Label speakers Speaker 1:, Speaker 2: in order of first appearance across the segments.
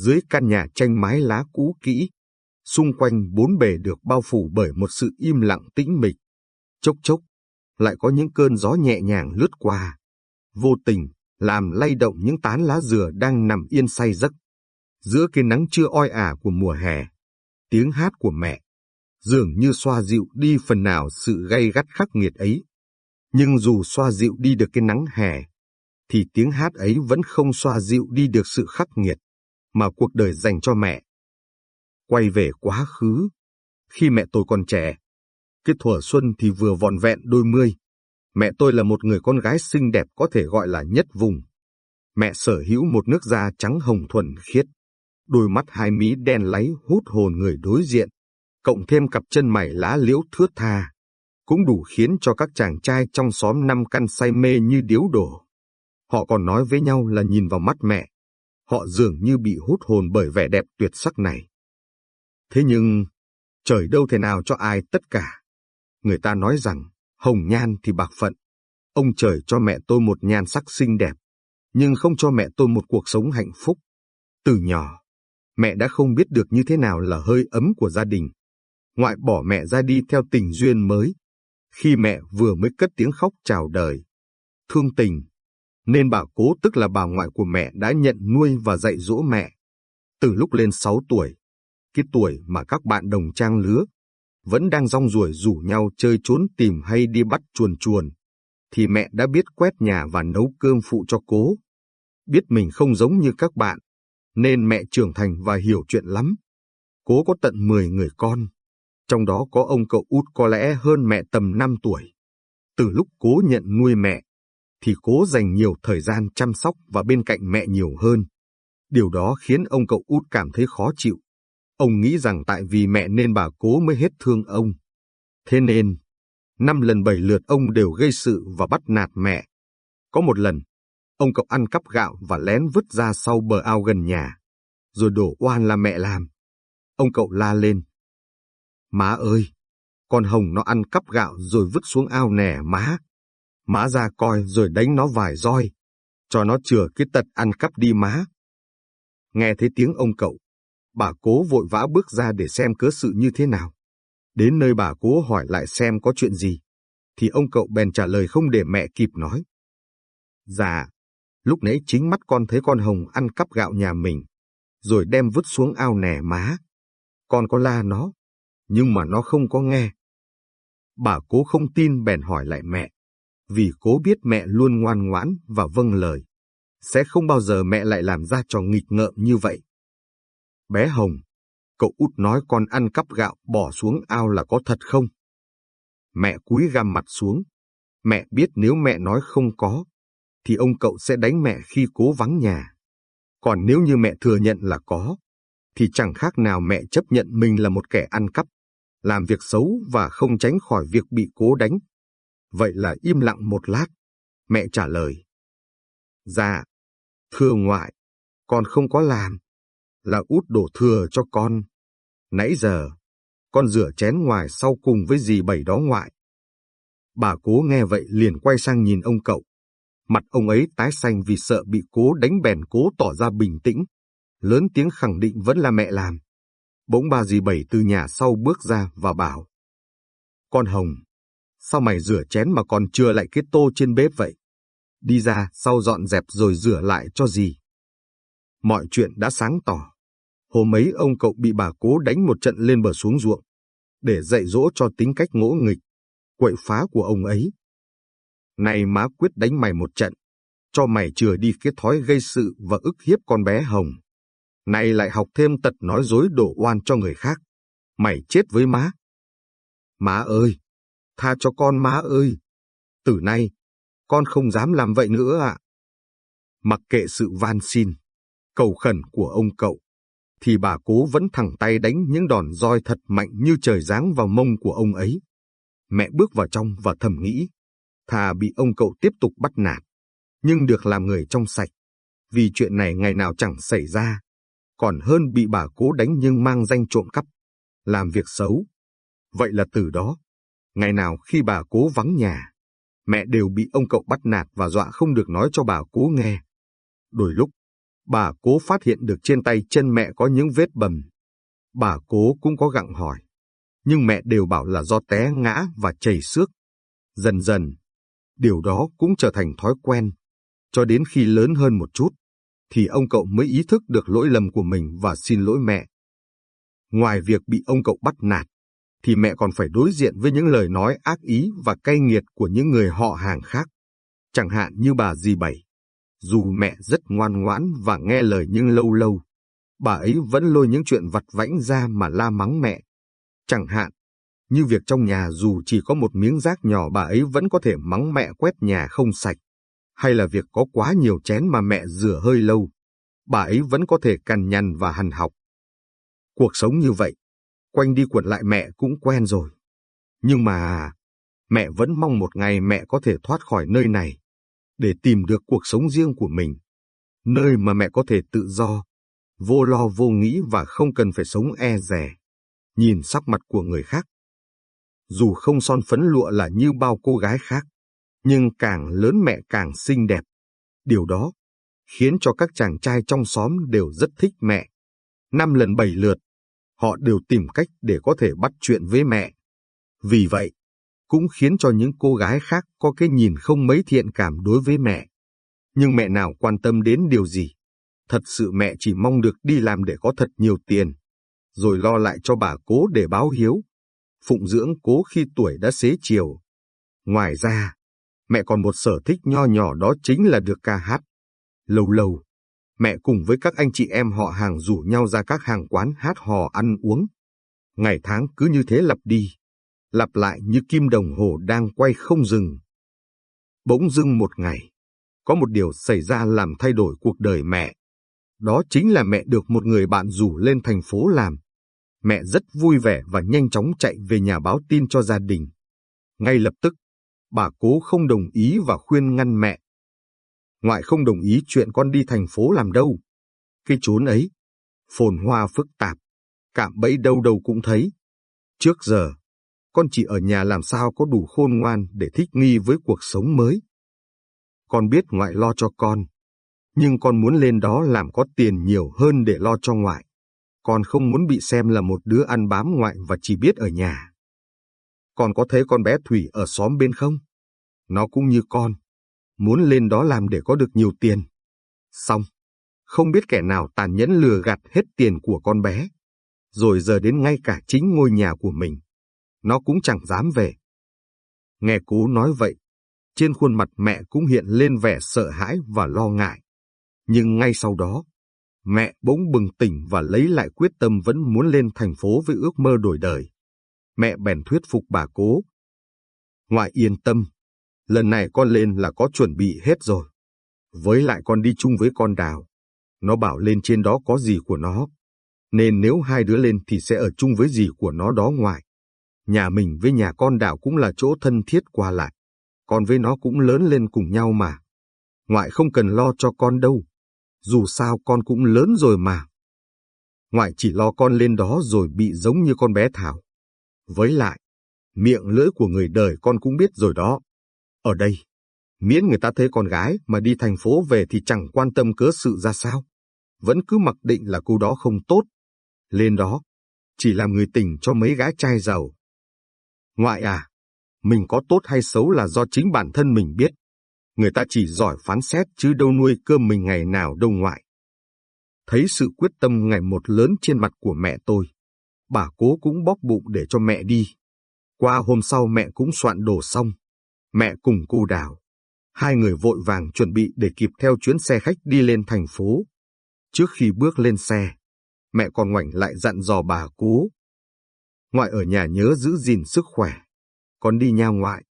Speaker 1: Dưới căn nhà tranh mái lá cũ kỹ, xung quanh bốn bề được bao phủ bởi một sự im lặng tĩnh mịch. Chốc chốc, lại có những cơn gió nhẹ nhàng lướt qua, vô tình làm lay động những tán lá dừa đang nằm yên say giấc. Giữa cái nắng chưa oi ả của mùa hè, tiếng hát của mẹ dường như xoa dịu đi phần nào sự gay gắt khắc nghiệt ấy. Nhưng dù xoa dịu đi được cái nắng hè, thì tiếng hát ấy vẫn không xoa dịu đi được sự khắc nghiệt mà cuộc đời dành cho mẹ. Quay về quá khứ, khi mẹ tôi còn trẻ, cái thuở xuân thì vừa vòn vẹn đôi mươi. Mẹ tôi là một người con gái xinh đẹp có thể gọi là nhất vùng. Mẹ sở hữu một nước da trắng hồng thuần khiết, đôi mắt hai mí đen láy hút hồn người đối diện, cộng thêm cặp chân mày lá liễu thướt tha, cũng đủ khiến cho các chàng trai trong xóm năm căn say mê như điếu đổ. Họ còn nói với nhau là nhìn vào mắt mẹ, họ dường như bị hút hồn bởi vẻ đẹp tuyệt sắc này. Thế nhưng, trời đâu thể nào cho ai tất cả. Người ta nói rằng, hồng nhan thì bạc phận. Ông trời cho mẹ tôi một nhan sắc xinh đẹp, nhưng không cho mẹ tôi một cuộc sống hạnh phúc. Từ nhỏ, mẹ đã không biết được như thế nào là hơi ấm của gia đình. Ngoại bỏ mẹ ra đi theo tình duyên mới, khi mẹ vừa mới cất tiếng khóc chào đời. Thương tình, nên bà cố tức là bà ngoại của mẹ đã nhận nuôi và dạy dỗ mẹ. Từ lúc lên 6 tuổi, cái tuổi mà các bạn đồng trang lứa vẫn đang rong ruổi rủ nhau chơi trốn tìm hay đi bắt chuồn chuồn, thì mẹ đã biết quét nhà và nấu cơm phụ cho cố. Biết mình không giống như các bạn, nên mẹ trưởng thành và hiểu chuyện lắm. Cố có tận 10 người con, trong đó có ông cậu út có lẽ hơn mẹ tầm 5 tuổi. Từ lúc cố nhận nuôi mẹ, thì cố dành nhiều thời gian chăm sóc và bên cạnh mẹ nhiều hơn. Điều đó khiến ông cậu út cảm thấy khó chịu. Ông nghĩ rằng tại vì mẹ nên bà cố mới hết thương ông. Thế nên, năm lần bảy lượt ông đều gây sự và bắt nạt mẹ. Có một lần, ông cậu ăn cắp gạo và lén vứt ra sau bờ ao gần nhà, rồi đổ oan là mẹ làm. Ông cậu la lên. Má ơi, con Hồng nó ăn cắp gạo rồi vứt xuống ao nè má. Má ra coi rồi đánh nó vài roi, cho nó chừa cái tật ăn cắp đi má. Nghe thấy tiếng ông cậu, bà cố vội vã bước ra để xem cớ sự như thế nào. Đến nơi bà cố hỏi lại xem có chuyện gì, thì ông cậu bèn trả lời không để mẹ kịp nói. Dạ, lúc nãy chính mắt con thấy con Hồng ăn cắp gạo nhà mình, rồi đem vứt xuống ao nẻ má. Con có la nó, nhưng mà nó không có nghe. Bà cố không tin bèn hỏi lại mẹ, vì cố biết mẹ luôn ngoan ngoãn và vâng lời. Sẽ không bao giờ mẹ lại làm ra trò nghịch ngợm như vậy. Bé Hồng, cậu út nói con ăn cắp gạo bỏ xuống ao là có thật không? Mẹ cúi gằm mặt xuống. Mẹ biết nếu mẹ nói không có, thì ông cậu sẽ đánh mẹ khi cố vắng nhà. Còn nếu như mẹ thừa nhận là có, thì chẳng khác nào mẹ chấp nhận mình là một kẻ ăn cắp, làm việc xấu và không tránh khỏi việc bị cố đánh. Vậy là im lặng một lát, mẹ trả lời. Dạ, thưa ngoại, con không có làm là út đổ thừa cho con. Nãy giờ, con rửa chén ngoài sau cùng với dì bảy đó ngoại. Bà cố nghe vậy liền quay sang nhìn ông cậu. Mặt ông ấy tái xanh vì sợ bị cố đánh bèn cố tỏ ra bình tĩnh. Lớn tiếng khẳng định vẫn là mẹ làm. Bỗng bà dì bảy từ nhà sau bước ra và bảo. Con Hồng, sao mày rửa chén mà còn chưa lại cái tô trên bếp vậy? Đi ra sau dọn dẹp rồi rửa lại cho gì? Mọi chuyện đã sáng tỏ. Hôm ấy ông cậu bị bà cố đánh một trận lên bờ xuống ruộng, để dạy dỗ cho tính cách ngỗ nghịch, quậy phá của ông ấy. Này má quyết đánh mày một trận, cho mày chừa đi cái thói gây sự và ức hiếp con bé Hồng. Này lại học thêm tật nói dối đổ oan cho người khác. Mày chết với má. Má ơi, tha cho con má ơi. Từ nay, con không dám làm vậy nữa ạ. Mặc kệ sự van xin, cầu khẩn của ông cậu, thì bà cố vẫn thẳng tay đánh những đòn roi thật mạnh như trời giáng vào mông của ông ấy. Mẹ bước vào trong và thầm nghĩ, thà bị ông cậu tiếp tục bắt nạt, nhưng được làm người trong sạch, vì chuyện này ngày nào chẳng xảy ra, còn hơn bị bà cố đánh nhưng mang danh trộm cắp, làm việc xấu. Vậy là từ đó, ngày nào khi bà cố vắng nhà, mẹ đều bị ông cậu bắt nạt và dọa không được nói cho bà cố nghe. Đôi lúc, Bà cố phát hiện được trên tay chân mẹ có những vết bầm. Bà cố cũng có gặng hỏi, nhưng mẹ đều bảo là do té ngã và chảy xước. Dần dần, điều đó cũng trở thành thói quen. Cho đến khi lớn hơn một chút, thì ông cậu mới ý thức được lỗi lầm của mình và xin lỗi mẹ. Ngoài việc bị ông cậu bắt nạt, thì mẹ còn phải đối diện với những lời nói ác ý và cay nghiệt của những người họ hàng khác. Chẳng hạn như bà dì Bảy. Dù mẹ rất ngoan ngoãn và nghe lời nhưng lâu lâu, bà ấy vẫn lôi những chuyện vặt vãnh ra mà la mắng mẹ. Chẳng hạn, như việc trong nhà dù chỉ có một miếng rác nhỏ bà ấy vẫn có thể mắng mẹ quét nhà không sạch, hay là việc có quá nhiều chén mà mẹ rửa hơi lâu, bà ấy vẫn có thể cằn nhằn và hằn học. Cuộc sống như vậy, quanh đi quẩn lại mẹ cũng quen rồi. Nhưng mà, mẹ vẫn mong một ngày mẹ có thể thoát khỏi nơi này, để tìm được cuộc sống riêng của mình. Nơi mà mẹ có thể tự do, vô lo vô nghĩ và không cần phải sống e rè, nhìn sắc mặt của người khác. Dù không son phấn lụa là như bao cô gái khác, nhưng càng lớn mẹ càng xinh đẹp. Điều đó khiến cho các chàng trai trong xóm đều rất thích mẹ. Năm lần bảy lượt, họ đều tìm cách để có thể bắt chuyện với mẹ. Vì vậy, cũng khiến cho những cô gái khác có cái nhìn không mấy thiện cảm đối với mẹ. Nhưng mẹ nào quan tâm đến điều gì? Thật sự mẹ chỉ mong được đi làm để có thật nhiều tiền, rồi lo lại cho bà cố để báo hiếu, phụng dưỡng cố khi tuổi đã xế chiều. Ngoài ra, mẹ còn một sở thích nho nhỏ đó chính là được ca hát. Lâu lâu, mẹ cùng với các anh chị em họ hàng rủ nhau ra các hàng quán hát hò ăn uống. Ngày tháng cứ như thế lặp đi, lặp lại như kim đồng hồ đang quay không dừng. Bỗng dưng một ngày, có một điều xảy ra làm thay đổi cuộc đời mẹ. Đó chính là mẹ được một người bạn rủ lên thành phố làm. Mẹ rất vui vẻ và nhanh chóng chạy về nhà báo tin cho gia đình. Ngay lập tức, bà cố không đồng ý và khuyên ngăn mẹ. Ngoại không đồng ý chuyện con đi thành phố làm đâu. Cái chốn ấy, phồn hoa phức tạp, cạm bẫy đâu đâu cũng thấy. Trước giờ, con chỉ ở nhà làm sao có đủ khôn ngoan để thích nghi với cuộc sống mới. Con biết ngoại lo cho con, nhưng con muốn lên đó làm có tiền nhiều hơn để lo cho ngoại. Con không muốn bị xem là một đứa ăn bám ngoại và chỉ biết ở nhà. Con có thấy con bé Thủy ở xóm bên không? Nó cũng như con, muốn lên đó làm để có được nhiều tiền. Xong, không biết kẻ nào tàn nhẫn lừa gạt hết tiền của con bé, rồi giờ đến ngay cả chính ngôi nhà của mình nó cũng chẳng dám về. Nghe cố nói vậy, trên khuôn mặt mẹ cũng hiện lên vẻ sợ hãi và lo ngại. Nhưng ngay sau đó, mẹ bỗng bừng tỉnh và lấy lại quyết tâm vẫn muốn lên thành phố với ước mơ đổi đời. Mẹ bèn thuyết phục bà cố. Ngoại yên tâm, lần này con lên là có chuẩn bị hết rồi. Với lại con đi chung với con đào. Nó bảo lên trên đó có gì của nó. Nên nếu hai đứa lên thì sẽ ở chung với gì của nó đó ngoài nhà mình với nhà con đào cũng là chỗ thân thiết qua lại. Con với nó cũng lớn lên cùng nhau mà. Ngoại không cần lo cho con đâu. Dù sao con cũng lớn rồi mà. Ngoại chỉ lo con lên đó rồi bị giống như con bé Thảo. Với lại, miệng lưỡi của người đời con cũng biết rồi đó. Ở đây, miễn người ta thấy con gái mà đi thành phố về thì chẳng quan tâm cớ sự ra sao. Vẫn cứ mặc định là cô đó không tốt. Lên đó, chỉ làm người tình cho mấy gái trai giàu. Ngoại à, mình có tốt hay xấu là do chính bản thân mình biết. Người ta chỉ giỏi phán xét chứ đâu nuôi cơm mình ngày nào đâu ngoại. Thấy sự quyết tâm ngày một lớn trên mặt của mẹ tôi, bà cố cũng bóp bụng để cho mẹ đi. Qua hôm sau mẹ cũng soạn đồ xong. Mẹ cùng cô đào. Hai người vội vàng chuẩn bị để kịp theo chuyến xe khách đi lên thành phố. Trước khi bước lên xe, mẹ còn ngoảnh lại dặn dò bà cố Ngoại ở nhà nhớ giữ gìn sức khỏe. Con đi nha ngoại.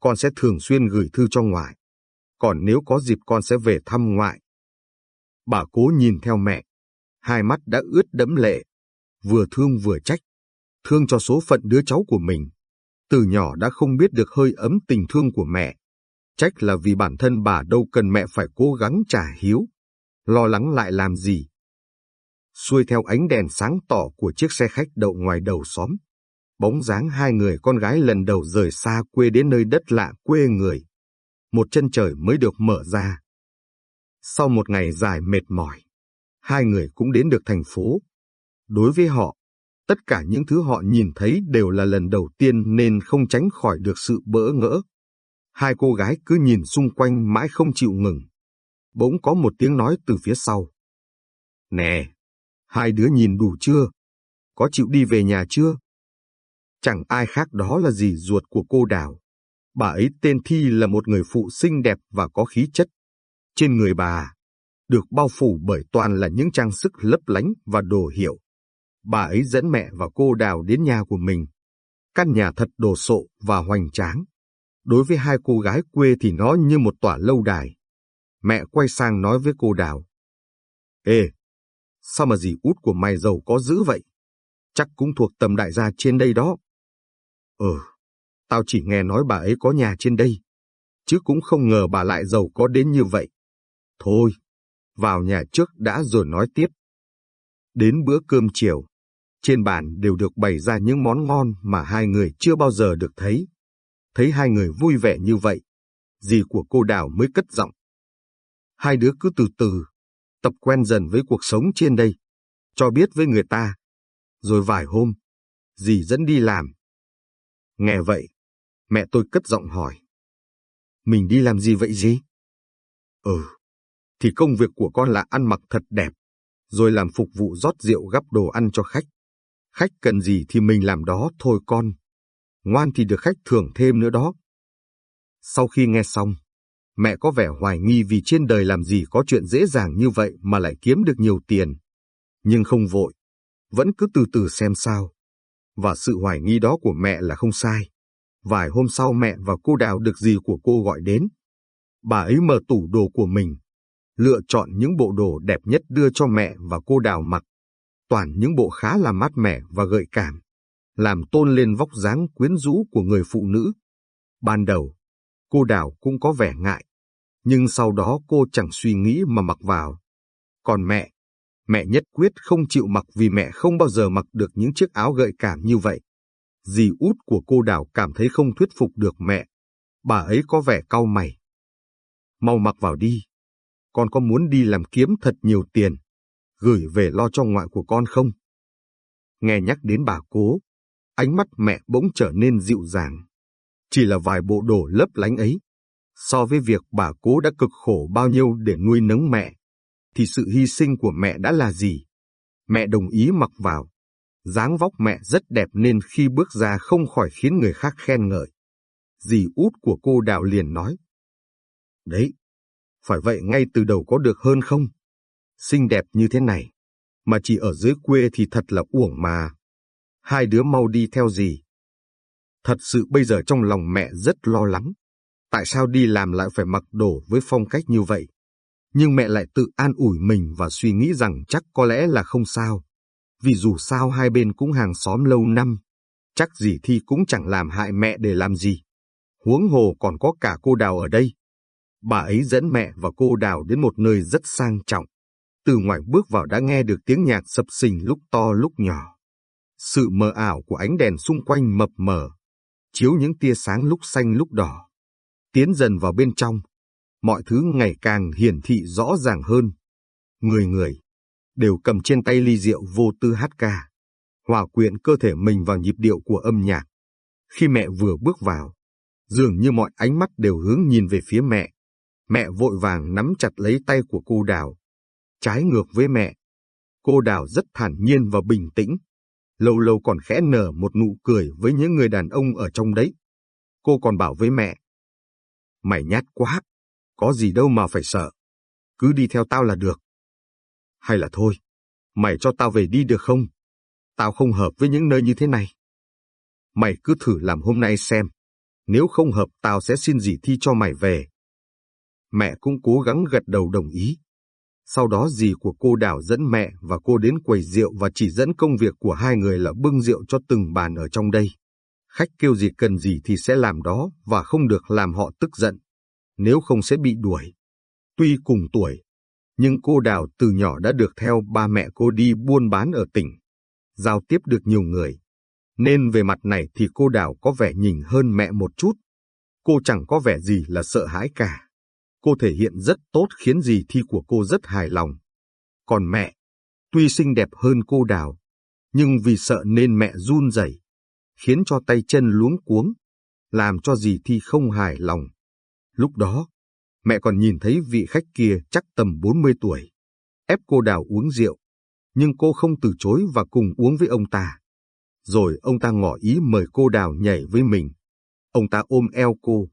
Speaker 1: Con sẽ thường xuyên gửi thư cho ngoại. Còn nếu có dịp con sẽ về thăm ngoại. Bà cố nhìn theo mẹ. Hai mắt đã ướt đẫm lệ. Vừa thương vừa trách. Thương cho số phận đứa cháu của mình. Từ nhỏ đã không biết được hơi ấm tình thương của mẹ. Trách là vì bản thân bà đâu cần mẹ phải cố gắng trả hiếu. Lo lắng lại làm gì xuôi theo ánh đèn sáng tỏ của chiếc xe khách đậu ngoài đầu xóm. Bóng dáng hai người con gái lần đầu rời xa quê đến nơi đất lạ quê người. Một chân trời mới được mở ra. Sau một ngày dài mệt mỏi, hai người cũng đến được thành phố. Đối với họ, tất cả những thứ họ nhìn thấy đều là lần đầu tiên nên không tránh khỏi được sự bỡ ngỡ. Hai cô gái cứ nhìn xung quanh mãi không chịu ngừng. Bỗng có một tiếng nói từ phía sau. Nè, hai đứa nhìn đủ chưa? Có chịu đi về nhà chưa? Chẳng ai khác đó là gì ruột của cô Đào. Bà ấy tên Thi là một người phụ xinh đẹp và có khí chất. Trên người bà, được bao phủ bởi toàn là những trang sức lấp lánh và đồ hiệu. Bà ấy dẫn mẹ và cô Đào đến nhà của mình. Căn nhà thật đồ sộ và hoành tráng. Đối với hai cô gái quê thì nó như một tòa lâu đài. Mẹ quay sang nói với cô Đào. Ê, sao mà dì út của mày giàu có dữ vậy? Chắc cũng thuộc tầm đại gia trên đây đó. Ừ, tao chỉ nghe nói bà ấy có nhà trên đây, chứ cũng không ngờ bà lại giàu có đến như vậy. Thôi, vào nhà trước đã rồi nói tiếp. Đến bữa cơm chiều, trên bàn đều được bày ra những món ngon mà hai người chưa bao giờ được thấy. Thấy hai người vui vẻ như vậy, dì của cô Đào mới cất giọng. Hai đứa cứ từ từ, tập quen dần với cuộc sống trên đây, cho biết với người ta. Rồi vài hôm, dì dẫn đi làm. Nghe vậy, mẹ tôi cất giọng hỏi. Mình đi làm gì vậy dì? Ừ, thì công việc của con là ăn mặc thật đẹp, rồi làm phục vụ rót rượu gắp đồ ăn cho khách. Khách cần gì thì mình làm đó thôi con. Ngoan thì được khách thưởng thêm nữa đó. Sau khi nghe xong, mẹ có vẻ hoài nghi vì trên đời làm gì có chuyện dễ dàng như vậy mà lại kiếm được nhiều tiền. Nhưng không vội, vẫn cứ từ từ xem sao. Và sự hoài nghi đó của mẹ là không sai. Vài hôm sau mẹ và cô Đào được gì của cô gọi đến. Bà ấy mở tủ đồ của mình, lựa chọn những bộ đồ đẹp nhất đưa cho mẹ và cô Đào mặc. Toàn những bộ khá là mát mẻ và gợi cảm, làm tôn lên vóc dáng quyến rũ của người phụ nữ. Ban đầu, cô Đào cũng có vẻ ngại, nhưng sau đó cô chẳng suy nghĩ mà mặc vào. Còn mẹ, mẹ nhất quyết không chịu mặc vì mẹ không bao giờ mặc được những chiếc áo gợi cảm như vậy. Dì út của cô Đào cảm thấy không thuyết phục được mẹ. Bà ấy có vẻ cau mày. Mau mặc vào đi. Con có muốn đi làm kiếm thật nhiều tiền, gửi về lo cho ngoại của con không? Nghe nhắc đến bà cố, ánh mắt mẹ bỗng trở nên dịu dàng. Chỉ là vài bộ đồ lấp lánh ấy, so với việc bà cố đã cực khổ bao nhiêu để nuôi nấng mẹ, thì sự hy sinh của mẹ đã là gì? Mẹ đồng ý mặc vào. dáng vóc mẹ rất đẹp nên khi bước ra không khỏi khiến người khác khen ngợi. Dì út của cô Đào liền nói. Đấy, phải vậy ngay từ đầu có được hơn không? Xinh đẹp như thế này, mà chỉ ở dưới quê thì thật là uổng mà. Hai đứa mau đi theo gì? Thật sự bây giờ trong lòng mẹ rất lo lắng. Tại sao đi làm lại phải mặc đồ với phong cách như vậy? Nhưng mẹ lại tự an ủi mình và suy nghĩ rằng chắc có lẽ là không sao. Vì dù sao hai bên cũng hàng xóm lâu năm, chắc gì thì cũng chẳng làm hại mẹ để làm gì. Huống hồ còn có cả cô Đào ở đây. Bà ấy dẫn mẹ và cô Đào đến một nơi rất sang trọng. Từ ngoài bước vào đã nghe được tiếng nhạc sập sình lúc to lúc nhỏ. Sự mờ ảo của ánh đèn xung quanh mập mờ, chiếu những tia sáng lúc xanh lúc đỏ. Tiến dần vào bên trong, mọi thứ ngày càng hiển thị rõ ràng hơn. Người người đều cầm trên tay ly rượu vô tư hát ca, hòa quyện cơ thể mình vào nhịp điệu của âm nhạc. Khi mẹ vừa bước vào, dường như mọi ánh mắt đều hướng nhìn về phía mẹ. Mẹ vội vàng nắm chặt lấy tay của cô Đào. Trái ngược với mẹ, cô Đào rất thản nhiên và bình tĩnh. Lâu lâu còn khẽ nở một nụ cười với những người đàn ông ở trong đấy. Cô còn bảo với mẹ. Mày nhát quá, có gì đâu mà phải sợ. Cứ đi theo tao là được. Hay là thôi, mày cho tao về đi được không? Tao không hợp với những nơi như thế này. Mày cứ thử làm hôm nay xem. Nếu không hợp tao sẽ xin dì thi cho mày về. Mẹ cũng cố gắng gật đầu đồng ý. Sau đó dì của cô Đào dẫn mẹ và cô đến quầy rượu và chỉ dẫn công việc của hai người là bưng rượu cho từng bàn ở trong đây. Khách kêu gì cần gì thì sẽ làm đó và không được làm họ tức giận, nếu không sẽ bị đuổi. Tuy cùng tuổi, nhưng cô Đào từ nhỏ đã được theo ba mẹ cô đi buôn bán ở tỉnh, giao tiếp được nhiều người. Nên về mặt này thì cô Đào có vẻ nhìn hơn mẹ một chút. Cô chẳng có vẻ gì là sợ hãi cả. Cô thể hiện rất tốt khiến dì thi của cô rất hài lòng. Còn mẹ, tuy xinh đẹp hơn cô Đào, nhưng vì sợ nên mẹ run rẩy, khiến cho tay chân luống cuống, làm cho dì Thi không hài lòng. Lúc đó, mẹ còn nhìn thấy vị khách kia chắc tầm 40 tuổi, ép cô Đào uống rượu, nhưng cô không từ chối và cùng uống với ông ta. Rồi ông ta ngỏ ý mời cô Đào nhảy với mình. Ông ta ôm eo cô,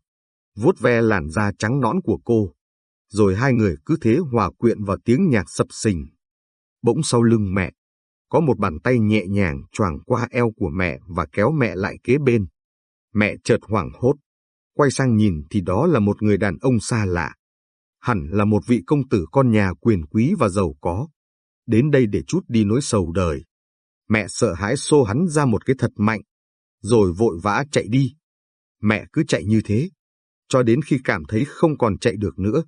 Speaker 1: vuốt ve làn da trắng nõn của cô, rồi hai người cứ thế hòa quyện vào tiếng nhạc sập sình. Bỗng sau lưng mẹ, có một bàn tay nhẹ nhàng choàng qua eo của mẹ và kéo mẹ lại kế bên. Mẹ chợt hoảng hốt, quay sang nhìn thì đó là một người đàn ông xa lạ. Hẳn là một vị công tử con nhà quyền quý và giàu có, đến đây để chút đi nỗi sầu đời. Mẹ sợ hãi xô hắn ra một cái thật mạnh, rồi vội vã chạy đi. Mẹ cứ chạy như thế, cho đến khi cảm thấy không còn chạy được nữa.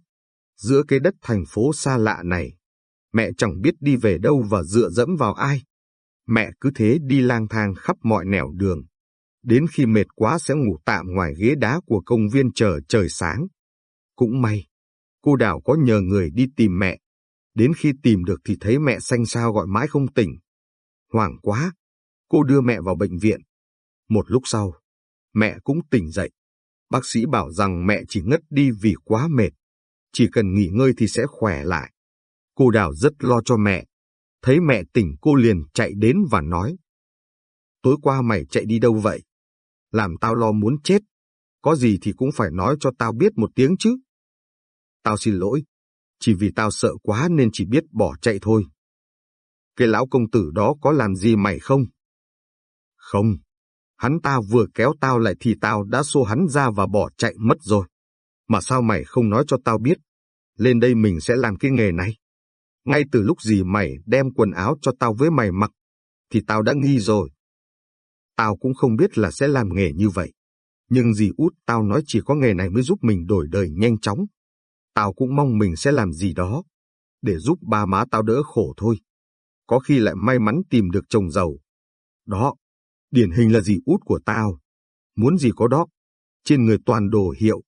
Speaker 1: Giữa cái đất thành phố xa lạ này, mẹ chẳng biết đi về đâu và dựa dẫm vào ai. Mẹ cứ thế đi lang thang khắp mọi nẻo đường. Đến khi mệt quá sẽ ngủ tạm ngoài ghế đá của công viên chờ trời sáng. Cũng may, cô Đào có nhờ người đi tìm mẹ. Đến khi tìm được thì thấy mẹ xanh xao gọi mãi không tỉnh. Hoảng quá, cô đưa mẹ vào bệnh viện. Một lúc sau, mẹ cũng tỉnh dậy. Bác sĩ bảo rằng mẹ chỉ ngất đi vì quá mệt. Chỉ cần nghỉ ngơi thì sẽ khỏe lại. Cô Đào rất lo cho mẹ. Thấy mẹ tỉnh, cô liền chạy đến và nói. Tối qua mày chạy đi đâu vậy? Làm tao lo muốn chết. Có gì thì cũng phải nói cho tao biết một tiếng chứ. Tao xin lỗi. Chỉ vì tao sợ quá nên chỉ biết bỏ chạy thôi. Cái lão công tử đó có làm gì mày không? Không. Hắn ta vừa kéo tao lại thì tao đã xô hắn ra và bỏ chạy mất rồi. Mà sao mày không nói cho tao biết? Lên đây mình sẽ làm cái nghề này. Ngay từ lúc gì mày đem quần áo cho tao với mày mặc, thì tao đã nghi rồi. Tao cũng không biết là sẽ làm nghề như vậy. Nhưng dì út tao nói chỉ có nghề này mới giúp mình đổi đời nhanh chóng. Tao cũng mong mình sẽ làm gì đó, để giúp ba má tao đỡ khổ thôi. Có khi lại may mắn tìm được chồng giàu. Đó, điển hình là dì út của tao. Muốn gì có đó, trên người toàn đồ hiệu.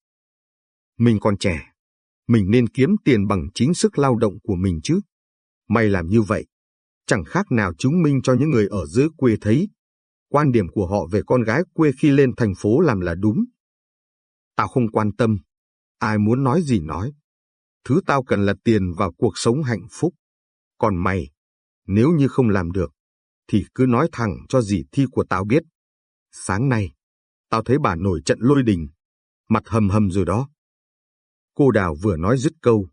Speaker 1: Mình còn trẻ, mình nên kiếm tiền bằng chính sức lao động của mình chứ. Mày làm như vậy, chẳng khác nào chứng minh cho những người ở dưới quê thấy. Quan điểm của họ về con gái quê khi lên thành phố làm là đúng. Tao không quan tâm, ai muốn nói gì nói. Thứ tao cần là tiền và cuộc sống hạnh phúc. Còn mày, nếu như không làm được, thì cứ nói thẳng cho dì thi của tao biết. Sáng nay, tao thấy bà nổi trận lôi đình, mặt hầm hầm rồi đó. Cô Đào vừa nói dứt câu,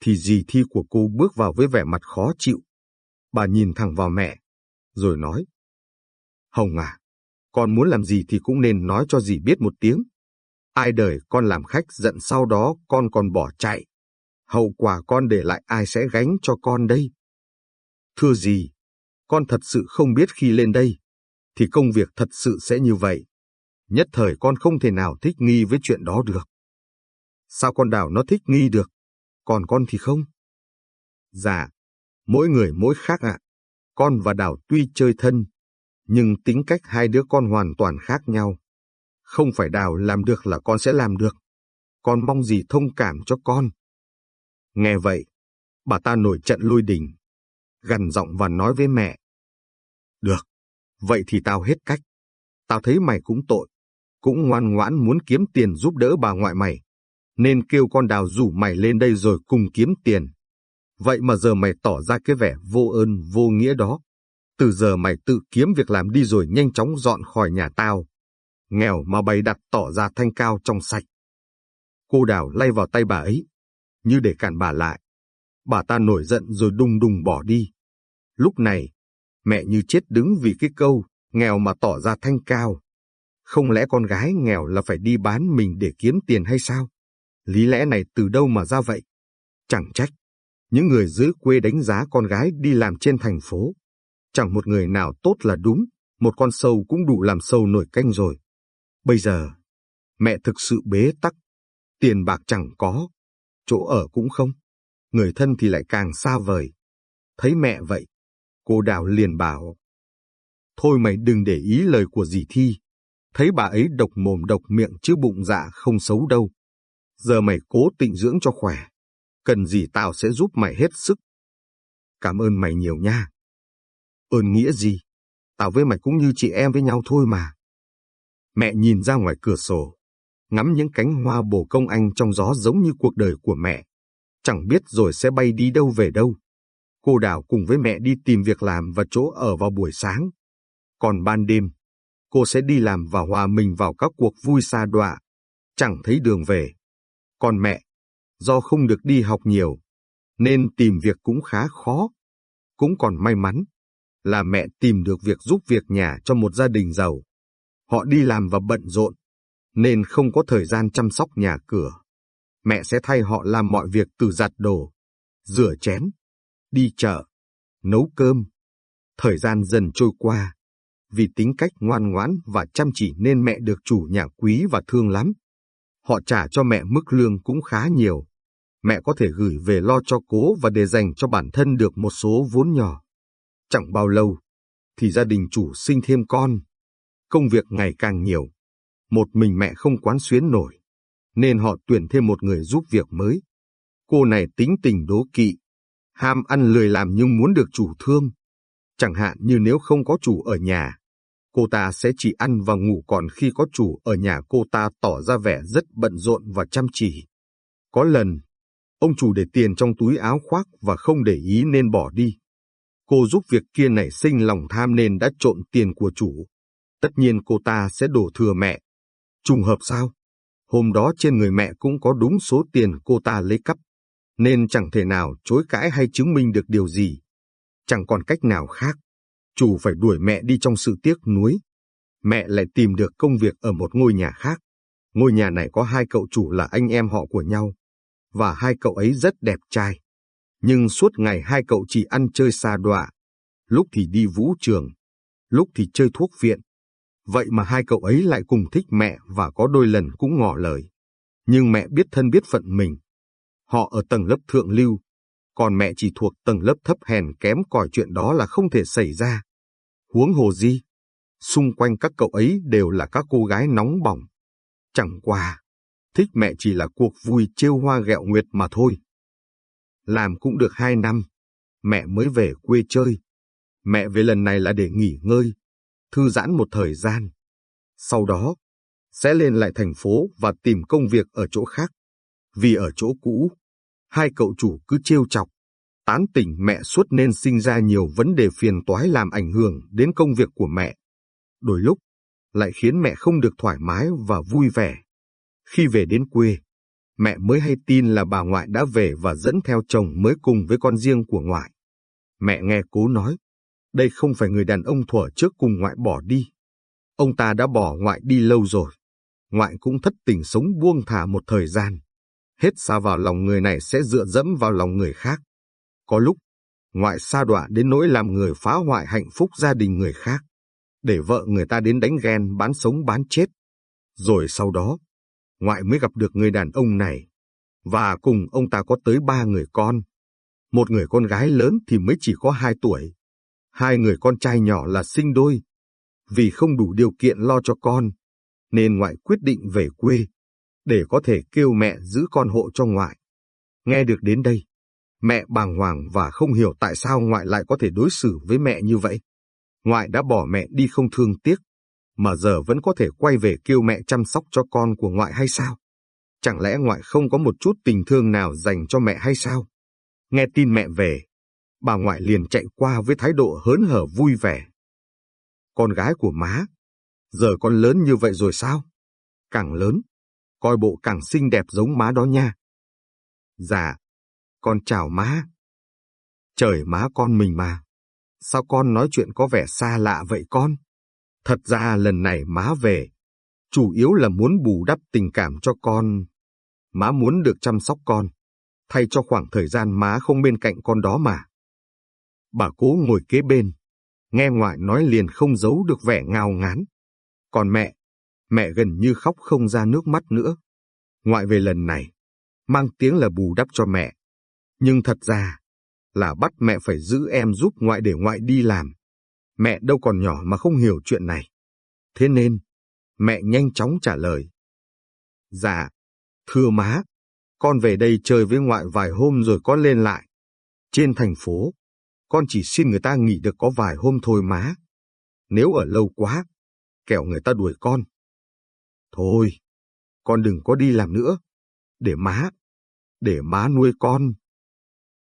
Speaker 1: thì dì thi của cô bước vào với vẻ mặt khó chịu. Bà nhìn thẳng vào mẹ, rồi nói. Hồng à, con muốn làm gì thì cũng nên nói cho dì biết một tiếng. Ai đời con làm khách giận sau đó con còn bỏ chạy. Hậu quả con để lại ai sẽ gánh cho con đây? Thưa dì, con thật sự không biết khi lên đây, thì công việc thật sự sẽ như vậy. Nhất thời con không thể nào thích nghi với chuyện đó được. Sao con đào nó thích nghi được, còn con thì không? Dạ, mỗi người mỗi khác ạ. Con và đào tuy chơi thân, nhưng tính cách hai đứa con hoàn toàn khác nhau. Không phải đào làm được là con sẽ làm được. Con mong gì thông cảm cho con. Nghe vậy, bà ta nổi trận lôi đình, gần giọng và nói với mẹ. Được, vậy thì tao hết cách. Tao thấy mày cũng tội, cũng ngoan ngoãn muốn kiếm tiền giúp đỡ bà ngoại mày nên kêu con đào rủ mày lên đây rồi cùng kiếm tiền. Vậy mà giờ mày tỏ ra cái vẻ vô ơn vô nghĩa đó. Từ giờ mày tự kiếm việc làm đi rồi nhanh chóng dọn khỏi nhà tao. Nghèo mà bày đặt tỏ ra thanh cao trong sạch. Cô đào lay vào tay bà ấy, như để cản bà lại. Bà ta nổi giận rồi đùng đùng bỏ đi. Lúc này, mẹ như chết đứng vì cái câu, nghèo mà tỏ ra thanh cao. Không lẽ con gái nghèo là phải đi bán mình để kiếm tiền hay sao? Lý lẽ này từ đâu mà ra vậy? Chẳng trách. Những người dưới quê đánh giá con gái đi làm trên thành phố. Chẳng một người nào tốt là đúng, một con sâu cũng đủ làm sâu nổi canh rồi. Bây giờ, mẹ thực sự bế tắc. Tiền bạc chẳng có, chỗ ở cũng không. Người thân thì lại càng xa vời. Thấy mẹ vậy, cô Đào liền bảo. Thôi mày đừng để ý lời của dì Thi. Thấy bà ấy độc mồm độc miệng chứ bụng dạ không xấu đâu. Giờ mày cố tịnh dưỡng cho khỏe. Cần gì tao sẽ giúp mày hết sức. Cảm ơn mày nhiều nha. Ơn nghĩa gì? Tao với mày cũng như chị em với nhau thôi mà. Mẹ nhìn ra ngoài cửa sổ, ngắm những cánh hoa bồ công anh trong gió giống như cuộc đời của mẹ. Chẳng biết rồi sẽ bay đi đâu về đâu. Cô Đào cùng với mẹ đi tìm việc làm và chỗ ở vào buổi sáng. Còn ban đêm, cô sẽ đi làm và hòa mình vào các cuộc vui xa đọa. Chẳng thấy đường về. Còn mẹ, do không được đi học nhiều, nên tìm việc cũng khá khó. Cũng còn may mắn là mẹ tìm được việc giúp việc nhà cho một gia đình giàu. Họ đi làm và bận rộn, nên không có thời gian chăm sóc nhà cửa. Mẹ sẽ thay họ làm mọi việc từ giặt đồ, rửa chén, đi chợ, nấu cơm. Thời gian dần trôi qua, vì tính cách ngoan ngoãn và chăm chỉ nên mẹ được chủ nhà quý và thương lắm. Họ trả cho mẹ mức lương cũng khá nhiều. Mẹ có thể gửi về lo cho cố và để dành cho bản thân được một số vốn nhỏ. Chẳng bao lâu, thì gia đình chủ sinh thêm con. Công việc ngày càng nhiều. Một mình mẹ không quán xuyến nổi, nên họ tuyển thêm một người giúp việc mới. Cô này tính tình đố kỵ, ham ăn lười làm nhưng muốn được chủ thương. Chẳng hạn như nếu không có chủ ở nhà, cô ta sẽ chỉ ăn và ngủ còn khi có chủ ở nhà cô ta tỏ ra vẻ rất bận rộn và chăm chỉ. Có lần, ông chủ để tiền trong túi áo khoác và không để ý nên bỏ đi. Cô giúp việc kia nảy sinh lòng tham nên đã trộn tiền của chủ. Tất nhiên cô ta sẽ đổ thừa mẹ. Trùng hợp sao? Hôm đó trên người mẹ cũng có đúng số tiền cô ta lấy cắp, nên chẳng thể nào chối cãi hay chứng minh được điều gì. Chẳng còn cách nào khác. Chủ phải đuổi mẹ đi trong sự tiếc nuối. Mẹ lại tìm được công việc ở một ngôi nhà khác. Ngôi nhà này có hai cậu chủ là anh em họ của nhau, và hai cậu ấy rất đẹp trai nhưng suốt ngày hai cậu chỉ ăn chơi xa đọa, lúc thì đi vũ trường, lúc thì chơi thuốc viện. Vậy mà hai cậu ấy lại cùng thích mẹ và có đôi lần cũng ngỏ lời. Nhưng mẹ biết thân biết phận mình. Họ ở tầng lớp thượng lưu, còn mẹ chỉ thuộc tầng lớp thấp hèn kém cỏi chuyện đó là không thể xảy ra. Huống hồ gì? Xung quanh các cậu ấy đều là các cô gái nóng bỏng. Chẳng qua, thích mẹ chỉ là cuộc vui trêu hoa gẹo nguyệt mà thôi. Làm cũng được hai năm, mẹ mới về quê chơi. Mẹ về lần này là để nghỉ ngơi, thư giãn một thời gian. Sau đó, sẽ lên lại thành phố và tìm công việc ở chỗ khác. Vì ở chỗ cũ, hai cậu chủ cứ trêu chọc, tán tỉnh mẹ suốt nên sinh ra nhiều vấn đề phiền toái làm ảnh hưởng đến công việc của mẹ. Đôi lúc, lại khiến mẹ không được thoải mái và vui vẻ. Khi về đến quê, mẹ mới hay tin là bà ngoại đã về và dẫn theo chồng mới cùng với con riêng của ngoại. Mẹ nghe cố nói, đây không phải người đàn ông thuở trước cùng ngoại bỏ đi. Ông ta đã bỏ ngoại đi lâu rồi. Ngoại cũng thất tình sống buông thả một thời gian. Hết xa vào lòng người này sẽ dựa dẫm vào lòng người khác. Có lúc, ngoại xa đọa đến nỗi làm người phá hoại hạnh phúc gia đình người khác. Để vợ người ta đến đánh ghen bán sống bán chết. Rồi sau đó, ngoại mới gặp được người đàn ông này, và cùng ông ta có tới ba người con. Một người con gái lớn thì mới chỉ có hai tuổi, hai người con trai nhỏ là sinh đôi. Vì không đủ điều kiện lo cho con, nên ngoại quyết định về quê, để có thể kêu mẹ giữ con hộ cho ngoại. Nghe được đến đây, mẹ bàng hoàng và không hiểu tại sao ngoại lại có thể đối xử với mẹ như vậy. Ngoại đã bỏ mẹ đi không thương tiếc, mà giờ vẫn có thể quay về kêu mẹ chăm sóc cho con của ngoại hay sao? Chẳng lẽ ngoại không có một chút tình thương nào dành cho mẹ hay sao? Nghe tin mẹ về, bà ngoại liền chạy qua với thái độ hớn hở vui vẻ. Con gái của má, giờ con lớn như vậy rồi sao? Càng lớn, coi bộ càng xinh đẹp giống má đó nha. Dạ, con chào má. Trời má con mình mà, sao con nói chuyện có vẻ xa lạ vậy con? Thật ra lần này má về, chủ yếu là muốn bù đắp tình cảm cho con. Má muốn được chăm sóc con, thay cho khoảng thời gian má không bên cạnh con đó mà. Bà cố ngồi kế bên, nghe ngoại nói liền không giấu được vẻ ngao ngán. Còn mẹ, mẹ gần như khóc không ra nước mắt nữa. Ngoại về lần này, mang tiếng là bù đắp cho mẹ. Nhưng thật ra, là bắt mẹ phải giữ em giúp ngoại để ngoại đi làm. Mẹ đâu còn nhỏ mà không hiểu chuyện này. Thế nên, mẹ nhanh chóng trả lời. Dạ, thưa má, con về đây chơi với ngoại vài hôm rồi có lên lại. Trên thành phố, con chỉ xin người ta nghỉ được có vài hôm thôi má. Nếu ở lâu quá, kẻo người ta đuổi con. Thôi, con đừng có đi làm nữa. Để má, để má nuôi con.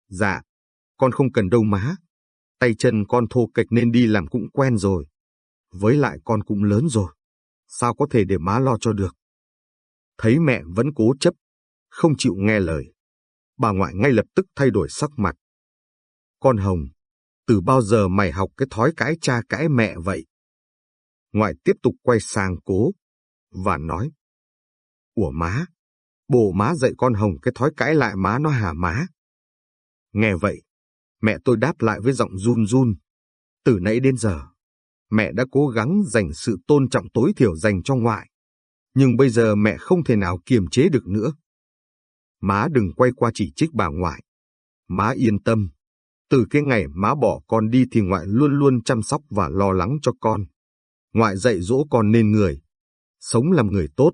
Speaker 1: Dạ, con không cần đâu má. Tay chân con thô kệch nên đi làm cũng quen rồi. Với lại con cũng lớn rồi. Sao có thể để má lo cho được? Thấy mẹ vẫn cố chấp, không chịu nghe lời. Bà ngoại ngay lập tức thay đổi sắc mặt. Con Hồng, từ bao giờ mày học cái thói cãi cha cãi mẹ vậy? Ngoại tiếp tục quay sang cố, và nói. Ủa má, bồ má dạy con Hồng cái thói cãi lại má nó hả má? Nghe vậy, mẹ tôi đáp lại với giọng run run. Từ nãy đến giờ, mẹ đã cố gắng dành sự tôn trọng tối thiểu dành cho ngoại. Nhưng bây giờ mẹ không thể nào kiềm chế được nữa. Má đừng quay qua chỉ trích bà ngoại. Má yên tâm. Từ cái ngày má bỏ con đi thì ngoại luôn luôn chăm sóc và lo lắng cho con. Ngoại dạy dỗ con nên người. Sống làm người tốt.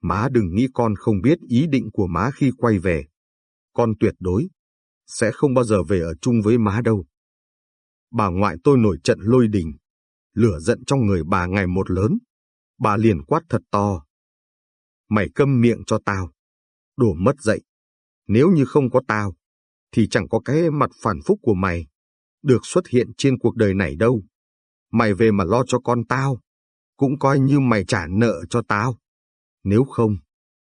Speaker 1: Má đừng nghĩ con không biết ý định của má khi quay về. Con tuyệt đối sẽ không bao giờ về ở chung với má đâu. Bà ngoại tôi nổi trận lôi đình, lửa giận trong người bà ngày một lớn. Bà liền quát thật to. Mày câm miệng cho tao. đổ mất dậy. Nếu như không có tao, thì chẳng có cái mặt phản phúc của mày được xuất hiện trên cuộc đời này đâu. Mày về mà lo cho con tao, cũng coi như mày trả nợ cho tao. Nếu không,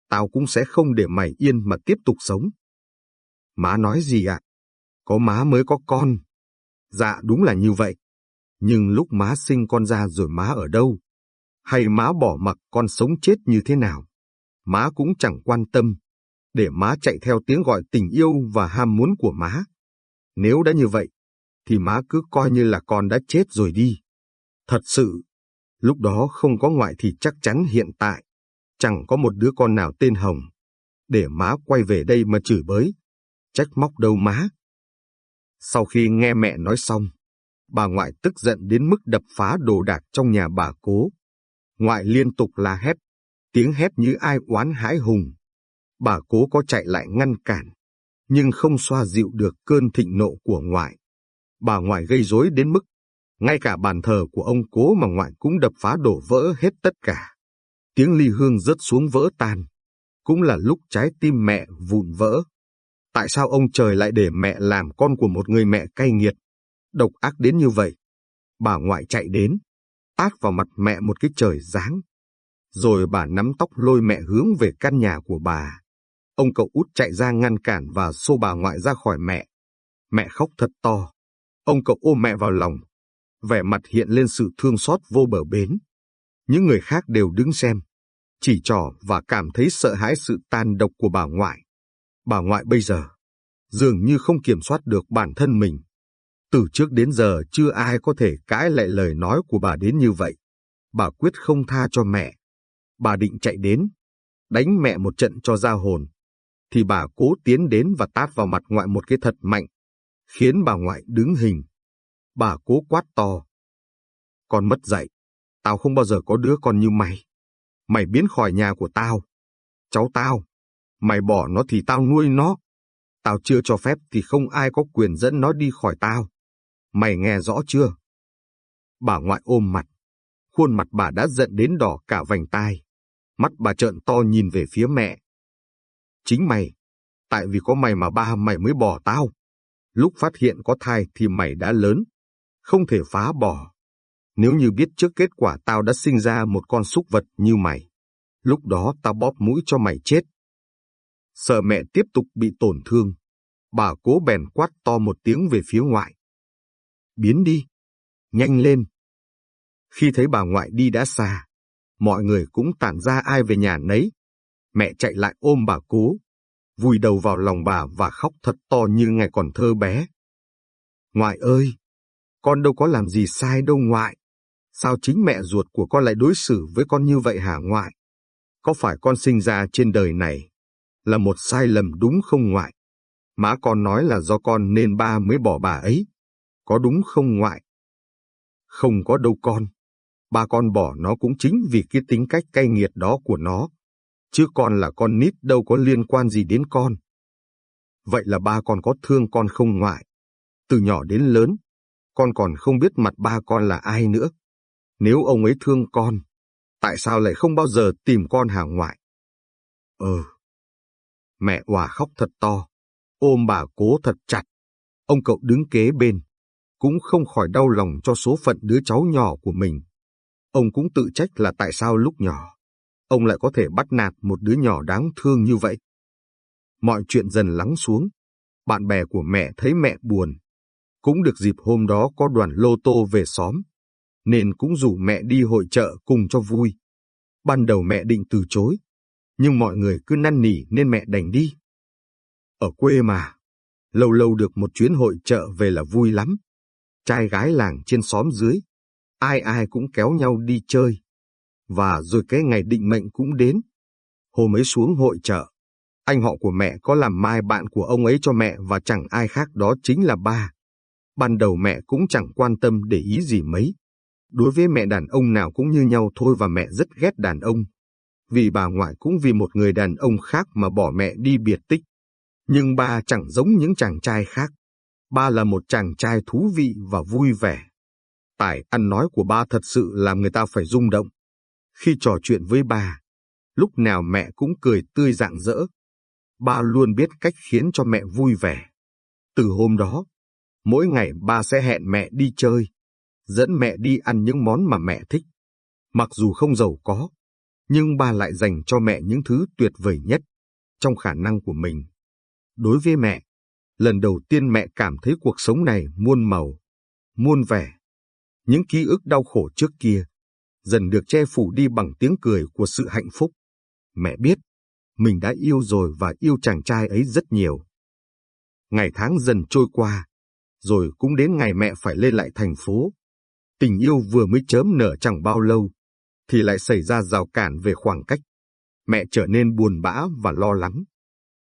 Speaker 1: tao cũng sẽ không để mày yên mà tiếp tục sống. Má nói gì ạ? Có má mới có con. Dạ đúng là như vậy. Nhưng lúc má sinh con ra rồi má ở đâu? Hay má bỏ mặc con sống chết như thế nào? Má cũng chẳng quan tâm. Để má chạy theo tiếng gọi tình yêu và ham muốn của má. Nếu đã như vậy, thì má cứ coi như là con đã chết rồi đi. Thật sự, lúc đó không có ngoại thì chắc chắn hiện tại, chẳng có một đứa con nào tên Hồng. Để má quay về đây mà chửi bới, trách móc đâu má. Sau khi nghe mẹ nói xong, bà ngoại tức giận đến mức đập phá đồ đạc trong nhà bà cố. Ngoại liên tục la hét, tiếng hét như ai oán hãi hùng. Bà cố có chạy lại ngăn cản, nhưng không xoa dịu được cơn thịnh nộ của ngoại. Bà ngoại gây rối đến mức, ngay cả bàn thờ của ông cố mà ngoại cũng đập phá đổ vỡ hết tất cả. Tiếng ly hương rớt xuống vỡ tan, cũng là lúc trái tim mẹ vụn vỡ. Tại sao ông trời lại để mẹ làm con của một người mẹ cay nghiệt, độc ác đến như vậy? Bà ngoại chạy đến, tát vào mặt mẹ một cái trời giáng. Rồi bà nắm tóc lôi mẹ hướng về căn nhà của bà. Ông cậu út chạy ra ngăn cản và xô bà ngoại ra khỏi mẹ. Mẹ khóc thật to. Ông cậu ôm mẹ vào lòng. Vẻ mặt hiện lên sự thương xót vô bờ bến. Những người khác đều đứng xem, chỉ trỏ và cảm thấy sợ hãi sự tan độc của bà ngoại bà ngoại bây giờ dường như không kiểm soát được bản thân mình. Từ trước đến giờ chưa ai có thể cãi lại lời nói của bà đến như vậy. Bà quyết không tha cho mẹ. Bà định chạy đến, đánh mẹ một trận cho ra hồn. Thì bà cố tiến đến và tát vào mặt ngoại một cái thật mạnh, khiến bà ngoại đứng hình. Bà cố quát to. Con mất dạy, tao không bao giờ có đứa con như mày. Mày biến khỏi nhà của tao. Cháu tao, Mày bỏ nó thì tao nuôi nó. Tao chưa cho phép thì không ai có quyền dẫn nó đi khỏi tao. Mày nghe rõ chưa? Bà ngoại ôm mặt. Khuôn mặt bà đã giận đến đỏ cả vành tai. Mắt bà trợn to nhìn về phía mẹ. Chính mày. Tại vì có mày mà ba mày mới bỏ tao. Lúc phát hiện có thai thì mày đã lớn. Không thể phá bỏ. Nếu như biết trước kết quả tao đã sinh ra một con súc vật như mày. Lúc đó tao bóp mũi cho mày chết sợ mẹ tiếp tục bị tổn thương. Bà cố bèn quát to một tiếng về phía ngoại. Biến đi, nhanh lên. Khi thấy bà ngoại đi đã xa, mọi người cũng tản ra ai về nhà nấy. Mẹ chạy lại ôm bà cố, vùi đầu vào lòng bà và khóc thật to như ngày còn thơ bé. Ngoại ơi, con đâu có làm gì sai đâu ngoại. Sao chính mẹ ruột của con lại đối xử với con như vậy hả ngoại? Có phải con sinh ra trên đời này là một sai lầm đúng không ngoại? Má con nói là do con nên ba mới bỏ bà ấy. Có đúng không ngoại? Không có đâu con. Ba con bỏ nó cũng chính vì cái tính cách cay nghiệt đó của nó. Chứ con là con nít đâu có liên quan gì đến con. Vậy là ba con có thương con không ngoại? Từ nhỏ đến lớn, con còn không biết mặt ba con là ai nữa. Nếu ông ấy thương con, tại sao lại không bao giờ tìm con hàng ngoại? Ừ, Mẹ hòa khóc thật to, ôm bà cố thật chặt. Ông cậu đứng kế bên, cũng không khỏi đau lòng cho số phận đứa cháu nhỏ của mình. Ông cũng tự trách là tại sao lúc nhỏ, ông lại có thể bắt nạt một đứa nhỏ đáng thương như vậy. Mọi chuyện dần lắng xuống, bạn bè của mẹ thấy mẹ buồn. Cũng được dịp hôm đó có đoàn lô tô về xóm, nên cũng rủ mẹ đi hội chợ cùng cho vui. Ban đầu mẹ định từ chối, nhưng mọi người cứ năn nỉ nên mẹ đành đi. Ở quê mà, lâu lâu được một chuyến hội chợ về là vui lắm. Trai gái làng trên xóm dưới, ai ai cũng kéo nhau đi chơi. Và rồi cái ngày định mệnh cũng đến. Hôm ấy xuống hội chợ, anh họ của mẹ có làm mai bạn của ông ấy cho mẹ và chẳng ai khác đó chính là ba. Ban đầu mẹ cũng chẳng quan tâm để ý gì mấy. Đối với mẹ đàn ông nào cũng như nhau thôi và mẹ rất ghét đàn ông. Vì bà ngoại cũng vì một người đàn ông khác mà bỏ mẹ đi biệt tích. Nhưng ba chẳng giống những chàng trai khác. Ba là một chàng trai thú vị và vui vẻ. Tài ăn nói của ba thật sự làm người ta phải rung động. Khi trò chuyện với ba, lúc nào mẹ cũng cười tươi rạng rỡ. Ba luôn biết cách khiến cho mẹ vui vẻ. Từ hôm đó, mỗi ngày ba sẽ hẹn mẹ đi chơi, dẫn mẹ đi ăn những món mà mẹ thích. Mặc dù không giàu có, nhưng ba lại dành cho mẹ những thứ tuyệt vời nhất trong khả năng của mình. Đối với mẹ, lần đầu tiên mẹ cảm thấy cuộc sống này muôn màu, muôn vẻ. Những ký ức đau khổ trước kia dần được che phủ đi bằng tiếng cười của sự hạnh phúc. Mẹ biết, mình đã yêu rồi và yêu chàng trai ấy rất nhiều. Ngày tháng dần trôi qua, rồi cũng đến ngày mẹ phải lên lại thành phố. Tình yêu vừa mới chớm nở chẳng bao lâu, thì lại xảy ra rào cản về khoảng cách. Mẹ trở nên buồn bã và lo lắng.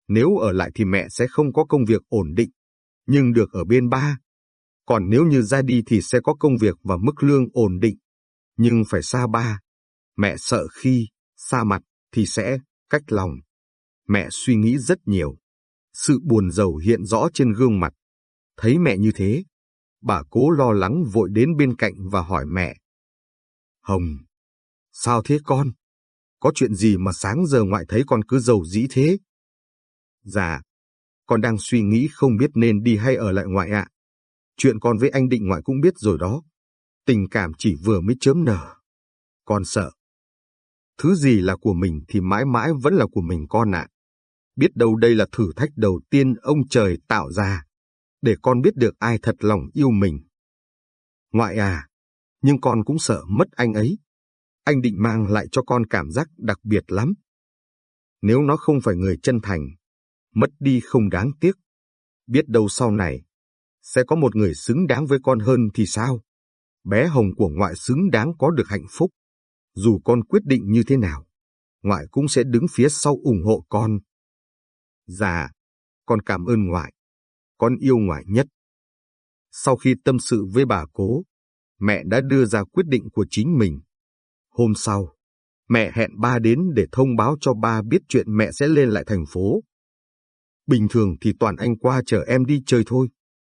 Speaker 1: Nếu ở lại thì mẹ sẽ không có công việc ổn định, nhưng được ở bên ba. Còn nếu như ra đi thì sẽ có công việc và mức lương ổn định, nhưng phải xa ba. Mẹ sợ khi xa mặt thì sẽ cách lòng. Mẹ suy nghĩ rất nhiều. Sự buồn rầu hiện rõ trên gương mặt. Thấy mẹ như thế, bà cố lo lắng vội đến bên cạnh và hỏi mẹ. Hồng, sao thế con? Có chuyện gì mà sáng giờ ngoại thấy con cứ giàu dĩ thế? Dạ, con đang suy nghĩ không biết nên đi hay ở lại ngoại ạ. Chuyện con với anh định ngoại cũng biết rồi đó. Tình cảm chỉ vừa mới chớm nở. Con sợ. Thứ gì là của mình thì mãi mãi vẫn là của mình con ạ. Biết đâu đây là thử thách đầu tiên ông trời tạo ra, để con biết được ai thật lòng yêu mình. Ngoại à, nhưng con cũng sợ mất anh ấy. Anh định mang lại cho con cảm giác đặc biệt lắm. Nếu nó không phải người chân thành, mất đi không đáng tiếc. Biết đâu sau này, sẽ có một người xứng đáng với con hơn thì sao? Bé Hồng của ngoại xứng đáng có được hạnh phúc. Dù con quyết định như thế nào, ngoại cũng sẽ đứng phía sau ủng hộ con. Dạ, con cảm ơn ngoại. Con yêu ngoại nhất. Sau khi tâm sự với bà cố, mẹ đã đưa ra quyết định của chính mình. Hôm sau, mẹ hẹn ba đến để thông báo cho ba biết chuyện mẹ sẽ lên lại thành phố. Bình thường thì toàn anh qua chở em đi chơi thôi.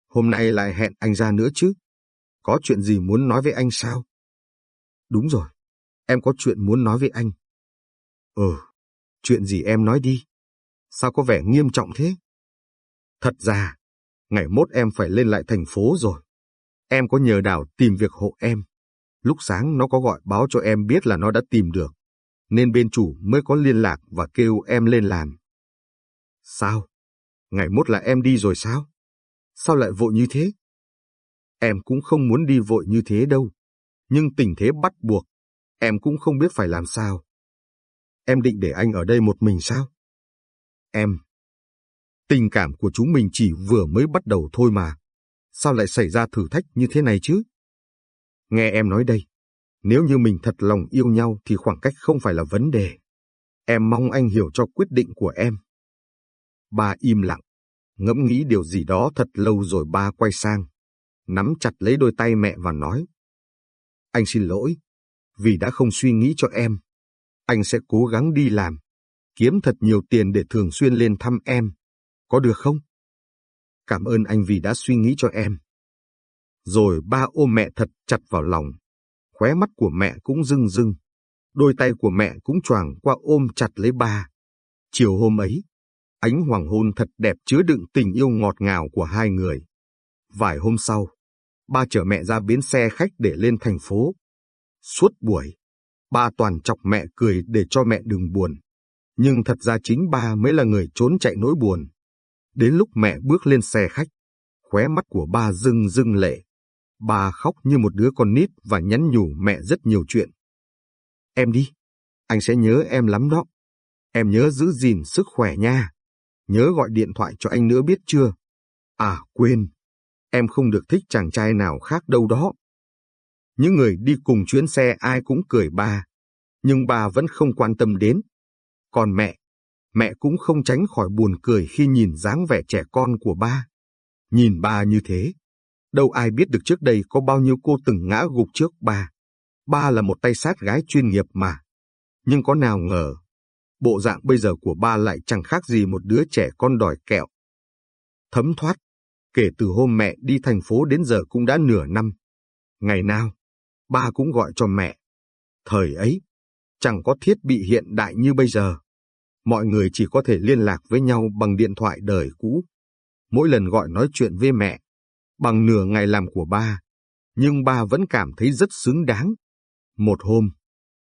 Speaker 1: Hôm nay lại hẹn anh ra nữa chứ. Có chuyện gì muốn nói với anh sao? Đúng rồi, em có chuyện muốn nói với anh. Ừ, chuyện gì em nói đi. Sao có vẻ nghiêm trọng thế? Thật ra, ngày mốt em phải lên lại thành phố rồi. Em có nhờ Đào tìm việc hộ em. Lúc sáng nó có gọi báo cho em biết là nó đã tìm được, nên bên chủ mới có liên lạc và kêu em lên làm. Sao? Ngày mốt là em đi rồi sao? Sao lại vội như thế? Em cũng không muốn đi vội như thế đâu. Nhưng tình thế bắt buộc, em cũng không biết phải làm sao. Em định để anh ở đây một mình sao? Em. Tình cảm của chúng mình chỉ vừa mới bắt đầu thôi mà. Sao lại xảy ra thử thách như thế này chứ? Nghe em nói đây, nếu như mình thật lòng yêu nhau thì khoảng cách không phải là vấn đề. Em mong anh hiểu cho quyết định của em. Ba im lặng, ngẫm nghĩ điều gì đó thật lâu rồi ba quay sang, nắm chặt lấy đôi tay mẹ và nói. Anh xin lỗi, vì đã không suy nghĩ cho em. Anh sẽ cố gắng đi làm, kiếm thật nhiều tiền để thường xuyên lên thăm em. Có được không? Cảm ơn anh vì đã suy nghĩ cho em. Rồi ba ôm mẹ thật chặt vào lòng. Khóe mắt của mẹ cũng rưng rưng. Đôi tay của mẹ cũng choàng qua ôm chặt lấy ba. Chiều hôm ấy, ánh hoàng hôn thật đẹp chứa đựng tình yêu ngọt ngào của hai người. Vài hôm sau, ba chở mẹ ra bến xe khách để lên thành phố. Suốt buổi, ba toàn chọc mẹ cười để cho mẹ đừng buồn. Nhưng thật ra chính ba mới là người trốn chạy nỗi buồn. Đến lúc mẹ bước lên xe khách, khóe mắt của ba rưng rưng lệ. Ba khóc như một đứa con nít và nhắn nhủ mẹ rất nhiều chuyện. Em đi, anh sẽ nhớ em lắm đó. Em nhớ giữ gìn sức khỏe nha. Nhớ gọi điện thoại cho anh nữa biết chưa? À quên, em không được thích chàng trai nào khác đâu đó. Những người đi cùng chuyến xe ai cũng cười ba, nhưng ba vẫn không quan tâm đến. Còn mẹ, mẹ cũng không tránh khỏi buồn cười khi nhìn dáng vẻ trẻ con của ba. Nhìn ba như thế, đâu ai biết được trước đây có bao nhiêu cô từng ngã gục trước ba. Ba là một tay sát gái chuyên nghiệp mà. Nhưng có nào ngờ, bộ dạng bây giờ của ba lại chẳng khác gì một đứa trẻ con đòi kẹo. Thấm thoát, kể từ hôm mẹ đi thành phố đến giờ cũng đã nửa năm. Ngày nào, ba cũng gọi cho mẹ. Thời ấy, chẳng có thiết bị hiện đại như bây giờ. Mọi người chỉ có thể liên lạc với nhau bằng điện thoại đời cũ. Mỗi lần gọi nói chuyện với mẹ, bằng nửa ngày làm của ba, nhưng ba vẫn cảm thấy rất xứng đáng. Một hôm,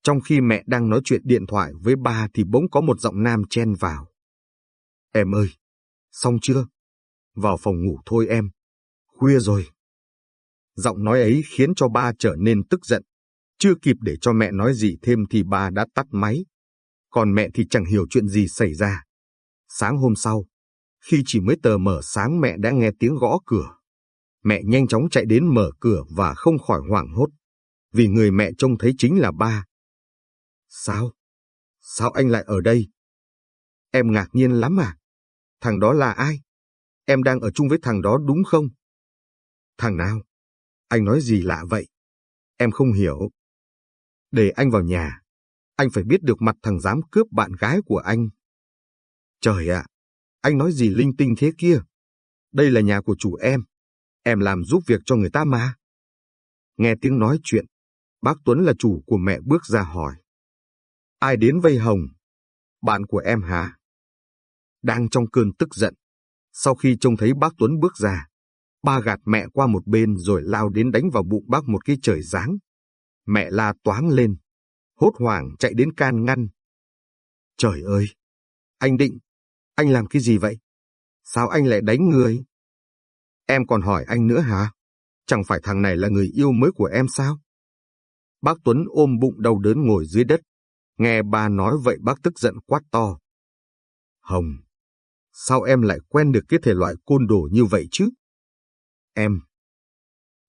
Speaker 1: trong khi mẹ đang nói chuyện điện thoại với ba thì bỗng có một giọng nam chen vào. Em ơi, xong chưa? Vào phòng ngủ thôi em, khuya rồi. Giọng nói ấy khiến cho ba trở nên tức giận. Chưa kịp để cho mẹ nói gì thêm thì ba đã tắt máy. Còn mẹ thì chẳng hiểu chuyện gì xảy ra. Sáng hôm sau, khi chỉ mới tờ mở sáng mẹ đã nghe tiếng gõ cửa. Mẹ nhanh chóng chạy đến mở cửa và không khỏi hoảng hốt. Vì người mẹ trông thấy chính là ba. Sao? Sao anh lại ở đây? Em ngạc nhiên lắm à? Thằng đó là ai? Em đang ở chung với thằng đó đúng không? Thằng nào? Anh nói gì lạ vậy? Em không hiểu. Để anh vào nhà, anh phải biết được mặt thằng dám cướp bạn gái của anh. Trời ạ, anh nói gì linh tinh thế kia? Đây là nhà của chủ em. Em làm giúp việc cho người ta mà. Nghe tiếng nói chuyện, bác Tuấn là chủ của mẹ bước ra hỏi. Ai đến vây hồng? Bạn của em hả? Đang trong cơn tức giận. Sau khi trông thấy bác Tuấn bước ra, ba gạt mẹ qua một bên rồi lao đến đánh vào bụng bác một cái trời giáng. Mẹ la toáng lên, hốt hoảng chạy đến can ngăn. Trời ơi! Anh Định, anh làm cái gì vậy? Sao anh lại đánh người? Em còn hỏi anh nữa hả? Chẳng phải thằng này là người yêu mới của em sao? Bác Tuấn ôm bụng đau đớn ngồi dưới đất. Nghe ba nói vậy bác tức giận quát to. Hồng, sao em lại quen được cái thể loại côn đồ như vậy chứ? Em.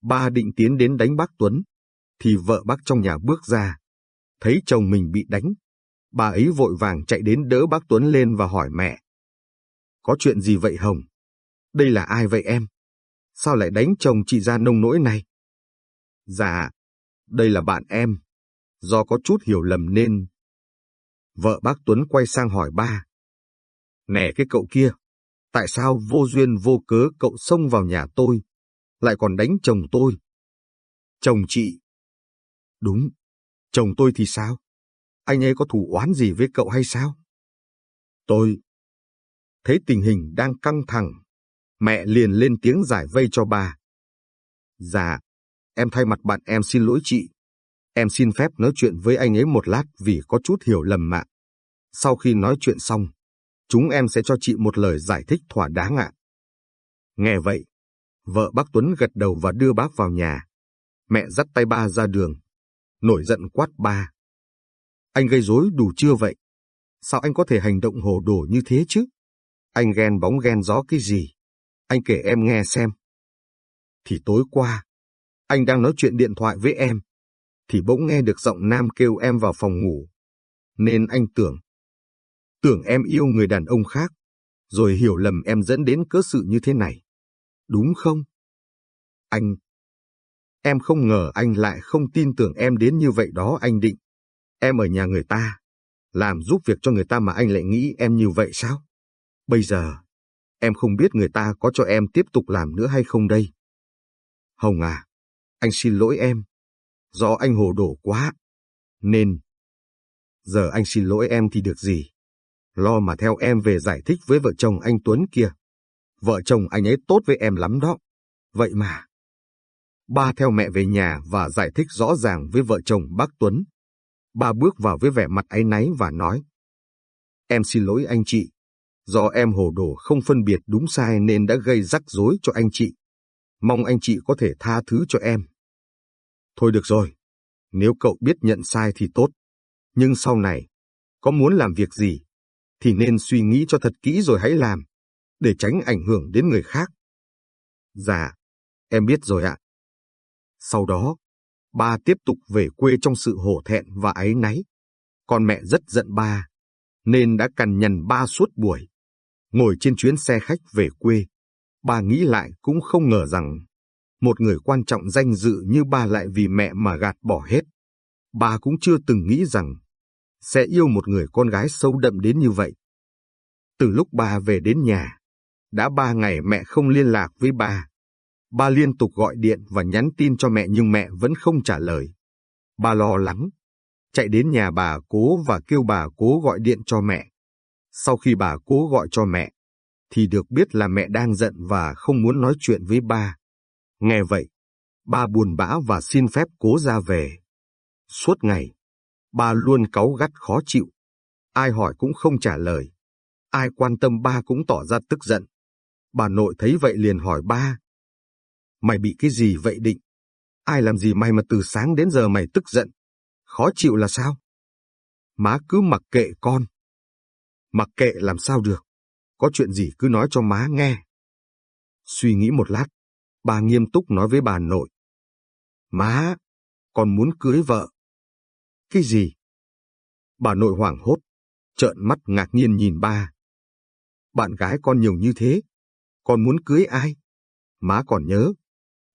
Speaker 1: Ba định tiến đến đánh bác Tuấn, thì vợ bác trong nhà bước ra. Thấy chồng mình bị đánh, bà ấy vội vàng chạy đến đỡ bác Tuấn lên và hỏi mẹ. Có chuyện gì vậy Hồng? Đây là ai vậy em? Sao lại đánh chồng chị ra nông nỗi này? Dạ, đây là bạn em. Do có chút hiểu lầm nên... Vợ bác Tuấn quay sang hỏi ba. Nè cái cậu kia, tại sao vô duyên vô cớ cậu xông vào nhà tôi, lại còn đánh chồng tôi? Chồng chị. Đúng, chồng tôi thì sao? Anh ấy có thủ oán gì với cậu hay sao? Tôi. Thấy tình hình đang căng thẳng, mẹ liền lên tiếng giải vây cho bà. Dạ, em thay mặt bạn em xin lỗi chị. Em xin phép nói chuyện với anh ấy một lát vì có chút hiểu lầm ạ. Sau khi nói chuyện xong, chúng em sẽ cho chị một lời giải thích thỏa đáng ạ. Nghe vậy, vợ bác Tuấn gật đầu và đưa bác vào nhà. Mẹ dắt tay ba ra đường, nổi giận quát ba. Anh gây rối đủ chưa vậy? Sao anh có thể hành động hồ đồ như thế chứ? Anh ghen bóng ghen gió cái gì? Anh kể em nghe xem. Thì tối qua, anh đang nói chuyện điện thoại với em, thì bỗng nghe được giọng nam kêu em vào phòng ngủ. Nên anh tưởng, tưởng em yêu người đàn ông khác, rồi hiểu lầm em dẫn đến cớ sự như thế này. Đúng không? Anh, em không ngờ anh lại không tin tưởng em đến như vậy đó anh định. Em ở nhà người ta, làm giúp việc cho người ta mà anh lại nghĩ em như vậy sao? Bây giờ, Em không biết người ta có cho em tiếp tục làm nữa hay không đây. Hồng à, anh xin lỗi em. Do anh hồ đồ quá. Nên... Giờ anh xin lỗi em thì được gì? Lo mà theo em về giải thích với vợ chồng anh Tuấn kia. Vợ chồng anh ấy tốt với em lắm đó. Vậy mà... Ba theo mẹ về nhà và giải thích rõ ràng với vợ chồng bác Tuấn. Ba bước vào với vẻ mặt áy náy và nói. Em xin lỗi anh chị. Do em hồ đồ không phân biệt đúng sai nên đã gây rắc rối cho anh chị. Mong anh chị có thể tha thứ cho em. Thôi được rồi. Nếu cậu biết nhận sai thì tốt. Nhưng sau này, có muốn làm việc gì, thì nên suy nghĩ cho thật kỹ rồi hãy làm, để tránh ảnh hưởng đến người khác. Dạ, em biết rồi ạ. Sau đó, ba tiếp tục về quê trong sự hổ thẹn và áy náy. Con mẹ rất giận ba, nên đã cằn nhằn ba suốt buổi. Ngồi trên chuyến xe khách về quê, ba nghĩ lại cũng không ngờ rằng một người quan trọng danh dự như ba lại vì mẹ mà gạt bỏ hết. Ba cũng chưa từng nghĩ rằng sẽ yêu một người con gái sâu đậm đến như vậy. Từ lúc ba về đến nhà, đã ba ngày mẹ không liên lạc với ba. Ba liên tục gọi điện và nhắn tin cho mẹ nhưng mẹ vẫn không trả lời. Ba lo lắng, chạy đến nhà bà cố và kêu bà cố gọi điện cho mẹ. Sau khi bà cố gọi cho mẹ, thì được biết là mẹ đang giận và không muốn nói chuyện với ba. Nghe vậy, ba buồn bã và xin phép cố ra về. Suốt ngày, ba luôn cáu gắt khó chịu. Ai hỏi cũng không trả lời. Ai quan tâm ba cũng tỏ ra tức giận. Bà nội thấy vậy liền hỏi ba. Mày bị cái gì vậy định? Ai làm gì mày mà từ sáng đến giờ mày tức giận? Khó chịu là sao? Má cứ mặc kệ con. Mặc kệ làm sao được. Có chuyện gì cứ nói cho má nghe. Suy nghĩ một lát, bà nghiêm túc nói với bà nội. Má, con muốn cưới vợ. Cái gì? Bà nội hoảng hốt, trợn mắt ngạc nhiên nhìn ba. Bạn gái con nhiều như thế, con muốn cưới ai? Má còn nhớ,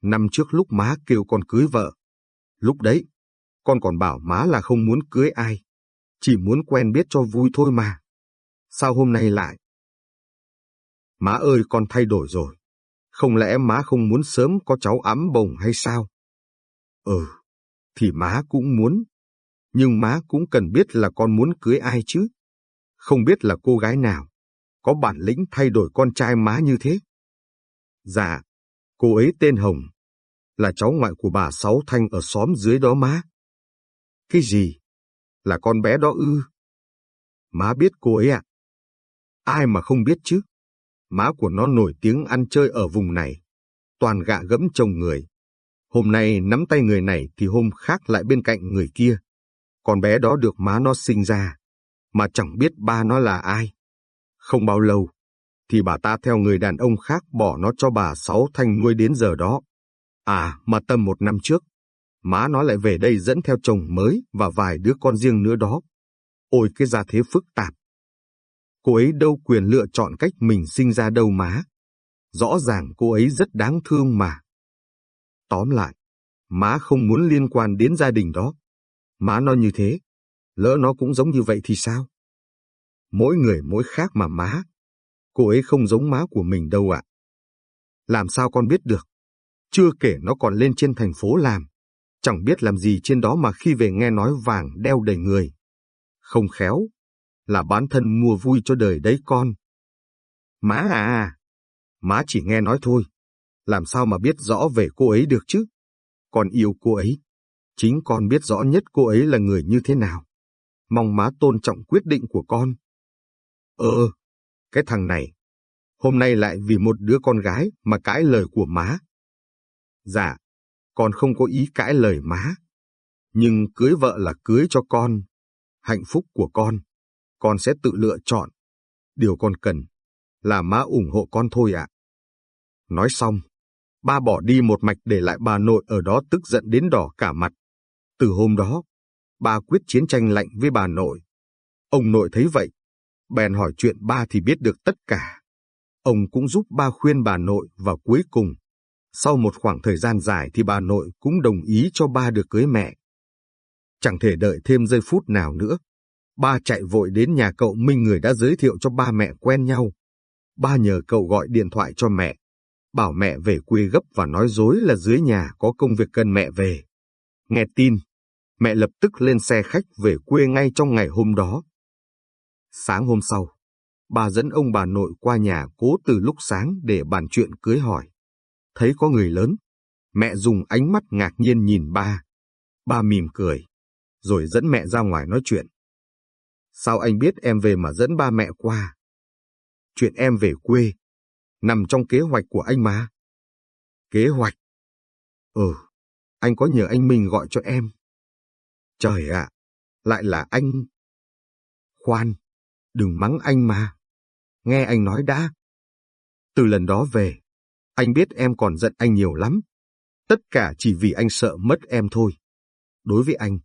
Speaker 1: năm trước lúc má kêu con cưới vợ. Lúc đấy, con còn bảo má là không muốn cưới ai, chỉ muốn quen biết cho vui thôi mà. Sao hôm nay lại? Má ơi con thay đổi rồi, không lẽ má không muốn sớm có cháu ấm bồng hay sao? Ừ, thì má cũng muốn, nhưng má cũng cần biết là con muốn cưới ai chứ. Không biết là cô gái nào, có bản lĩnh thay đổi con trai má như thế. Dạ, cô ấy tên Hồng, là cháu ngoại của bà Sáu Thanh ở xóm dưới đó má. Cái gì? Là con bé đó ư? Má biết cô ấy ạ. Ai mà không biết chứ? Má của nó nổi tiếng ăn chơi ở vùng này. Toàn gạ gẫm chồng người. Hôm nay nắm tay người này thì hôm khác lại bên cạnh người kia. Con bé đó được má nó sinh ra, mà chẳng biết ba nó là ai. Không bao lâu, thì bà ta theo người đàn ông khác bỏ nó cho bà Sáu Thanh nuôi đến giờ đó. À, mà tầm một năm trước, má nó lại về đây dẫn theo chồng mới và vài đứa con riêng nữa đó. Ôi cái gia thế phức tạp. Cô ấy đâu quyền lựa chọn cách mình sinh ra đâu má. Rõ ràng cô ấy rất đáng thương mà. Tóm lại, má không muốn liên quan đến gia đình đó. Má nó như thế, lỡ nó cũng giống như vậy thì sao? Mỗi người mỗi khác mà má. Cô ấy không giống má của mình đâu ạ. Làm sao con biết được? Chưa kể nó còn lên trên thành phố làm. Chẳng biết làm gì trên đó mà khi về nghe nói vàng đeo đầy người. Không khéo, là bán thân mua vui cho đời đấy con. Má à, má chỉ nghe nói thôi. Làm sao mà biết rõ về cô ấy được chứ? Con yêu cô ấy. Chính con biết rõ nhất cô ấy là người như thế nào. Mong má tôn trọng quyết định của con. Ờ, cái thằng này, hôm nay lại vì một đứa con gái mà cãi lời của má. Dạ, con không có ý cãi lời má. Nhưng cưới vợ là cưới cho con. Hạnh phúc của con, con sẽ tự lựa chọn. Điều con cần là má ủng hộ con thôi ạ. Nói xong, ba bỏ đi một mạch để lại bà nội ở đó tức giận đến đỏ cả mặt. Từ hôm đó, ba quyết chiến tranh lạnh với bà nội. Ông nội thấy vậy, bèn hỏi chuyện ba thì biết được tất cả. Ông cũng giúp ba khuyên bà nội và cuối cùng, sau một khoảng thời gian dài thì bà nội cũng đồng ý cho ba được cưới mẹ. Chẳng thể đợi thêm giây phút nào nữa. Ba chạy vội đến nhà cậu Minh người đã giới thiệu cho ba mẹ quen nhau. Ba nhờ cậu gọi điện thoại cho mẹ, bảo mẹ về quê gấp và nói dối là dưới nhà có công việc cần mẹ về. Nghe tin, mẹ lập tức lên xe khách về quê ngay trong ngày hôm đó. Sáng hôm sau, bà dẫn ông bà nội qua nhà cố từ lúc sáng để bàn chuyện cưới hỏi. Thấy có người lớn, mẹ dùng ánh mắt ngạc nhiên nhìn ba. Ba mỉm cười, rồi dẫn mẹ ra ngoài nói chuyện. Sao anh biết em về mà dẫn ba mẹ qua? Chuyện em về quê, nằm trong kế hoạch của anh mà. Kế hoạch? Ừ, anh có nhờ anh Minh gọi cho em. Trời ạ, lại là anh. Khoan, đừng mắng anh mà. Nghe anh nói đã. Từ lần đó về, anh biết em còn giận anh nhiều lắm. Tất cả chỉ vì anh sợ mất em thôi. Đối với anh,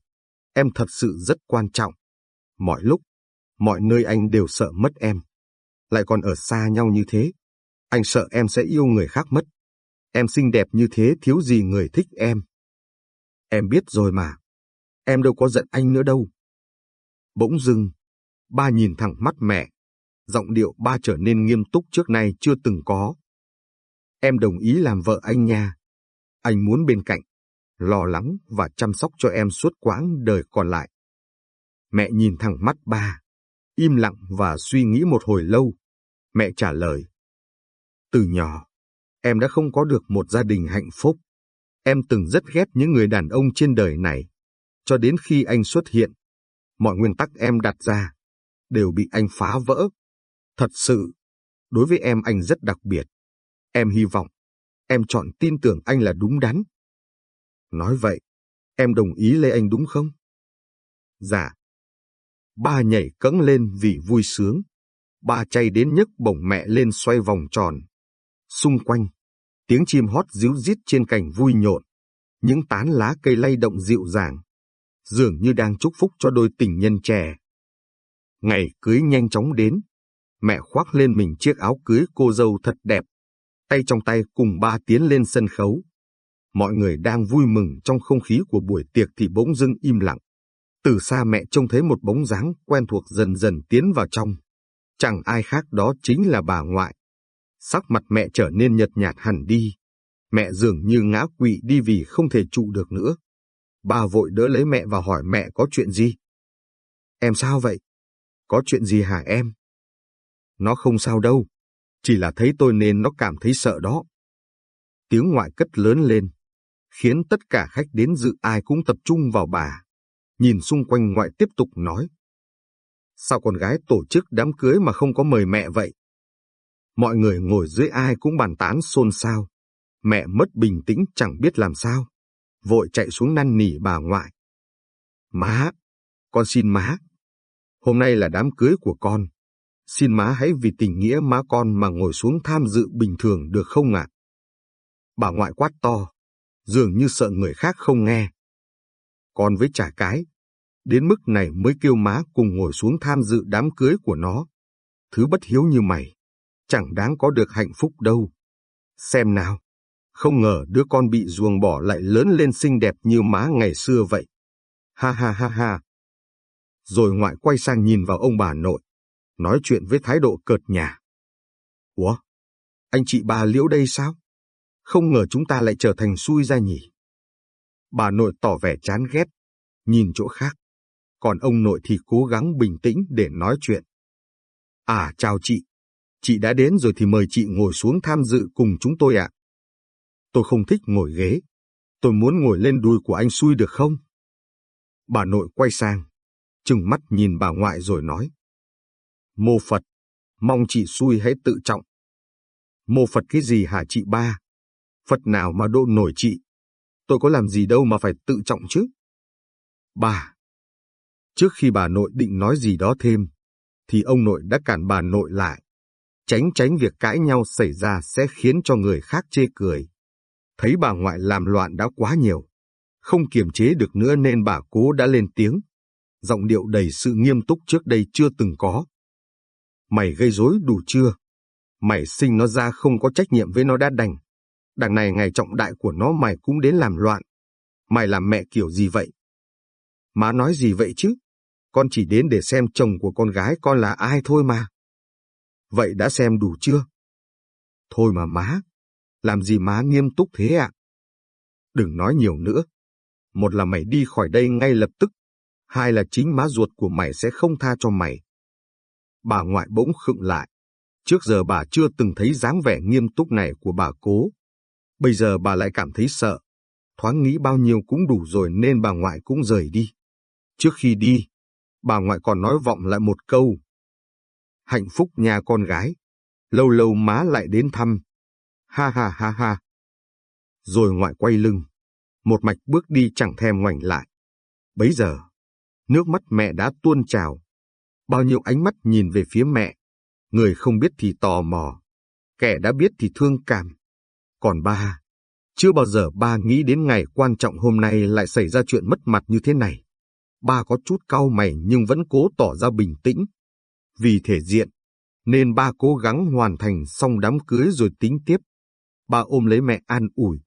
Speaker 1: em thật sự rất quan trọng. Mọi lúc, mọi nơi anh đều sợ mất em. Lại còn ở xa nhau như thế. Anh sợ em sẽ yêu người khác mất. Em xinh đẹp như thế thiếu gì người thích em. Em biết rồi mà. Em đâu có giận anh nữa đâu. Bỗng dưng, ba nhìn thẳng mắt mẹ. Giọng điệu ba trở nên nghiêm túc trước nay chưa từng có. Em đồng ý làm vợ anh nha. Anh muốn bên cạnh, lo lắng và chăm sóc cho em suốt quãng đời còn lại. Mẹ nhìn thẳng mắt ba, im lặng và suy nghĩ một hồi lâu. Mẹ trả lời. Từ nhỏ, em đã không có được một gia đình hạnh phúc. Em từng rất ghét những người đàn ông trên đời này. Cho đến khi anh xuất hiện, mọi nguyên tắc em đặt ra đều bị anh phá vỡ. Thật sự, đối với em anh rất đặc biệt. Em hy vọng, em chọn tin tưởng anh là đúng đắn. Nói vậy, em đồng ý lấy anh đúng không? Dạ. Ba nhảy cẫng lên vì vui sướng. Ba chay đến nhấc bổng mẹ lên xoay vòng tròn. Xung quanh, tiếng chim hót ríu rít trên cành vui nhộn. Những tán lá cây lay động dịu dàng. Dường như đang chúc phúc cho đôi tình nhân trẻ. Ngày cưới nhanh chóng đến. Mẹ khoác lên mình chiếc áo cưới cô dâu thật đẹp. Tay trong tay cùng ba tiến lên sân khấu. Mọi người đang vui mừng trong không khí của buổi tiệc thì bỗng dưng im lặng. Từ xa mẹ trông thấy một bóng dáng quen thuộc dần dần tiến vào trong. Chẳng ai khác đó chính là bà ngoại. Sắc mặt mẹ trở nên nhợt nhạt hẳn đi. Mẹ dường như ngã quỵ đi vì không thể trụ được nữa. Bà vội đỡ lấy mẹ và hỏi mẹ có chuyện gì. Em sao vậy? Có chuyện gì hả em? Nó không sao đâu. Chỉ là thấy tôi nên nó cảm thấy sợ đó. Tiếng ngoại cất lớn lên, khiến tất cả khách đến dự ai cũng tập trung vào bà. Nhìn xung quanh ngoại tiếp tục nói. Sao con gái tổ chức đám cưới mà không có mời mẹ vậy? Mọi người ngồi dưới ai cũng bàn tán xôn xao. Mẹ mất bình tĩnh chẳng biết làm sao. Vội chạy xuống năn nỉ bà ngoại. Má, con xin má. Hôm nay là đám cưới của con. Xin má hãy vì tình nghĩa má con mà ngồi xuống tham dự bình thường được không ạ? Bà ngoại quát to, dường như sợ người khác không nghe. Còn với trả cái, đến mức này mới kêu má cùng ngồi xuống tham dự đám cưới của nó. Thứ bất hiếu như mày, chẳng đáng có được hạnh phúc đâu. Xem nào, không ngờ đứa con bị ruồng bỏ lại lớn lên xinh đẹp như má ngày xưa vậy. Ha ha ha ha. Rồi ngoại quay sang nhìn vào ông bà nội, nói chuyện với thái độ cợt nhà. Ủa, anh chị bà liễu đây sao? Không ngờ chúng ta lại trở thành xui ra nhỉ. Bà nội tỏ vẻ chán ghét, nhìn chỗ khác. Còn ông nội thì cố gắng bình tĩnh để nói chuyện. À chào chị, chị đã đến rồi thì mời chị ngồi xuống tham dự cùng chúng tôi ạ. Tôi không thích ngồi ghế, tôi muốn ngồi lên đùi của anh xui được không? Bà nội quay sang, chừng mắt nhìn bà ngoại rồi nói. Mô Phật, mong chị xui hãy tự trọng. Mô Phật cái gì hả chị ba? Phật nào mà độ nổi chị? Tôi có làm gì đâu mà phải tự trọng chứ? Bà. Trước khi bà nội định nói gì đó thêm, thì ông nội đã cản bà nội lại. Tránh tránh việc cãi nhau xảy ra sẽ khiến cho người khác chê cười. Thấy bà ngoại làm loạn đã quá nhiều. Không kiềm chế được nữa nên bà cố đã lên tiếng. Giọng điệu đầy sự nghiêm túc trước đây chưa từng có. Mày gây rối đủ chưa? Mày sinh nó ra không có trách nhiệm với nó đã đành. Đằng này ngày trọng đại của nó mày cũng đến làm loạn. Mày làm mẹ kiểu gì vậy? Má nói gì vậy chứ? Con chỉ đến để xem chồng của con gái con là ai thôi mà. Vậy đã xem đủ chưa? Thôi mà má, làm gì má nghiêm túc thế ạ? Đừng nói nhiều nữa. Một là mày đi khỏi đây ngay lập tức, hai là chính má ruột của mày sẽ không tha cho mày. Bà ngoại bỗng khựng lại. Trước giờ bà chưa từng thấy dáng vẻ nghiêm túc này của bà cố. Bây giờ bà lại cảm thấy sợ. Thoáng nghĩ bao nhiêu cũng đủ rồi nên bà ngoại cũng rời đi. Trước khi đi, bà ngoại còn nói vọng lại một câu. Hạnh phúc nhà con gái. Lâu lâu má lại đến thăm. Ha ha ha ha. Rồi ngoại quay lưng. Một mạch bước đi chẳng thèm ngoảnh lại. Bấy giờ, nước mắt mẹ đã tuôn trào. Bao nhiêu ánh mắt nhìn về phía mẹ. Người không biết thì tò mò. Kẻ đã biết thì thương cảm. Còn ba, chưa bao giờ ba nghĩ đến ngày quan trọng hôm nay lại xảy ra chuyện mất mặt như thế này. Ba có chút cau mày nhưng vẫn cố tỏ ra bình tĩnh. Vì thể diện, nên ba cố gắng hoàn thành xong đám cưới rồi tính tiếp. Ba ôm lấy mẹ an ủi.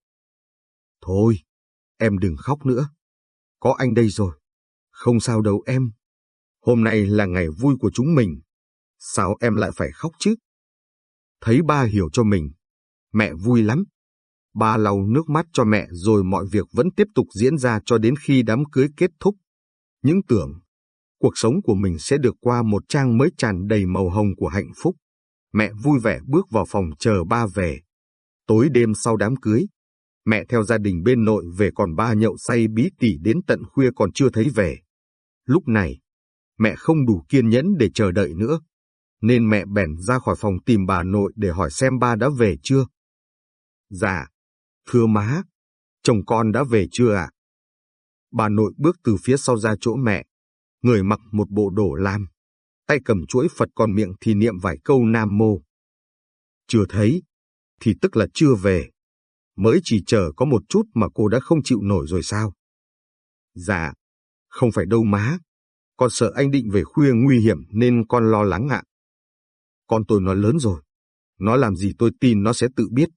Speaker 1: Thôi, em đừng khóc nữa. Có anh đây rồi. Không sao đâu em. Hôm nay là ngày vui của chúng mình. Sao em lại phải khóc chứ? Thấy ba hiểu cho mình. Mẹ vui lắm. Ba lau nước mắt cho mẹ rồi mọi việc vẫn tiếp tục diễn ra cho đến khi đám cưới kết thúc. Những tưởng, cuộc sống của mình sẽ được qua một trang mới tràn đầy màu hồng của hạnh phúc. Mẹ vui vẻ bước vào phòng chờ ba về. Tối đêm sau đám cưới, mẹ theo gia đình bên nội về còn ba nhậu say bí tỉ đến tận khuya còn chưa thấy về. Lúc này, mẹ không đủ kiên nhẫn để chờ đợi nữa, nên mẹ bèn ra khỏi phòng tìm bà nội để hỏi xem ba đã về chưa. Dạ, thưa má, chồng con đã về chưa ạ? Bà nội bước từ phía sau ra chỗ mẹ, người mặc một bộ đồ lam, tay cầm chuỗi Phật còn miệng thì niệm vài câu Nam Mô. Chưa thấy, thì tức là chưa về. Mới chỉ chờ có một chút mà cô đã không chịu nổi rồi sao? Dạ, không phải đâu má. Con sợ anh định về khuya nguy hiểm nên con lo lắng ạ. Con tôi nó lớn rồi. Nó làm gì tôi tin nó sẽ tự biết.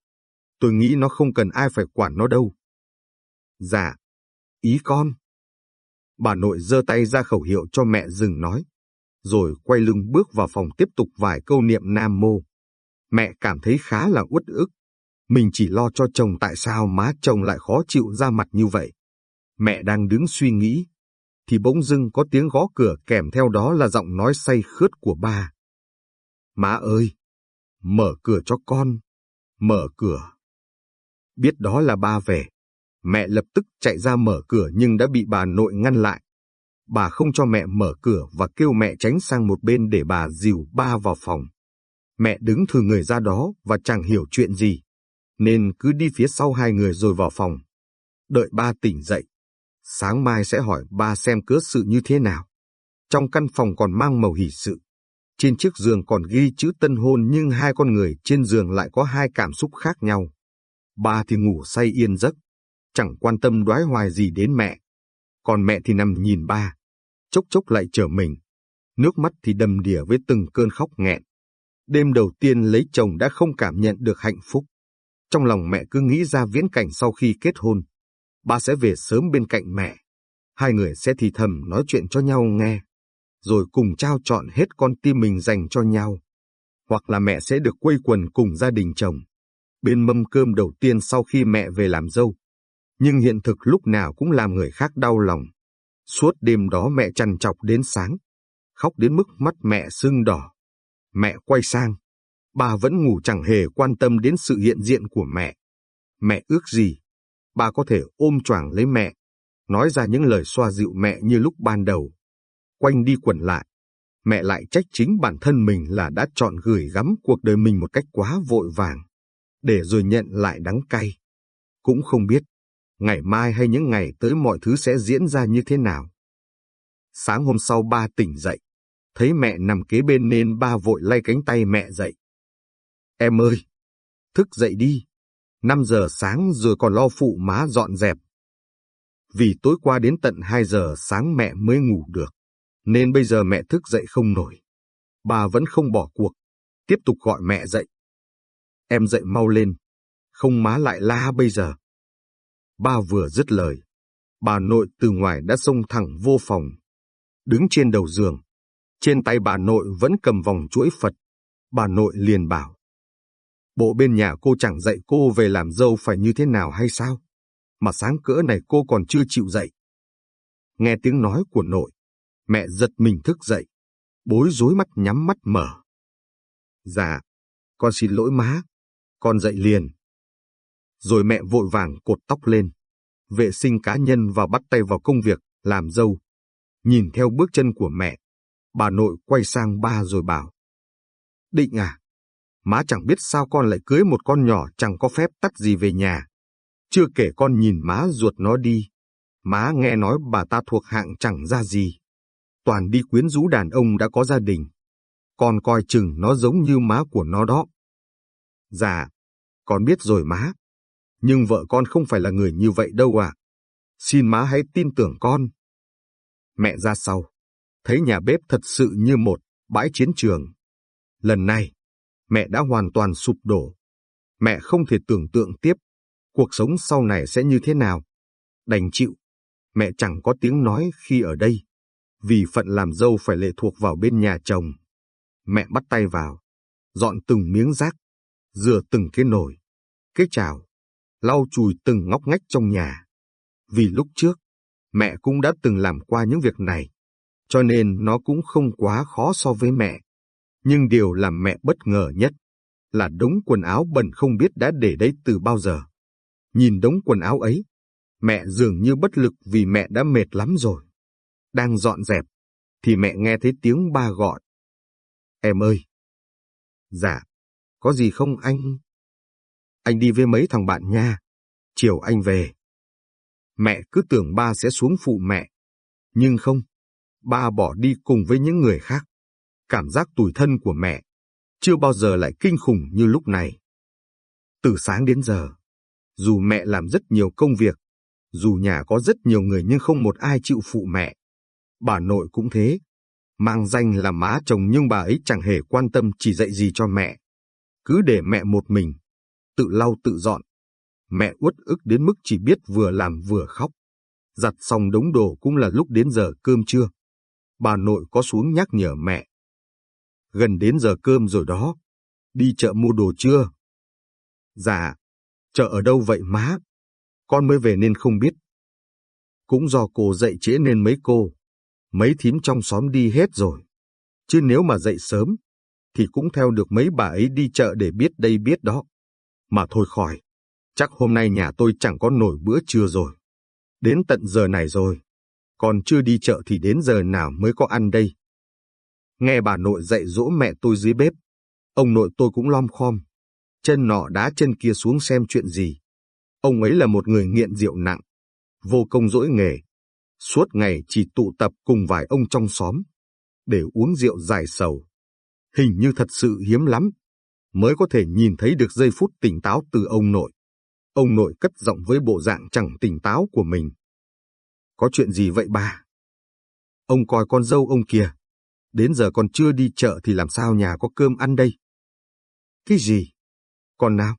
Speaker 1: Tôi nghĩ nó không cần ai phải quản nó đâu. Dạ, ý con. Bà nội giơ tay ra khẩu hiệu cho mẹ dừng nói, rồi quay lưng bước vào phòng tiếp tục vài câu niệm Nam Mô. Mẹ cảm thấy khá là uất ức. Mình chỉ lo cho chồng tại sao má chồng lại khó chịu ra mặt như vậy. Mẹ đang đứng suy nghĩ, thì bỗng dưng có tiếng gõ cửa kèm theo đó là giọng nói say khướt của ba. Má ơi, mở cửa cho con, mở cửa. Biết đó là ba về, mẹ lập tức chạy ra mở cửa nhưng đã bị bà nội ngăn lại. Bà không cho mẹ mở cửa và kêu mẹ tránh sang một bên để bà dìu ba vào phòng. Mẹ đứng thử người ra đó và chẳng hiểu chuyện gì, nên cứ đi phía sau hai người rồi vào phòng. Đợi ba tỉnh dậy, sáng mai sẽ hỏi ba xem cớ sự như thế nào. Trong căn phòng còn mang màu hỷ sự. Trên chiếc giường còn ghi chữ tân hôn nhưng hai con người trên giường lại có hai cảm xúc khác nhau. Ba thì ngủ say yên giấc, chẳng quan tâm đoái hoài gì đến mẹ. Còn mẹ thì nằm nhìn ba, chốc chốc lại trở mình. Nước mắt thì đầm đìa với từng cơn khóc nghẹn. Đêm đầu tiên lấy chồng đã không cảm nhận được hạnh phúc. Trong lòng mẹ cứ nghĩ ra viễn cảnh sau khi kết hôn. Ba sẽ về sớm bên cạnh mẹ. Hai người sẽ thì thầm nói chuyện cho nhau nghe. Rồi cùng trao chọn hết con tim mình dành cho nhau. Hoặc là mẹ sẽ được quây quần cùng gia đình chồng. Bên mâm cơm đầu tiên sau khi mẹ về làm dâu. Nhưng hiện thực lúc nào cũng làm người khác đau lòng. Suốt đêm đó mẹ chằn chọc đến sáng. Khóc đến mức mắt mẹ sưng đỏ. Mẹ quay sang, bà vẫn ngủ chẳng hề quan tâm đến sự hiện diện của mẹ. Mẹ ước gì, bà có thể ôm choàng lấy mẹ, nói ra những lời xoa dịu mẹ như lúc ban đầu. Quanh đi quẩn lại, mẹ lại trách chính bản thân mình là đã chọn gửi gắm cuộc đời mình một cách quá vội vàng, để rồi nhận lại đắng cay. Cũng không biết, ngày mai hay những ngày tới mọi thứ sẽ diễn ra như thế nào. Sáng hôm sau ba tỉnh dậy, thấy mẹ nằm kế bên nên ba vội lay cánh tay mẹ dậy. Em ơi, thức dậy đi, 5 giờ sáng rồi còn lo phụ má dọn dẹp. Vì tối qua đến tận 2 giờ sáng mẹ mới ngủ được, nên bây giờ mẹ thức dậy không nổi. Bà vẫn không bỏ cuộc, tiếp tục gọi mẹ dậy. Em dậy mau lên, không má lại la bây giờ. Ba vừa dứt lời, bà nội từ ngoài đã xông thẳng vô phòng. Đứng trên đầu giường, trên tay bà nội vẫn cầm vòng chuỗi Phật. Bà nội liền bảo. Bộ bên nhà cô chẳng dạy cô về làm dâu phải như thế nào hay sao? Mà sáng cỡ này cô còn chưa chịu dậy. Nghe tiếng nói của nội, mẹ giật mình thức dậy, bối rối mắt nhắm mắt mở. Dạ, con xin lỗi má, con dậy liền. Rồi mẹ vội vàng cột tóc lên, vệ sinh cá nhân và bắt tay vào công việc, làm dâu. Nhìn theo bước chân của mẹ, bà nội quay sang ba rồi bảo. Định à, má chẳng biết sao con lại cưới một con nhỏ chẳng có phép tắt gì về nhà. Chưa kể con nhìn má ruột nó đi. Má nghe nói bà ta thuộc hạng chẳng ra gì. Toàn đi quyến rũ đàn ông đã có gia đình. Con coi chừng nó giống như má của nó đó. Dạ, con biết rồi má. Nhưng vợ con không phải là người như vậy đâu à. Xin má hãy tin tưởng con. Mẹ ra sau, thấy nhà bếp thật sự như một bãi chiến trường. Lần này, mẹ đã hoàn toàn sụp đổ. Mẹ không thể tưởng tượng tiếp cuộc sống sau này sẽ như thế nào. Đành chịu, mẹ chẳng có tiếng nói khi ở đây, vì phận làm dâu phải lệ thuộc vào bên nhà chồng. Mẹ bắt tay vào, dọn từng miếng rác, rửa từng cái nồi, cái chảo, lau chùi từng ngóc ngách trong nhà. Vì lúc trước, mẹ cũng đã từng làm qua những việc này, cho nên nó cũng không quá khó so với mẹ. Nhưng điều làm mẹ bất ngờ nhất là đống quần áo bẩn không biết đã để đấy từ bao giờ. Nhìn đống quần áo ấy, mẹ dường như bất lực vì mẹ đã mệt lắm rồi. Đang dọn dẹp, thì mẹ nghe thấy tiếng ba gọi. Em ơi! Dạ, có gì không anh? Anh đi với mấy thằng bạn nha, chiều anh về. Mẹ cứ tưởng ba sẽ xuống phụ mẹ, nhưng không, ba bỏ đi cùng với những người khác. Cảm giác tủi thân của mẹ chưa bao giờ lại kinh khủng như lúc này. Từ sáng đến giờ, dù mẹ làm rất nhiều công việc, dù nhà có rất nhiều người nhưng không một ai chịu phụ mẹ. Bà nội cũng thế, mang danh là má chồng nhưng bà ấy chẳng hề quan tâm chỉ dạy gì cho mẹ. Cứ để mẹ một mình, tự lau tự dọn. Mẹ uất ức đến mức chỉ biết vừa làm vừa khóc. Giặt xong đống đồ cũng là lúc đến giờ cơm trưa. Bà nội có xuống nhắc nhở mẹ. Gần đến giờ cơm rồi đó. Đi chợ mua đồ chưa? Dạ, chợ ở đâu vậy má? Con mới về nên không biết. Cũng do cô dậy trễ nên mấy cô, mấy thím trong xóm đi hết rồi. Chứ nếu mà dậy sớm, thì cũng theo được mấy bà ấy đi chợ để biết đây biết đó. Mà thôi khỏi, chắc hôm nay nhà tôi chẳng có nổi bữa trưa rồi. Đến tận giờ này rồi, còn chưa đi chợ thì đến giờ nào mới có ăn đây. Nghe bà nội dạy dỗ mẹ tôi dưới bếp, ông nội tôi cũng lom khom, chân nọ đá chân kia xuống xem chuyện gì. Ông ấy là một người nghiện rượu nặng, vô công dỗi nghề, suốt ngày chỉ tụ tập cùng vài ông trong xóm, để uống rượu dài sầu. Hình như thật sự hiếm lắm, mới có thể nhìn thấy được giây phút tỉnh táo từ ông nội. Ông nội cất giọng với bộ dạng chẳng tỉnh táo của mình. Có chuyện gì vậy bà? Ông coi con dâu ông kìa. Đến giờ còn chưa đi chợ thì làm sao nhà có cơm ăn đây? Cái gì? Con nào?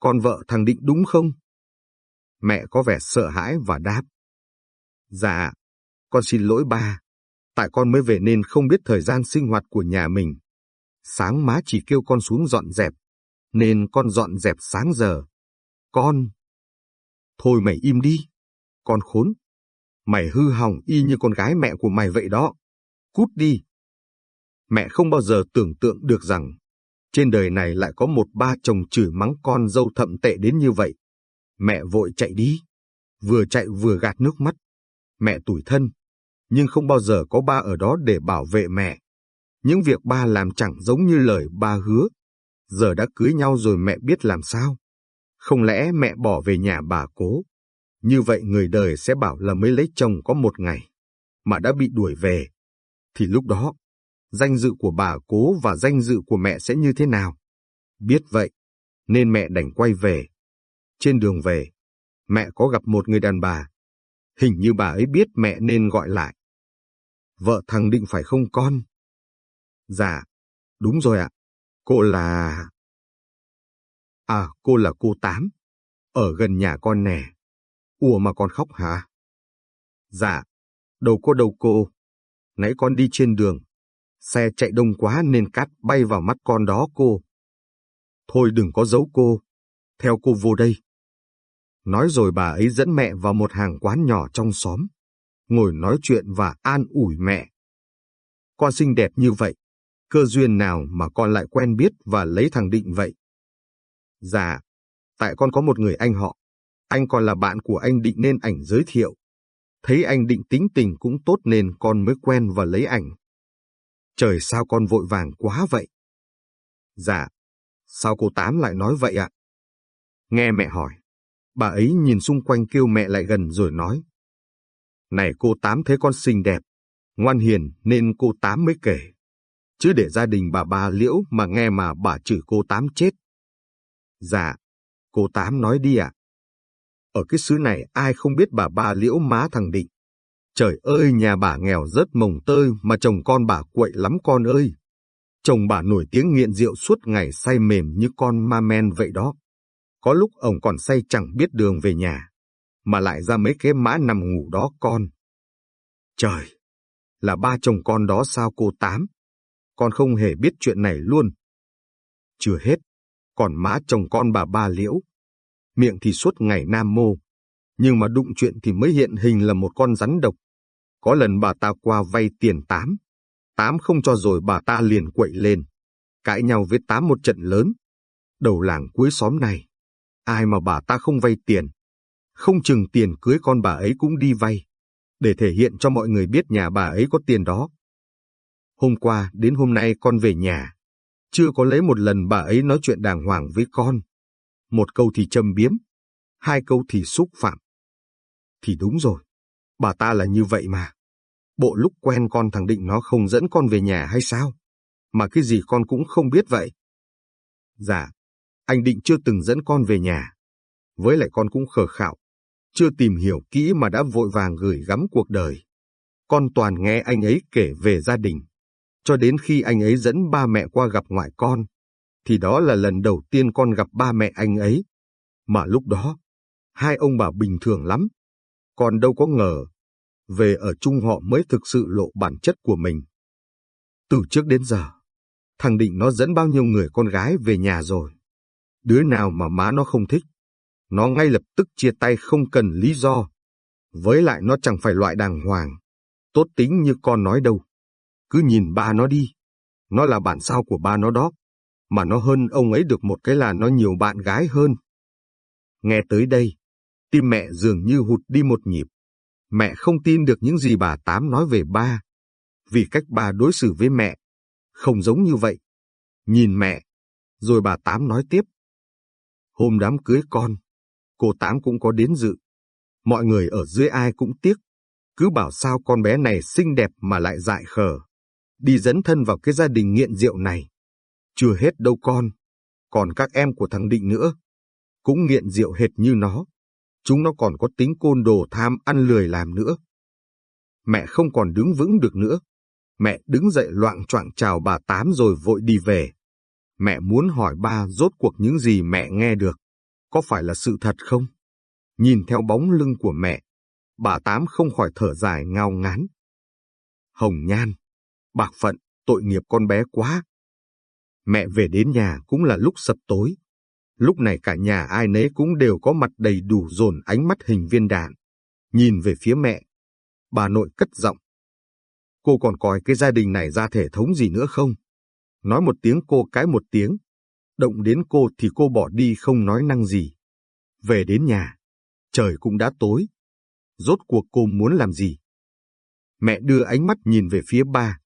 Speaker 1: Con vợ thằng Định đúng không? Mẹ có vẻ sợ hãi và đáp. Dạ, con xin lỗi ba. Tại con mới về nên không biết thời gian sinh hoạt của nhà mình. Sáng má chỉ kêu con xuống dọn dẹp, nên con dọn dẹp sáng giờ. Con... Thôi mày im đi, con khốn. Mày hư hỏng y như con gái mẹ của mày vậy đó. Cút đi. Mẹ không bao giờ tưởng tượng được rằng trên đời này lại có một ba chồng chửi mắng con dâu thậm tệ đến như vậy. Mẹ vội chạy đi, vừa chạy vừa gạt nước mắt. Mẹ tủi thân, nhưng không bao giờ có ba ở đó để bảo vệ mẹ. Những việc ba làm chẳng giống như lời ba hứa. Giờ đã cưới nhau rồi mẹ biết làm sao. Không lẽ mẹ bỏ về nhà bà cố? Như vậy người đời sẽ bảo là mới lấy chồng có một ngày, mà đã bị đuổi về. Thì lúc đó, danh dự của bà cố và danh dự của mẹ sẽ như thế nào? Biết vậy, nên mẹ đành quay về. Trên đường về, mẹ có gặp một người đàn bà. Hình như bà ấy biết mẹ nên gọi lại. Vợ thằng Định phải không con? Dạ, đúng rồi ạ. Cô là... À, cô là cô Tám. Ở gần nhà con nè. Ủa mà con khóc hả? Dạ, đâu có đâu cô. Nãy con đi trên đường. Xe chạy đông quá nên cát bay vào mắt con đó cô. Thôi đừng có giấu cô. Theo cô vô đây. Nói rồi bà ấy dẫn mẹ vào một hàng quán nhỏ trong xóm. Ngồi nói chuyện và an ủi mẹ. Con xinh đẹp như vậy. Cơ duyên nào mà con lại quen biết và lấy thằng Định vậy? Dạ, tại con có một người anh họ. Anh còn là bạn của anh Định nên ảnh giới thiệu. Thấy anh Định tính tình cũng tốt nên con mới quen và lấy ảnh. Trời sao con vội vàng quá vậy? Dạ, sao cô Tám lại nói vậy ạ? Nghe mẹ hỏi, bà ấy nhìn xung quanh kêu mẹ lại gần rồi nói. Này cô Tám thấy con xinh đẹp, ngoan hiền nên cô Tám mới kể. Chứ để gia đình bà bà liễu mà nghe mà bà chửi cô Tám chết. Dạ, cô Tám nói đi ạ. Ở cái xứ này ai không biết bà ba liễu má thằng Định. Trời ơi nhà bà nghèo rất mồng tơi mà chồng con bà quậy lắm con ơi. Chồng bà nổi tiếng nghiện rượu suốt ngày say mềm như con ma men vậy đó. Có lúc ông còn say chẳng biết đường về nhà, mà lại ra mấy cái mã nằm ngủ đó con. Trời, là ba chồng con đó sao cô Tám? Con không hề biết chuyện này luôn. Chưa hết, còn mã chồng con bà ba liễu. Miệng thì suốt ngày nam mô, nhưng mà đụng chuyện thì mới hiện hình là một con rắn độc. Có lần bà ta qua vay tiền tám, tám không cho rồi bà ta liền quậy lên, cãi nhau với tám một trận lớn. Đầu làng cuối xóm này, ai mà bà ta không vay tiền, không chừng tiền cưới con bà ấy cũng đi vay, để thể hiện cho mọi người biết nhà bà ấy có tiền đó. Hôm qua đến hôm nay con về nhà, chưa có lấy một lần bà ấy nói chuyện đàng hoàng với con. Một câu thì châm biếm, hai câu thì xúc phạm. Thì đúng rồi, bà ta là như vậy mà. Bộ lúc quen con thằng Định nó không dẫn con về nhà hay sao? Mà cái gì con cũng không biết vậy. Dạ, anh Định chưa từng dẫn con về nhà. Với lại con cũng khờ khạo, chưa tìm hiểu kỹ mà đã vội vàng gửi gắm cuộc đời. Con toàn nghe anh ấy kể về gia đình, cho đến khi anh ấy dẫn ba mẹ qua gặp ngoại con, thì đó là lần đầu tiên con gặp ba mẹ anh ấy. Mà lúc đó, hai ông bà bình thường lắm, còn đâu có ngờ, về ở chung họ mới thực sự lộ bản chất của mình. Từ trước đến giờ, thằng Định nó dẫn bao nhiêu người con gái về nhà rồi. Đứa nào mà má nó không thích, nó ngay lập tức chia tay không cần lý do. Với lại nó chẳng phải loại đàng hoàng, tốt tính như con nói đâu. Cứ nhìn ba nó đi, nó là bản sao của ba nó đó, mà nó hơn ông ấy được một cái là nó nhiều bạn gái hơn. Nghe tới đây, tim mẹ dường như hụt đi một nhịp. Mẹ không tin được những gì bà Tám nói về ba, vì cách bà đối xử với mẹ, không giống như vậy. Nhìn mẹ, rồi bà Tám nói tiếp. Hôm đám cưới con, cô Tám cũng có đến dự. Mọi người ở dưới ai cũng tiếc, cứ bảo sao con bé này xinh đẹp mà lại dại khờ đi dẫn thân vào cái gia đình nghiện rượu này. Chưa hết đâu con, còn các em của thằng Định nữa, cũng nghiện rượu hệt như nó. Chúng nó còn có tính côn đồ tham ăn lười làm nữa. Mẹ không còn đứng vững được nữa. Mẹ đứng dậy loạn choạng chào bà Tám rồi vội đi về. Mẹ muốn hỏi ba rốt cuộc những gì mẹ nghe được, có phải là sự thật không? Nhìn theo bóng lưng của mẹ, bà Tám không khỏi thở dài ngao ngán. Hồng Nhan, bạc phận, tội nghiệp con bé quá. Mẹ về đến nhà cũng là lúc sập tối. Lúc này cả nhà ai nấy cũng đều có mặt đầy đủ dồn ánh mắt hình viên đạn. Nhìn về phía mẹ, bà nội cất giọng. Cô còn coi cái gia đình này ra thể thống gì nữa không? Nói một tiếng cô cái một tiếng. Động đến cô thì cô bỏ đi không nói năng gì. Về đến nhà, trời cũng đã tối. Rốt cuộc cô muốn làm gì? Mẹ đưa ánh mắt nhìn về phía ba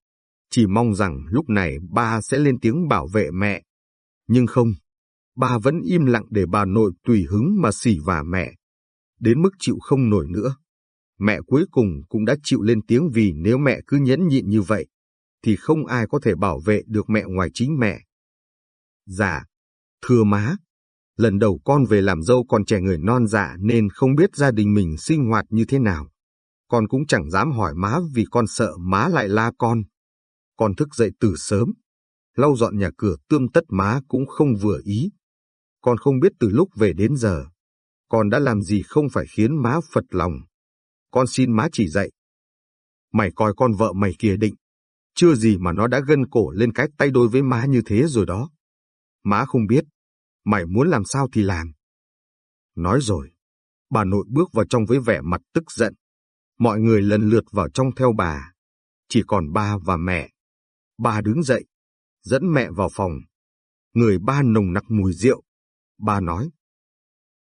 Speaker 1: chỉ mong rằng lúc này ba sẽ lên tiếng bảo vệ mẹ. Nhưng không, bà vẫn im lặng để bà nội tùy hứng mà xỉ vả mẹ. Đến mức chịu không nổi nữa. Mẹ cuối cùng cũng đã chịu lên tiếng vì nếu mẹ cứ nhẫn nhịn như vậy, thì không ai có thể bảo vệ được mẹ ngoài chính mẹ. Dạ, thưa má, lần đầu con về làm dâu còn trẻ người non dạ nên không biết gia đình mình sinh hoạt như thế nào. Con cũng chẳng dám hỏi má vì con sợ má lại la con. Con thức dậy từ sớm, lau dọn nhà cửa tươm tất má cũng không vừa ý. Con không biết từ lúc về đến giờ, con đã làm gì không phải khiến má phật lòng. Con xin má chỉ dạy. Mày coi con vợ mày kia định, Chưa gì mà nó đã gân cổ lên cái tay đôi với má như thế rồi đó. Má không biết, mày muốn làm sao thì làm. Nói rồi, bà nội bước vào trong với vẻ mặt tức giận. Mọi người lần lượt vào trong theo bà. Chỉ còn ba và mẹ. Ba đứng dậy, dẫn mẹ vào phòng. Người ba nồng nặc mùi rượu. Ba nói.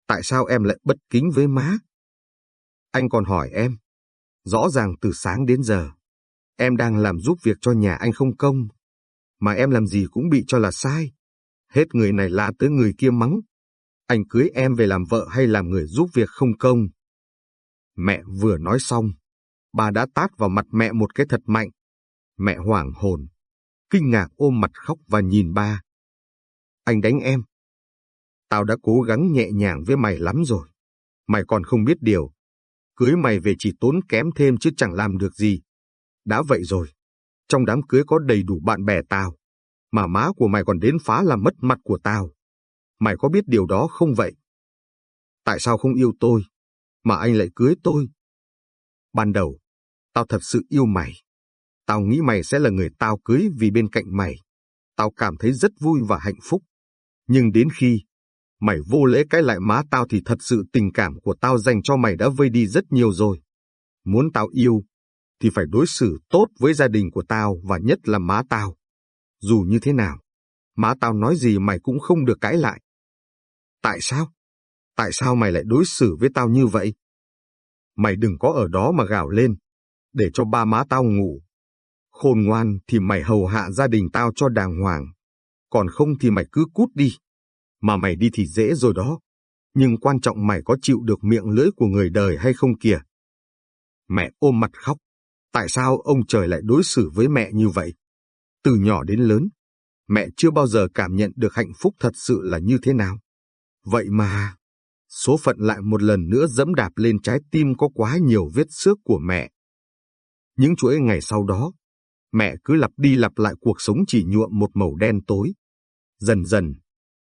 Speaker 1: Tại sao em lại bất kính với má? Anh còn hỏi em. Rõ ràng từ sáng đến giờ, em đang làm giúp việc cho nhà anh không công. Mà em làm gì cũng bị cho là sai. Hết người này lạ tới người kia mắng. Anh cưới em về làm vợ hay làm người giúp việc không công. Mẹ vừa nói xong, bà đã tát vào mặt mẹ một cái thật mạnh. Mẹ hoảng hồn, kinh ngạc ôm mặt khóc và nhìn ba. Anh đánh em. Tao đã cố gắng nhẹ nhàng với mày lắm rồi. Mày còn không biết điều. Cưới mày về chỉ tốn kém thêm chứ chẳng làm được gì. Đã vậy rồi, trong đám cưới có đầy đủ bạn bè tao. Mà má của mày còn đến phá làm mất mặt của tao. Mày có biết điều đó không vậy? Tại sao không yêu tôi, mà anh lại cưới tôi? Ban đầu, tao thật sự yêu mày. Tao nghĩ mày sẽ là người tao cưới vì bên cạnh mày. Tao cảm thấy rất vui và hạnh phúc. Nhưng đến khi mày vô lễ cái lại má tao thì thật sự tình cảm của tao dành cho mày đã vơi đi rất nhiều rồi. Muốn tao yêu, thì phải đối xử tốt với gia đình của tao và nhất là má tao. Dù như thế nào, má tao nói gì mày cũng không được cãi lại. Tại sao? Tại sao mày lại đối xử với tao như vậy? Mày đừng có ở đó mà gào lên, để cho ba má tao ngủ. Khôn ngoan thì mày hầu hạ gia đình tao cho đàng hoàng, còn không thì mày cứ cút đi. Mà mày đi thì dễ rồi đó, nhưng quan trọng mày có chịu được miệng lưỡi của người đời hay không kìa. Mẹ ôm mặt khóc, tại sao ông trời lại đối xử với mẹ như vậy? Từ nhỏ đến lớn, mẹ chưa bao giờ cảm nhận được hạnh phúc thật sự là như thế nào. Vậy mà, số phận lại một lần nữa dẫm đạp lên trái tim có quá nhiều vết xước của mẹ. Những chuỗi ngày sau đó, mẹ cứ lặp đi lặp lại cuộc sống chỉ nhuộm một màu đen tối. Dần dần,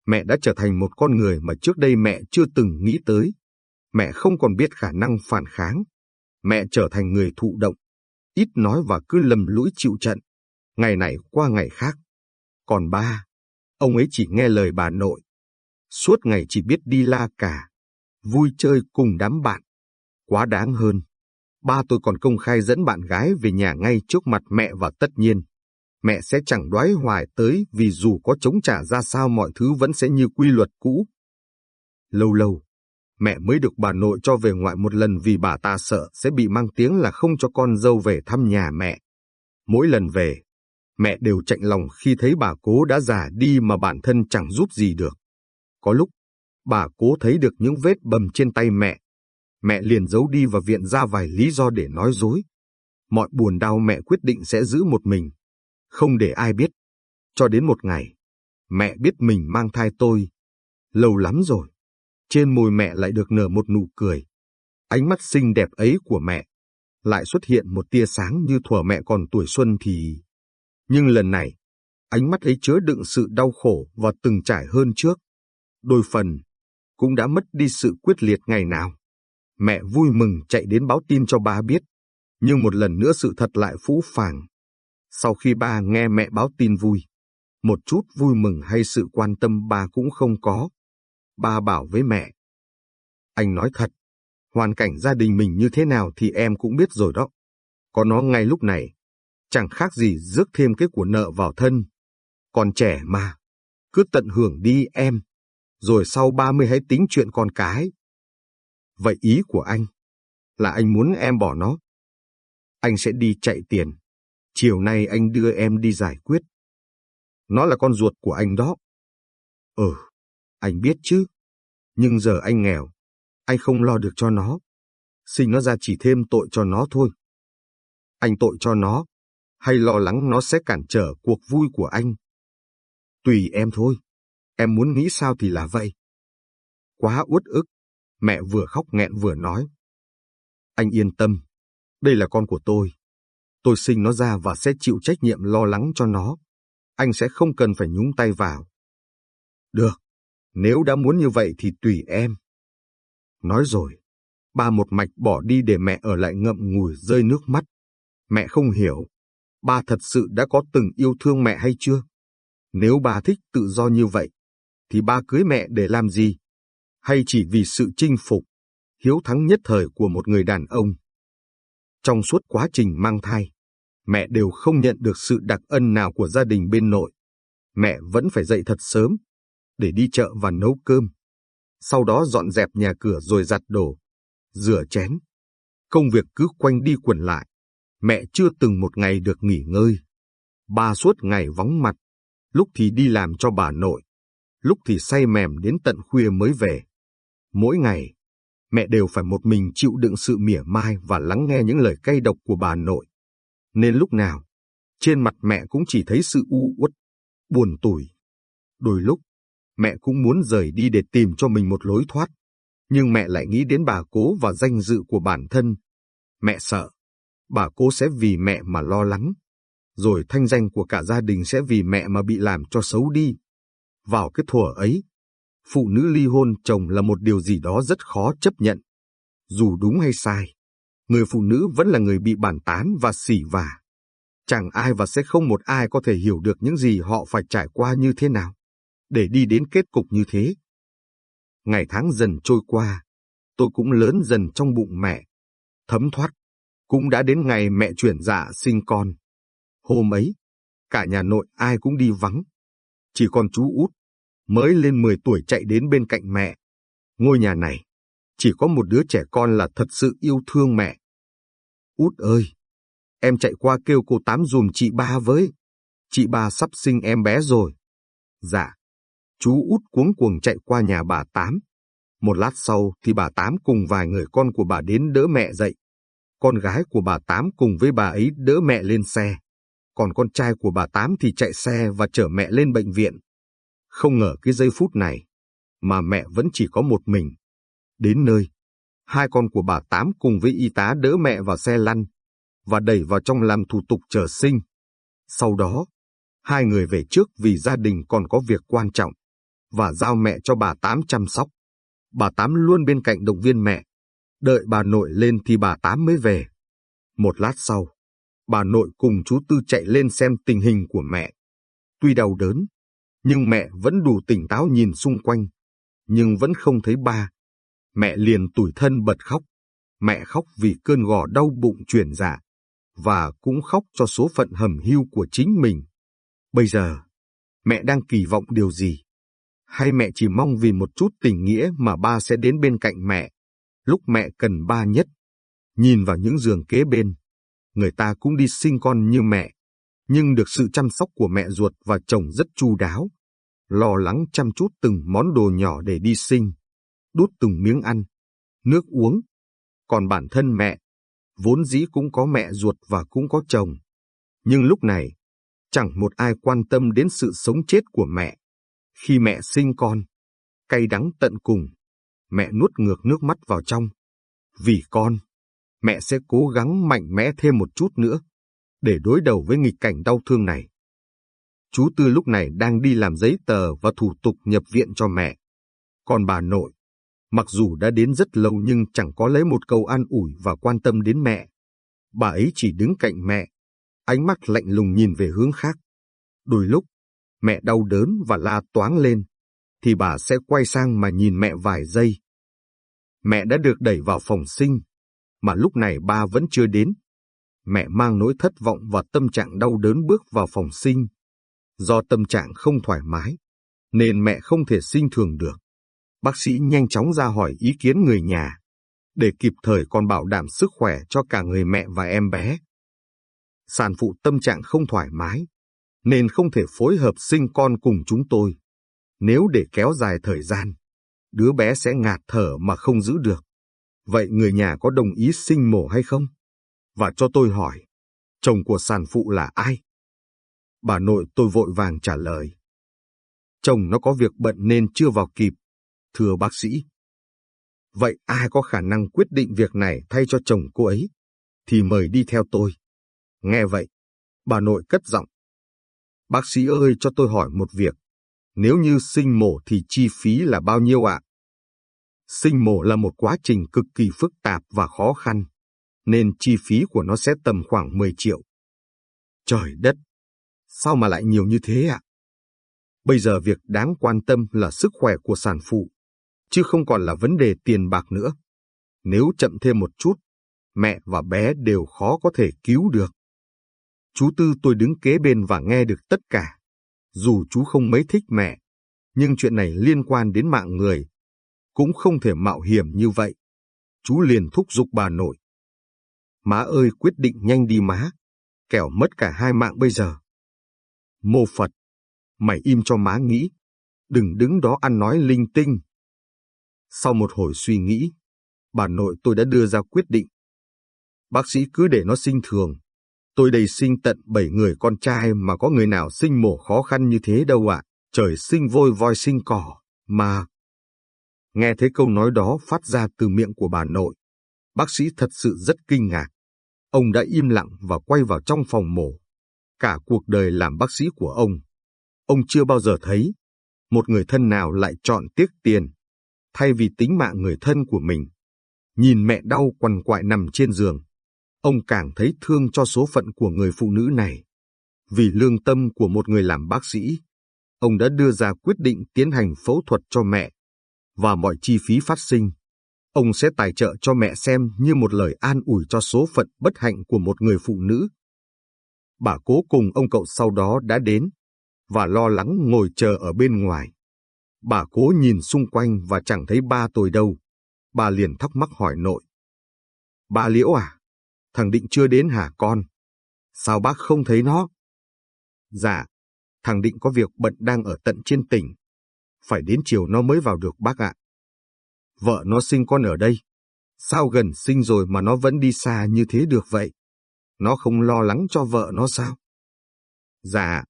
Speaker 1: mẹ đã trở thành một con người mà trước đây mẹ chưa từng nghĩ tới. Mẹ không còn biết khả năng phản kháng. Mẹ trở thành người thụ động, ít nói và cứ lầm lũi chịu trận, ngày này qua ngày khác. Còn ba, ông ấy chỉ nghe lời bà nội, suốt ngày chỉ biết đi la cả, vui chơi cùng đám bạn. Quá đáng hơn, ba tôi còn công khai dẫn bạn gái về nhà ngay trước mặt mẹ và tất nhiên, mẹ sẽ chẳng đoái hoài tới vì dù có chống trả ra sao mọi thứ vẫn sẽ như quy luật cũ. Lâu lâu, mẹ mới được bà nội cho về ngoại một lần vì bà ta sợ sẽ bị mang tiếng là không cho con dâu về thăm nhà mẹ. Mỗi lần về, mẹ đều chạnh lòng khi thấy bà cố đã già đi mà bản thân chẳng giúp gì được. Có lúc, bà cố thấy được những vết bầm trên tay mẹ. Mẹ liền giấu đi và viện ra vài lý do để nói dối. Mọi buồn đau mẹ quyết định sẽ giữ một mình, không để ai biết. Cho đến một ngày, mẹ biết mình mang thai tôi. Lâu lắm rồi, trên môi mẹ lại được nở một nụ cười. Ánh mắt xinh đẹp ấy của mẹ lại xuất hiện một tia sáng như thuở mẹ còn tuổi xuân thì... Nhưng lần này, ánh mắt ấy chứa đựng sự đau khổ và từng trải hơn trước đôi phần, cũng đã mất đi sự quyết liệt ngày nào. Mẹ vui mừng chạy đến báo tin cho ba biết, nhưng một lần nữa sự thật lại phũ phàng. Sau khi ba nghe mẹ báo tin vui, một chút vui mừng hay sự quan tâm ba cũng không có. Ba bảo với mẹ. Anh nói thật, hoàn cảnh gia đình mình như thế nào thì em cũng biết rồi đó. Có nó ngay lúc này, chẳng khác gì rước thêm cái của nợ vào thân. Còn trẻ mà, cứ tận hưởng đi em rồi sau 30 hãy tính chuyện con cái. Vậy ý của anh là anh muốn em bỏ nó. Anh sẽ đi chạy tiền. Chiều nay anh đưa em đi giải quyết. Nó là con ruột của anh đó. Ừ, anh biết chứ. Nhưng giờ anh nghèo. Anh không lo được cho nó. Sinh nó ra chỉ thêm tội cho nó thôi. Anh tội cho nó, hay lo lắng nó sẽ cản trở cuộc vui của anh. Tùy em thôi. Em muốn nghĩ sao thì là vậy. Quá uất ức, mẹ vừa khóc nghẹn vừa nói. Anh yên tâm, đây là con của tôi. Tôi sinh nó ra và sẽ chịu trách nhiệm lo lắng cho nó. Anh sẽ không cần phải nhúng tay vào. Được, nếu đã muốn như vậy thì tùy em. Nói rồi, ba một mạch bỏ đi để mẹ ở lại ngậm ngùi rơi nước mắt. Mẹ không hiểu, ba thật sự đã có từng yêu thương mẹ hay chưa? Nếu bà thích tự do như vậy, thì ba cưới mẹ để làm gì? Hay chỉ vì sự chinh phục, hiếu thắng nhất thời của một người đàn ông? Trong suốt quá trình mang thai, mẹ đều không nhận được sự đặc ân nào của gia đình bên nội. Mẹ vẫn phải dậy thật sớm, để đi chợ và nấu cơm. Sau đó dọn dẹp nhà cửa rồi giặt đồ, rửa chén. Công việc cứ quanh đi quẩn lại. Mẹ chưa từng một ngày được nghỉ ngơi. Ba suốt ngày vắng mặt, lúc thì đi làm cho bà nội, lúc thì say mềm đến tận khuya mới về. Mỗi ngày, mẹ đều phải một mình chịu đựng sự mỉa mai và lắng nghe những lời cay độc của bà nội. Nên lúc nào, trên mặt mẹ cũng chỉ thấy sự u uất, buồn tủi. Đôi lúc, mẹ cũng muốn rời đi để tìm cho mình một lối thoát. Nhưng mẹ lại nghĩ đến bà cố và danh dự của bản thân. Mẹ sợ, bà cố sẽ vì mẹ mà lo lắng. Rồi thanh danh của cả gia đình sẽ vì mẹ mà bị làm cho xấu đi. Vào cái thuở ấy, phụ nữ ly hôn chồng là một điều gì đó rất khó chấp nhận. Dù đúng hay sai, người phụ nữ vẫn là người bị bàn tán và xỉ vả. Chẳng ai và sẽ không một ai có thể hiểu được những gì họ phải trải qua như thế nào, để đi đến kết cục như thế. Ngày tháng dần trôi qua, tôi cũng lớn dần trong bụng mẹ. Thấm thoát, cũng đã đến ngày mẹ chuyển dạ sinh con. Hôm ấy, cả nhà nội ai cũng đi vắng. Chỉ còn chú út, mới lên 10 tuổi chạy đến bên cạnh mẹ. Ngôi nhà này, chỉ có một đứa trẻ con là thật sự yêu thương mẹ. Út ơi, em chạy qua kêu cô Tám dùm chị ba với. Chị ba sắp sinh em bé rồi. Dạ. Chú út cuống cuồng chạy qua nhà bà Tám. Một lát sau thì bà Tám cùng vài người con của bà đến đỡ mẹ dậy. Con gái của bà Tám cùng với bà ấy đỡ mẹ lên xe. Còn con trai của bà Tám thì chạy xe và chở mẹ lên bệnh viện. Không ngờ cái giây phút này, mà mẹ vẫn chỉ có một mình. Đến nơi, hai con của bà Tám cùng với y tá đỡ mẹ vào xe lăn và đẩy vào trong làm thủ tục chờ sinh. Sau đó, hai người về trước vì gia đình còn có việc quan trọng và giao mẹ cho bà Tám chăm sóc. Bà Tám luôn bên cạnh động viên mẹ. Đợi bà nội lên thì bà Tám mới về. Một lát sau, bà nội cùng chú Tư chạy lên xem tình hình của mẹ. Tuy đau đớn, nhưng mẹ vẫn đủ tỉnh táo nhìn xung quanh, nhưng vẫn không thấy ba. Mẹ liền tủi thân bật khóc. Mẹ khóc vì cơn gò đau bụng chuyển dạ, và cũng khóc cho số phận hầm hưu của chính mình. Bây giờ, mẹ đang kỳ vọng điều gì? Hay mẹ chỉ mong vì một chút tình nghĩa mà ba sẽ đến bên cạnh mẹ, lúc mẹ cần ba nhất? Nhìn vào những giường kế bên, người ta cũng đi sinh con như mẹ, nhưng được sự chăm sóc của mẹ ruột và chồng rất chu đáo, lo lắng chăm chút từng món đồ nhỏ để đi sinh, đút từng miếng ăn, nước uống. Còn bản thân mẹ, vốn dĩ cũng có mẹ ruột và cũng có chồng. Nhưng lúc này, chẳng một ai quan tâm đến sự sống chết của mẹ. Khi mẹ sinh con, cay đắng tận cùng, mẹ nuốt ngược nước mắt vào trong. Vì con, mẹ sẽ cố gắng mạnh mẽ thêm một chút nữa, để đối đầu với nghịch cảnh đau thương này. Chú Tư lúc này đang đi làm giấy tờ và thủ tục nhập viện cho mẹ. Còn bà nội, mặc dù đã đến rất lâu nhưng chẳng có lấy một câu an ủi và quan tâm đến mẹ. Bà ấy chỉ đứng cạnh mẹ, ánh mắt lạnh lùng nhìn về hướng khác. Đôi lúc, mẹ đau đớn và la toáng lên, thì bà sẽ quay sang mà nhìn mẹ vài giây. Mẹ đã được đẩy vào phòng sinh, mà lúc này ba vẫn chưa đến. Mẹ mang nỗi thất vọng và tâm trạng đau đớn bước vào phòng sinh. Do tâm trạng không thoải mái, nên mẹ không thể sinh thường được. Bác sĩ nhanh chóng ra hỏi ý kiến người nhà, để kịp thời còn bảo đảm sức khỏe cho cả người mẹ và em bé. Sản phụ tâm trạng không thoải mái, nên không thể phối hợp sinh con cùng chúng tôi. Nếu để kéo dài thời gian, đứa bé sẽ ngạt thở mà không giữ được. Vậy người nhà có đồng ý sinh mổ hay không? Và cho tôi hỏi, chồng của sản phụ là ai? Bà nội tôi vội vàng trả lời. Chồng nó có việc bận nên chưa vào kịp, thưa bác sĩ. Vậy ai có khả năng quyết định việc này thay cho chồng cô ấy, thì mời đi theo tôi. Nghe vậy, bà nội cất giọng. Bác sĩ ơi cho tôi hỏi một việc, nếu như sinh mổ thì chi phí là bao nhiêu ạ? Sinh mổ là một quá trình cực kỳ phức tạp và khó khăn, nên chi phí của nó sẽ tầm khoảng 10 triệu. Trời đất! Sao mà lại nhiều như thế ạ? Bây giờ việc đáng quan tâm là sức khỏe của sản phụ, chứ không còn là vấn đề tiền bạc nữa. Nếu chậm thêm một chút, mẹ và bé đều khó có thể cứu được. Chú Tư tôi đứng kế bên và nghe được tất cả. Dù chú không mấy thích mẹ, nhưng chuyện này liên quan đến mạng người. Cũng không thể mạo hiểm như vậy. Chú liền thúc giục bà nội. Má ơi quyết định nhanh đi má, kẻo mất cả hai mạng bây giờ. Mô Phật, mày im cho má nghĩ, đừng đứng đó ăn nói linh tinh. Sau một hồi suy nghĩ, bà nội tôi đã đưa ra quyết định. Bác sĩ cứ để nó sinh thường. Tôi đây sinh tận bảy người con trai mà có người nào sinh mổ khó khăn như thế đâu ạ. Trời sinh vôi voi sinh cỏ, mà... Nghe thấy câu nói đó phát ra từ miệng của bà nội. Bác sĩ thật sự rất kinh ngạc. Ông đã im lặng và quay vào trong phòng mổ. Cả cuộc đời làm bác sĩ của ông, ông chưa bao giờ thấy một người thân nào lại chọn tiếc tiền thay vì tính mạng người thân của mình. Nhìn mẹ đau quằn quại nằm trên giường, ông càng thấy thương cho số phận của người phụ nữ này. Vì lương tâm của một người làm bác sĩ, ông đã đưa ra quyết định tiến hành phẫu thuật cho mẹ, và mọi chi phí phát sinh. Ông sẽ tài trợ cho mẹ xem như một lời an ủi cho số phận bất hạnh của một người phụ nữ. Bà cố cùng ông cậu sau đó đã đến, và lo lắng ngồi chờ ở bên ngoài. Bà cố nhìn xung quanh và chẳng thấy ba tôi đâu. Bà liền thắc mắc hỏi nội. Bà Liễu à, thằng Định chưa đến hả con? Sao bác không thấy nó? Dạ, thằng Định có việc bận đang ở tận trên tỉnh. Phải đến chiều nó mới vào được bác ạ. Vợ nó sinh con ở đây. Sao gần sinh rồi mà nó vẫn đi xa như thế được vậy? Nó không lo lắng cho vợ nó sao? Dạ,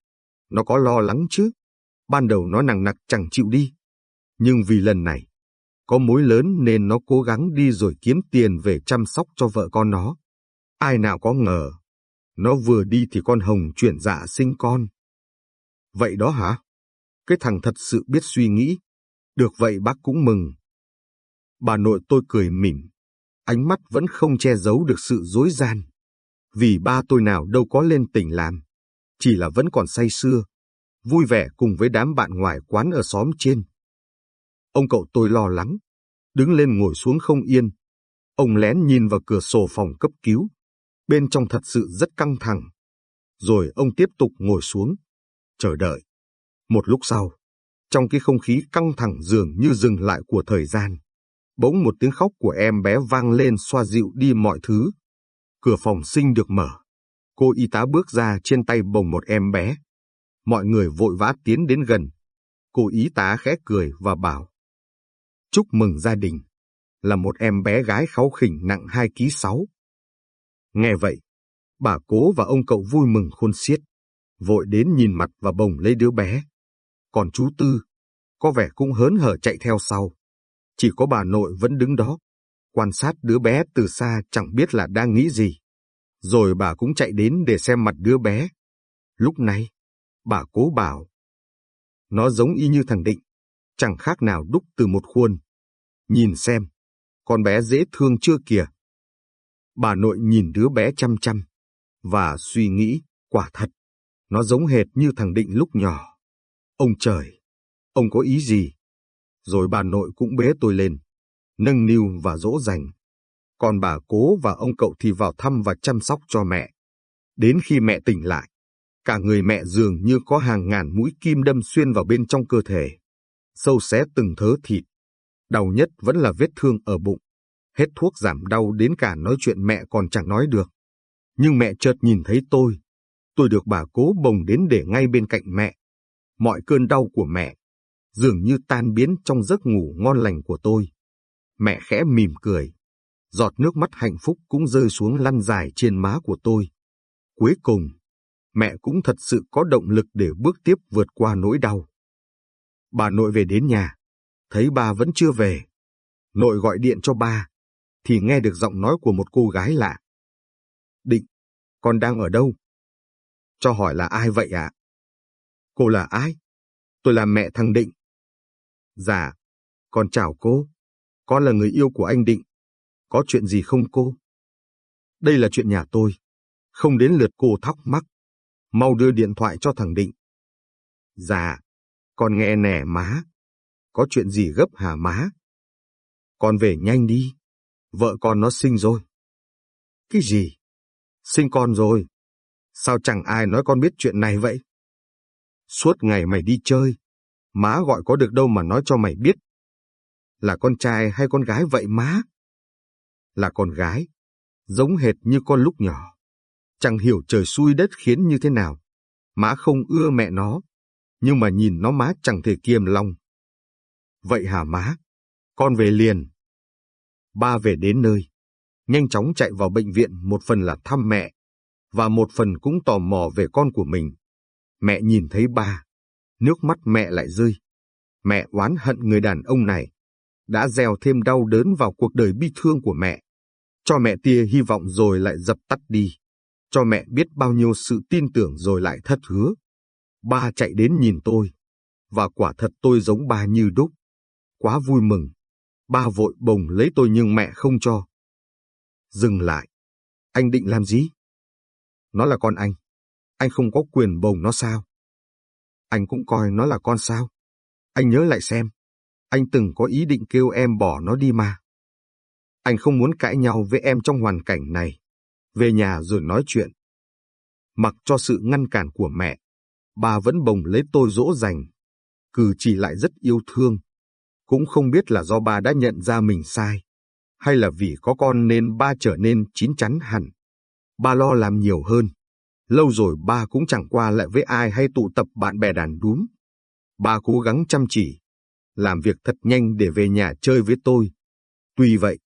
Speaker 1: nó có lo lắng chứ. Ban đầu nó nặng nặc chẳng chịu đi. Nhưng vì lần này, có mối lớn nên nó cố gắng đi rồi kiếm tiền về chăm sóc cho vợ con nó. Ai nào có ngờ, nó vừa đi thì con Hồng chuyển dạ sinh con. Vậy đó hả? Cái thằng thật sự biết suy nghĩ. Được vậy bác cũng mừng. Bà nội tôi cười mỉm, ánh mắt vẫn không che giấu được sự dối gian. Vì ba tôi nào đâu có lên tỉnh làm, chỉ là vẫn còn say sưa, vui vẻ cùng với đám bạn ngoài quán ở xóm trên. Ông cậu tôi lo lắng, đứng lên ngồi xuống không yên. Ông lén nhìn vào cửa sổ phòng cấp cứu, bên trong thật sự rất căng thẳng. Rồi ông tiếp tục ngồi xuống, chờ đợi. Một lúc sau, trong cái không khí căng thẳng dường như dừng lại của thời gian, bỗng một tiếng khóc của em bé vang lên xoa dịu đi mọi thứ. Cửa phòng sinh được mở. Cô y tá bước ra trên tay bồng một em bé. Mọi người vội vã tiến đến gần. Cô y tá khẽ cười và bảo. Chúc mừng gia đình. Là một em bé gái kháu khỉnh nặng 2 kg 6. Nghe vậy, bà cố và ông cậu vui mừng khôn xiết. Vội đến nhìn mặt và bồng lấy đứa bé. Còn chú Tư, có vẻ cũng hớn hở chạy theo sau. Chỉ có bà nội vẫn đứng đó, quan sát đứa bé từ xa chẳng biết là đang nghĩ gì. Rồi bà cũng chạy đến để xem mặt đứa bé. Lúc này, bà cố bảo. Nó giống y như thằng Định, chẳng khác nào đúc từ một khuôn. Nhìn xem, con bé dễ thương chưa kìa. Bà nội nhìn đứa bé chăm chăm, và suy nghĩ, quả thật, nó giống hệt như thằng Định lúc nhỏ. Ông trời, ông có ý gì? Rồi bà nội cũng bế tôi lên, nâng niu và dỗ dành. Còn bà cố và ông cậu thì vào thăm và chăm sóc cho mẹ. Đến khi mẹ tỉnh lại, cả người mẹ dường như có hàng ngàn mũi kim đâm xuyên vào bên trong cơ thể, sâu xé từng thớ thịt. Đau nhất vẫn là vết thương ở bụng. Hết thuốc giảm đau đến cả nói chuyện mẹ còn chẳng nói được. Nhưng mẹ chợt nhìn thấy tôi. Tôi được bà cố bồng đến để ngay bên cạnh mẹ. Mọi cơn đau của mẹ dường như tan biến trong giấc ngủ ngon lành của tôi. Mẹ khẽ mỉm cười. Giọt nước mắt hạnh phúc cũng rơi xuống lăn dài trên má của tôi. Cuối cùng, mẹ cũng thật sự có động lực để bước tiếp vượt qua nỗi đau. Bà nội về đến nhà, thấy ba vẫn chưa về. Nội gọi điện cho ba, thì nghe được giọng nói của một cô gái lạ. Định, con đang ở đâu? Cho hỏi là ai vậy ạ? Cô là ai? Tôi là mẹ thằng Định. Dạ, con chào cô. Con là người yêu của anh Định. Có chuyện gì không cô? Đây là chuyện nhà tôi. Không đến lượt cô thắc mắc. Mau đưa điện thoại cho thằng Định. Dạ, con nghe nè má. Có chuyện gì gấp hả má? Con về nhanh đi. Vợ con nó sinh rồi. Cái gì? Sinh con rồi. Sao chẳng ai nói con biết chuyện này vậy? Suốt ngày mày đi chơi. Má gọi có được đâu mà nói cho mày biết. Là con trai hay con gái vậy má? Là con gái. Giống hệt như con lúc nhỏ. Chẳng hiểu trời xui đất khiến như thế nào. Má không ưa mẹ nó. Nhưng mà nhìn nó má chẳng thể kiềm lòng. Vậy hả má? Con về liền. Ba về đến nơi. Nhanh chóng chạy vào bệnh viện, một phần là thăm mẹ. Và một phần cũng tò mò về con của mình. Mẹ nhìn thấy ba. Nước mắt mẹ lại rơi. Mẹ oán hận người đàn ông này. Đã gieo thêm đau đớn vào cuộc đời bi thương của mẹ. Cho mẹ tia hy vọng rồi lại dập tắt đi. Cho mẹ biết bao nhiêu sự tin tưởng rồi lại thất hứa. Ba chạy đến nhìn tôi. Và quả thật tôi giống ba như đúc. Quá vui mừng. Ba vội bồng lấy tôi nhưng mẹ không cho. Dừng lại. Anh định làm gì? Nó là con anh. Anh không có quyền bồng nó sao? Anh cũng coi nó là con sao? Anh nhớ lại xem. Anh từng có ý định kêu em bỏ nó đi mà. Anh không muốn cãi nhau với em trong hoàn cảnh này. Về nhà rồi nói chuyện. Mặc cho sự ngăn cản của mẹ, bà vẫn bồng lấy tôi dỗ dành. Cử chỉ lại rất yêu thương. Cũng không biết là do bà đã nhận ra mình sai, hay là vì có con nên ba trở nên chín chắn hẳn. Ba lo làm nhiều hơn. Lâu rồi ba cũng chẳng qua lại với ai hay tụ tập bạn bè đàn đúm. Ba cố gắng chăm chỉ, làm việc thật nhanh để về nhà chơi với tôi. Tuy vậy,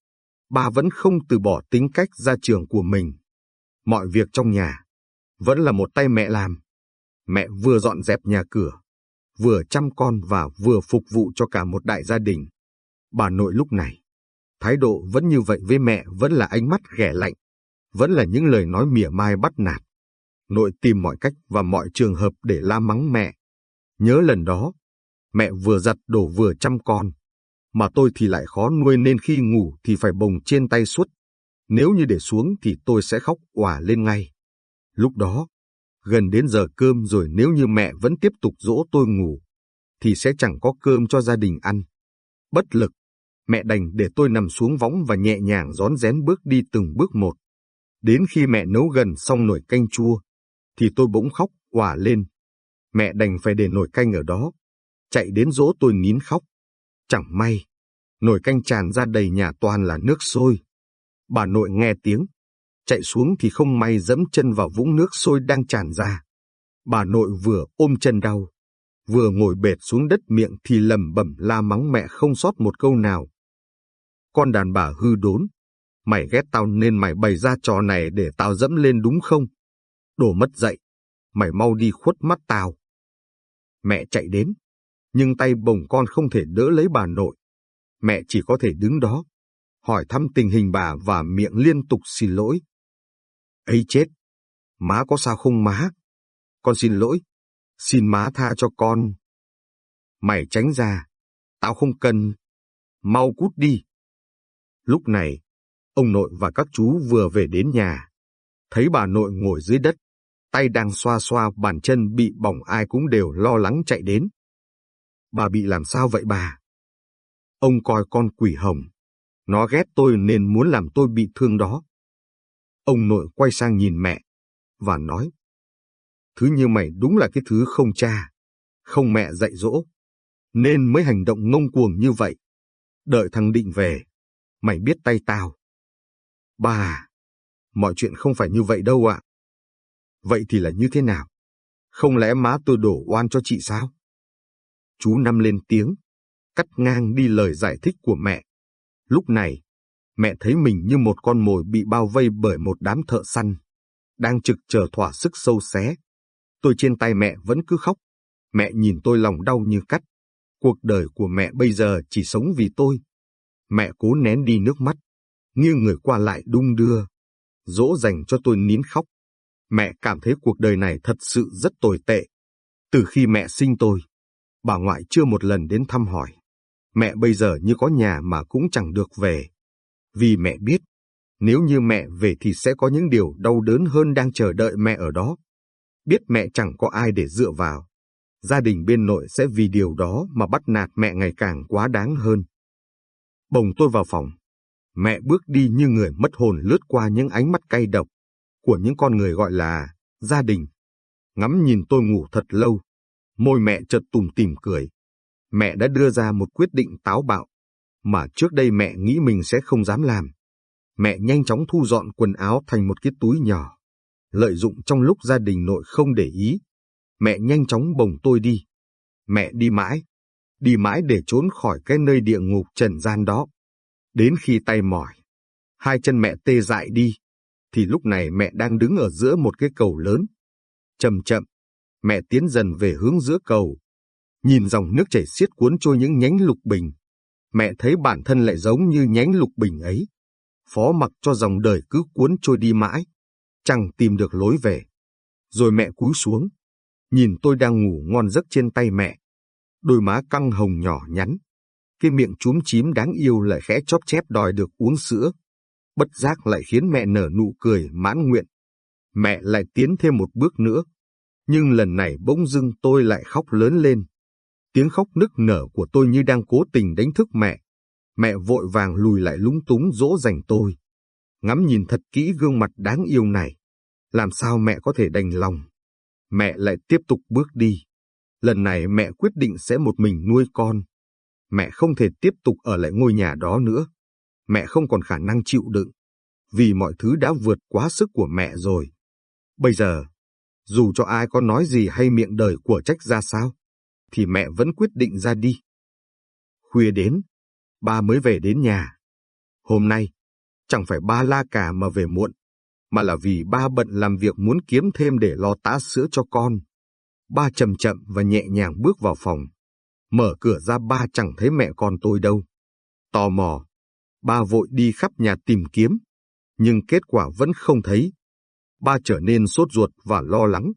Speaker 1: ba vẫn không từ bỏ tính cách ra trường của mình. Mọi việc trong nhà, vẫn là một tay mẹ làm. Mẹ vừa dọn dẹp nhà cửa, vừa chăm con và vừa phục vụ cho cả một đại gia đình. Bà nội lúc này, thái độ vẫn như vậy với mẹ vẫn là ánh mắt ghẻ lạnh, vẫn là những lời nói mỉa mai bắt nạt. Nội tìm mọi cách và mọi trường hợp để la mắng mẹ. Nhớ lần đó, mẹ vừa giặt đồ vừa chăm con, mà tôi thì lại khó nuôi nên khi ngủ thì phải bồng trên tay suốt. Nếu như để xuống thì tôi sẽ khóc òa lên ngay. Lúc đó, gần đến giờ cơm rồi nếu như mẹ vẫn tiếp tục dỗ tôi ngủ, thì sẽ chẳng có cơm cho gia đình ăn. Bất lực, mẹ đành để tôi nằm xuống võng và nhẹ nhàng rón rén bước đi từng bước một. Đến khi mẹ nấu gần xong nồi canh chua, thì tôi bỗng khóc òa lên. Mẹ đành phải để nồi canh ở đó, chạy đến dỗ tôi nín khóc. Chẳng may, nồi canh tràn ra đầy nhà toàn là nước sôi. Bà nội nghe tiếng, chạy xuống thì không may dẫm chân vào vũng nước sôi đang tràn ra. Bà nội vừa ôm chân đau, vừa ngồi bệt xuống đất miệng thì lầm bẩm la mắng mẹ không sót một câu nào. Con đàn bà hư đốn, mày ghét tao nên mày bày ra trò này để tao dẫm lên đúng không? Đổ mất dậy, mày mau đi khuất mắt tao. Mẹ chạy đến, nhưng tay bồng con không thể đỡ lấy bà nội. Mẹ chỉ có thể đứng đó, hỏi thăm tình hình bà và miệng liên tục xin lỗi. ấy chết, má có sao không má? Con xin lỗi, xin má tha cho con. Mày tránh ra, tao không cần, mau cút đi. Lúc này, ông nội và các chú vừa về đến nhà, thấy bà nội ngồi dưới đất, tay đang xoa xoa bàn chân bị bỏng ai cũng đều lo lắng chạy đến. Bà bị làm sao vậy bà? Ông coi con quỷ hồng. Nó ghét tôi nên muốn làm tôi bị thương đó. Ông nội quay sang nhìn mẹ, và nói. Thứ như mày đúng là cái thứ không cha, không mẹ dạy dỗ, nên mới hành động ngông cuồng như vậy. Đợi thằng Định về, mày biết tay tao. Bà, à, mọi chuyện không phải như vậy đâu ạ. Vậy thì là như thế nào? Không lẽ má tôi đổ oan cho chị sao? Chú Năm lên tiếng, cắt ngang đi lời giải thích của mẹ. Lúc này, mẹ thấy mình như một con mồi bị bao vây bởi một đám thợ săn, đang trực chờ thỏa sức sâu xé. Tôi trên tay mẹ vẫn cứ khóc. Mẹ nhìn tôi lòng đau như cắt. Cuộc đời của mẹ bây giờ chỉ sống vì tôi. Mẹ cố nén đi nước mắt, nghiêng người qua lại đung đưa, dỗ dành cho tôi nín khóc. Mẹ cảm thấy cuộc đời này thật sự rất tồi tệ. Từ khi mẹ sinh tôi, bà ngoại chưa một lần đến thăm hỏi. Mẹ bây giờ như có nhà mà cũng chẳng được về. Vì mẹ biết, nếu như mẹ về thì sẽ có những điều đau đớn hơn đang chờ đợi mẹ ở đó. biết mẹ chẳng có ai để dựa vào. Gia đình bên nội sẽ vì điều đó mà bắt nạt mẹ ngày càng quá đáng hơn. Bồng tôi vào phòng. Mẹ bước đi như người mất hồn lướt qua những ánh mắt cay độc của những con người gọi là gia đình. Ngắm nhìn tôi ngủ thật lâu, môi mẹ chợt tủm tỉm cười. Mẹ đã đưa ra một quyết định táo bạo, mà trước đây mẹ nghĩ mình sẽ không dám làm. Mẹ nhanh chóng thu dọn quần áo thành một cái túi nhỏ, lợi dụng trong lúc gia đình nội không để ý. Mẹ nhanh chóng bồng tôi đi. Mẹ đi mãi, đi mãi để trốn khỏi cái nơi địa ngục trần gian đó. Đến khi tay mỏi, hai chân mẹ tê dại đi, thì lúc này mẹ đang đứng ở giữa một cái cầu lớn. Chậm chậm, mẹ tiến dần về hướng giữa cầu. Nhìn dòng nước chảy xiết cuốn trôi những nhánh lục bình. Mẹ thấy bản thân lại giống như nhánh lục bình ấy. Phó mặc cho dòng đời cứ cuốn trôi đi mãi. Chẳng tìm được lối về. Rồi mẹ cúi xuống. Nhìn tôi đang ngủ ngon giấc trên tay mẹ. Đôi má căng hồng nhỏ nhắn. Cái miệng chúm chím đáng yêu lại khẽ chóp chép đòi được uống sữa bất giác lại khiến mẹ nở nụ cười mãn nguyện. Mẹ lại tiến thêm một bước nữa, nhưng lần này bỗng dưng tôi lại khóc lớn lên. Tiếng khóc nức nở của tôi như đang cố tình đánh thức mẹ. Mẹ vội vàng lùi lại lúng túng dỗ dành tôi. Ngắm nhìn thật kỹ gương mặt đáng yêu này. Làm sao mẹ có thể đành lòng? Mẹ lại tiếp tục bước đi. Lần này mẹ quyết định sẽ một mình nuôi con. Mẹ không thể tiếp tục ở lại ngôi nhà đó nữa mẹ không còn khả năng chịu đựng, vì mọi thứ đã vượt quá sức của mẹ rồi. Bây giờ, dù cho ai có nói gì hay miệng đời của trách ra sao, thì mẹ vẫn quyết định ra đi. Khuya đến, ba mới về đến nhà. Hôm nay, chẳng phải ba la cả mà về muộn, mà là vì ba bận làm việc muốn kiếm thêm để lo tá sữa cho con. Ba chậm chậm và nhẹ nhàng bước vào phòng. Mở cửa ra ba chẳng thấy mẹ con tôi đâu. Tò mò, Ba vội đi khắp nhà tìm kiếm, nhưng kết quả vẫn không thấy. Ba trở nên sốt ruột và lo lắng.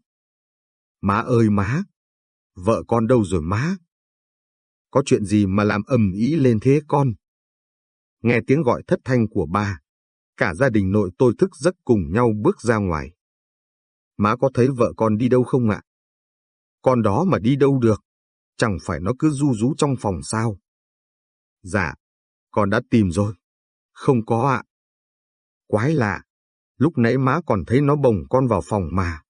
Speaker 1: Má ơi má! Vợ con đâu rồi má? Có chuyện gì mà làm ầm ĩ lên thế con? Nghe tiếng gọi thất thanh của ba, cả gia đình nội tôi thức giấc cùng nhau bước ra ngoài. Má có thấy vợ con đi đâu không ạ? Con đó mà đi đâu được, chẳng phải nó cứ du rú trong phòng sao? Dạ, con đã tìm rồi. Không có ạ. Quái lạ, lúc nãy má còn thấy nó bồng con vào phòng mà.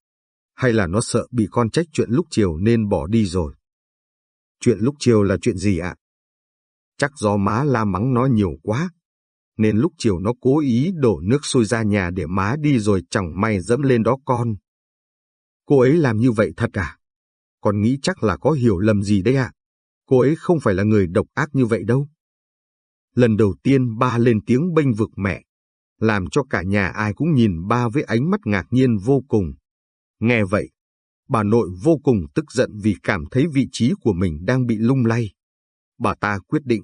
Speaker 1: Hay là nó sợ bị con trách chuyện lúc chiều nên bỏ đi rồi. Chuyện lúc chiều là chuyện gì ạ? Chắc do má la mắng nó nhiều quá, nên lúc chiều nó cố ý đổ nước sôi ra nhà để má đi rồi chẳng may dẫm lên đó con. Cô ấy làm như vậy thật à? Con nghĩ chắc là có hiểu lầm gì đấy ạ. Cô ấy không phải là người độc ác như vậy đâu. Lần đầu tiên ba lên tiếng bênh vực mẹ, làm cho cả nhà ai cũng nhìn ba với ánh mắt ngạc nhiên vô cùng. Nghe vậy, bà nội vô cùng tức giận vì cảm thấy vị trí của mình đang bị lung lay. Bà ta quyết định,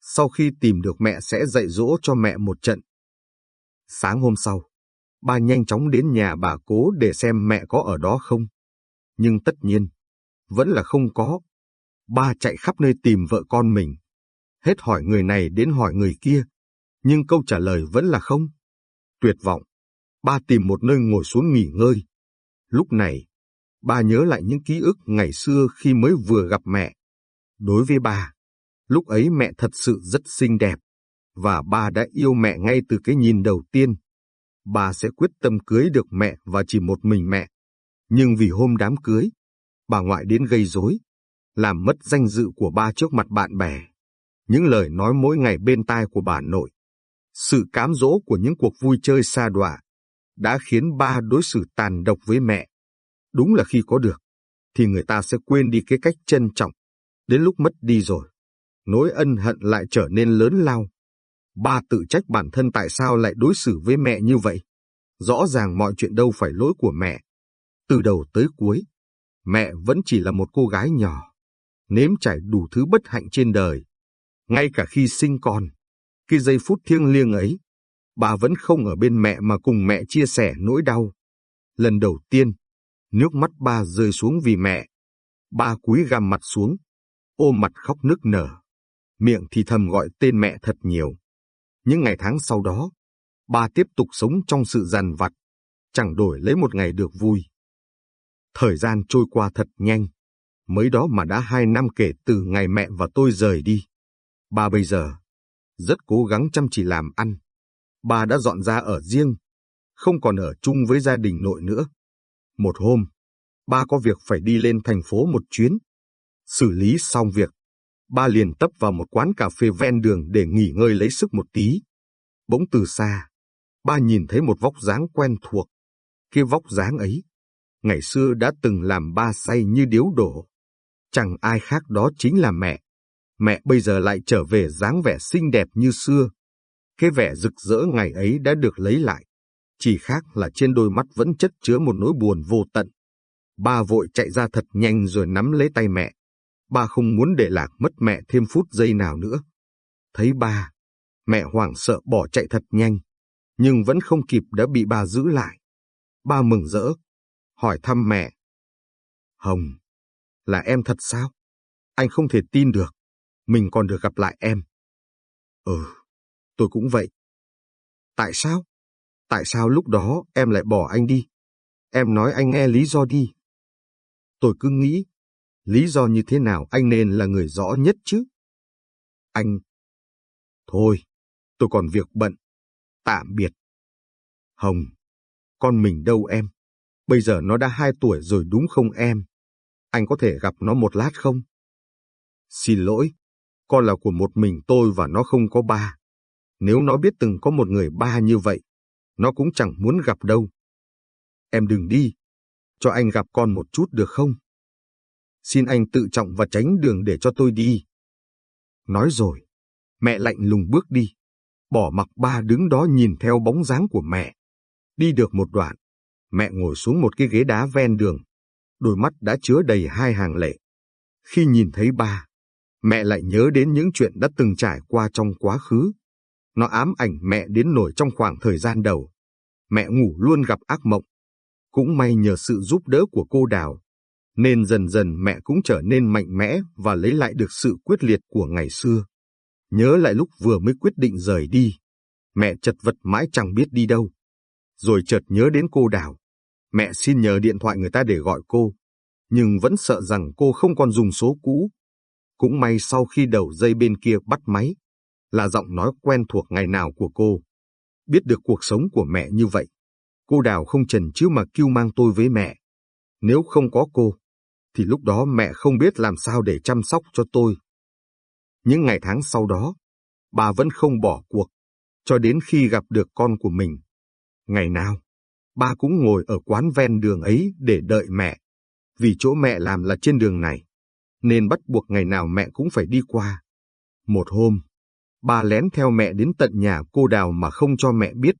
Speaker 1: sau khi tìm được mẹ sẽ dạy dỗ cho mẹ một trận. Sáng hôm sau, ba nhanh chóng đến nhà bà cố để xem mẹ có ở đó không. Nhưng tất nhiên, vẫn là không có. Ba chạy khắp nơi tìm vợ con mình, hết hỏi người này đến hỏi người kia, nhưng câu trả lời vẫn là không. Tuyệt vọng, ba tìm một nơi ngồi xuống nghỉ ngơi. Lúc này, ba nhớ lại những ký ức ngày xưa khi mới vừa gặp mẹ. Đối với ba, lúc ấy mẹ thật sự rất xinh đẹp, và ba đã yêu mẹ ngay từ cái nhìn đầu tiên. Ba sẽ quyết tâm cưới được mẹ và chỉ một mình mẹ. Nhưng vì hôm đám cưới, bà ngoại đến gây rối, làm mất danh dự của ba trước mặt bạn bè những lời nói mỗi ngày bên tai của bà nội. Sự cám dỗ của những cuộc vui chơi xa đọa đã khiến ba đối xử tàn độc với mẹ. Đúng là khi có được, thì người ta sẽ quên đi cái cách trân trọng. Đến lúc mất đi rồi, nỗi ân hận lại trở nên lớn lao. Ba tự trách bản thân tại sao lại đối xử với mẹ như vậy. Rõ ràng mọi chuyện đâu phải lỗi của mẹ. Từ đầu tới cuối, mẹ vẫn chỉ là một cô gái nhỏ, nếm trải đủ thứ bất hạnh trên đời. Ngay cả khi sinh con, cái giây phút thiêng liêng ấy, bà vẫn không ở bên mẹ mà cùng mẹ chia sẻ nỗi đau. Lần đầu tiên, nước mắt ba rơi xuống vì mẹ. Ba cúi gằm mặt xuống, ôm mặt khóc nức nở. Miệng thì thầm gọi tên mẹ thật nhiều. Những ngày tháng sau đó, ba tiếp tục sống trong sự dằn vặt, chẳng đổi lấy một ngày được vui. Thời gian trôi qua thật nhanh. Mới đó mà đã hai năm kể từ ngày mẹ và tôi rời đi. Ba bây giờ, rất cố gắng chăm chỉ làm ăn. Ba đã dọn ra ở riêng, không còn ở chung với gia đình nội nữa. Một hôm, ba có việc phải đi lên thành phố một chuyến. Xử lý xong việc, ba liền tấp vào một quán cà phê ven đường để nghỉ ngơi lấy sức một tí. Bỗng từ xa, ba nhìn thấy một vóc dáng quen thuộc. Cái vóc dáng ấy, ngày xưa đã từng làm ba say như điếu đổ. Chẳng ai khác đó chính là mẹ. Mẹ bây giờ lại trở về dáng vẻ xinh đẹp như xưa. Cái vẻ rực rỡ ngày ấy đã được lấy lại. Chỉ khác là trên đôi mắt vẫn chất chứa một nỗi buồn vô tận. Ba vội chạy ra thật nhanh rồi nắm lấy tay mẹ. Ba không muốn để lạc mất mẹ thêm phút giây nào nữa. Thấy ba, mẹ hoảng sợ bỏ chạy thật nhanh, nhưng vẫn không kịp đã bị ba giữ lại. Ba mừng rỡ, hỏi thăm mẹ. Hồng, là em thật sao? Anh không thể tin được, mình còn được gặp lại em. Ừ, tôi cũng vậy. Tại sao? Tại sao lúc đó em lại bỏ anh đi? Em nói anh nghe lý do đi. Tôi cứ nghĩ, lý do như thế nào anh nên là người rõ nhất chứ? Anh... Thôi, tôi còn việc bận. Tạm biệt. Hồng, con mình đâu em? Bây giờ nó đã hai tuổi rồi đúng không em? Anh có thể gặp nó một lát không? Xin lỗi, con là của một mình tôi và nó không có ba. Nếu nó biết từng có một người ba như vậy, nó cũng chẳng muốn gặp đâu. Em đừng đi, cho anh gặp con một chút được không? Xin anh tự trọng và tránh đường để cho tôi đi. Nói rồi, mẹ lạnh lùng bước đi, bỏ mặc ba đứng đó nhìn theo bóng dáng của mẹ. Đi được một đoạn, mẹ ngồi xuống một cái ghế đá ven đường, đôi mắt đã chứa đầy hai hàng lệ. Khi nhìn thấy ba, mẹ lại nhớ đến những chuyện đã từng trải qua trong quá khứ. Nó ám ảnh mẹ đến nổi trong khoảng thời gian đầu. Mẹ ngủ luôn gặp ác mộng. Cũng may nhờ sự giúp đỡ của cô Đào, nên dần dần mẹ cũng trở nên mạnh mẽ và lấy lại được sự quyết liệt của ngày xưa. Nhớ lại lúc vừa mới quyết định rời đi, mẹ chật vật mãi chẳng biết đi đâu. Rồi chợt nhớ đến cô Đào. Mẹ xin nhờ điện thoại người ta để gọi cô, nhưng vẫn sợ rằng cô không còn dùng số cũ. Cũng may sau khi đầu dây bên kia bắt máy, là giọng nói quen thuộc ngày nào của cô. Biết được cuộc sống của mẹ như vậy, cô Đào không trần chiếu mà kêu mang tôi với mẹ. Nếu không có cô, thì lúc đó mẹ không biết làm sao để chăm sóc cho tôi. Những ngày tháng sau đó, bà vẫn không bỏ cuộc, cho đến khi gặp được con của mình. Ngày nào, ba cũng ngồi ở quán ven đường ấy để đợi mẹ. Vì chỗ mẹ làm là trên đường này, nên bắt buộc ngày nào mẹ cũng phải đi qua. Một hôm, ba lén theo mẹ đến tận nhà cô Đào mà không cho mẹ biết.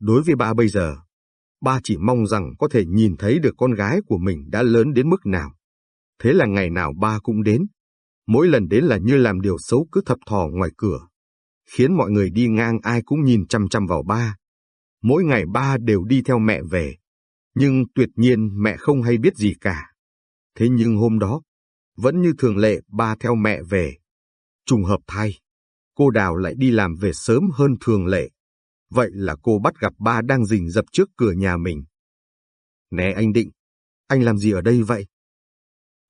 Speaker 1: Đối với ba bây giờ, ba chỉ mong rằng có thể nhìn thấy được con gái của mình đã lớn đến mức nào. Thế là ngày nào ba cũng đến. Mỗi lần đến là như làm điều xấu cứ thập thò ngoài cửa. Khiến mọi người đi ngang ai cũng nhìn chăm chăm vào ba. Mỗi ngày ba đều đi theo mẹ về. Nhưng tuyệt nhiên mẹ không hay biết gì cả. Thế nhưng hôm đó, vẫn như thường lệ ba theo mẹ về. Trùng hợp thay, cô Đào lại đi làm về sớm hơn thường lệ. Vậy là cô bắt gặp ba đang rình dập trước cửa nhà mình. Nè anh Định, anh làm gì ở đây vậy?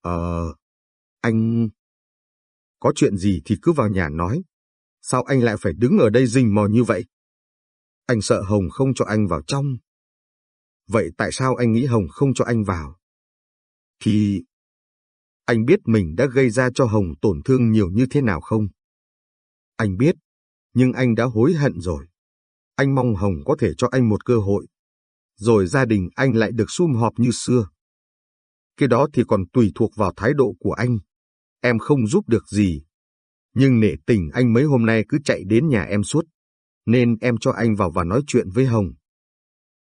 Speaker 1: Ờ, anh... Có chuyện gì thì cứ vào nhà nói. Sao anh lại phải đứng ở đây rình mò như vậy? Anh sợ Hồng không cho anh vào trong. Vậy tại sao anh nghĩ Hồng không cho anh vào? Thì... Anh biết mình đã gây ra cho Hồng tổn thương nhiều như thế nào không? Anh biết, nhưng anh đã hối hận rồi. Anh mong Hồng có thể cho anh một cơ hội. Rồi gia đình anh lại được sum họp như xưa. Cái đó thì còn tùy thuộc vào thái độ của anh. Em không giúp được gì. Nhưng nể tình anh mấy hôm nay cứ chạy đến nhà em suốt. Nên em cho anh vào và nói chuyện với Hồng.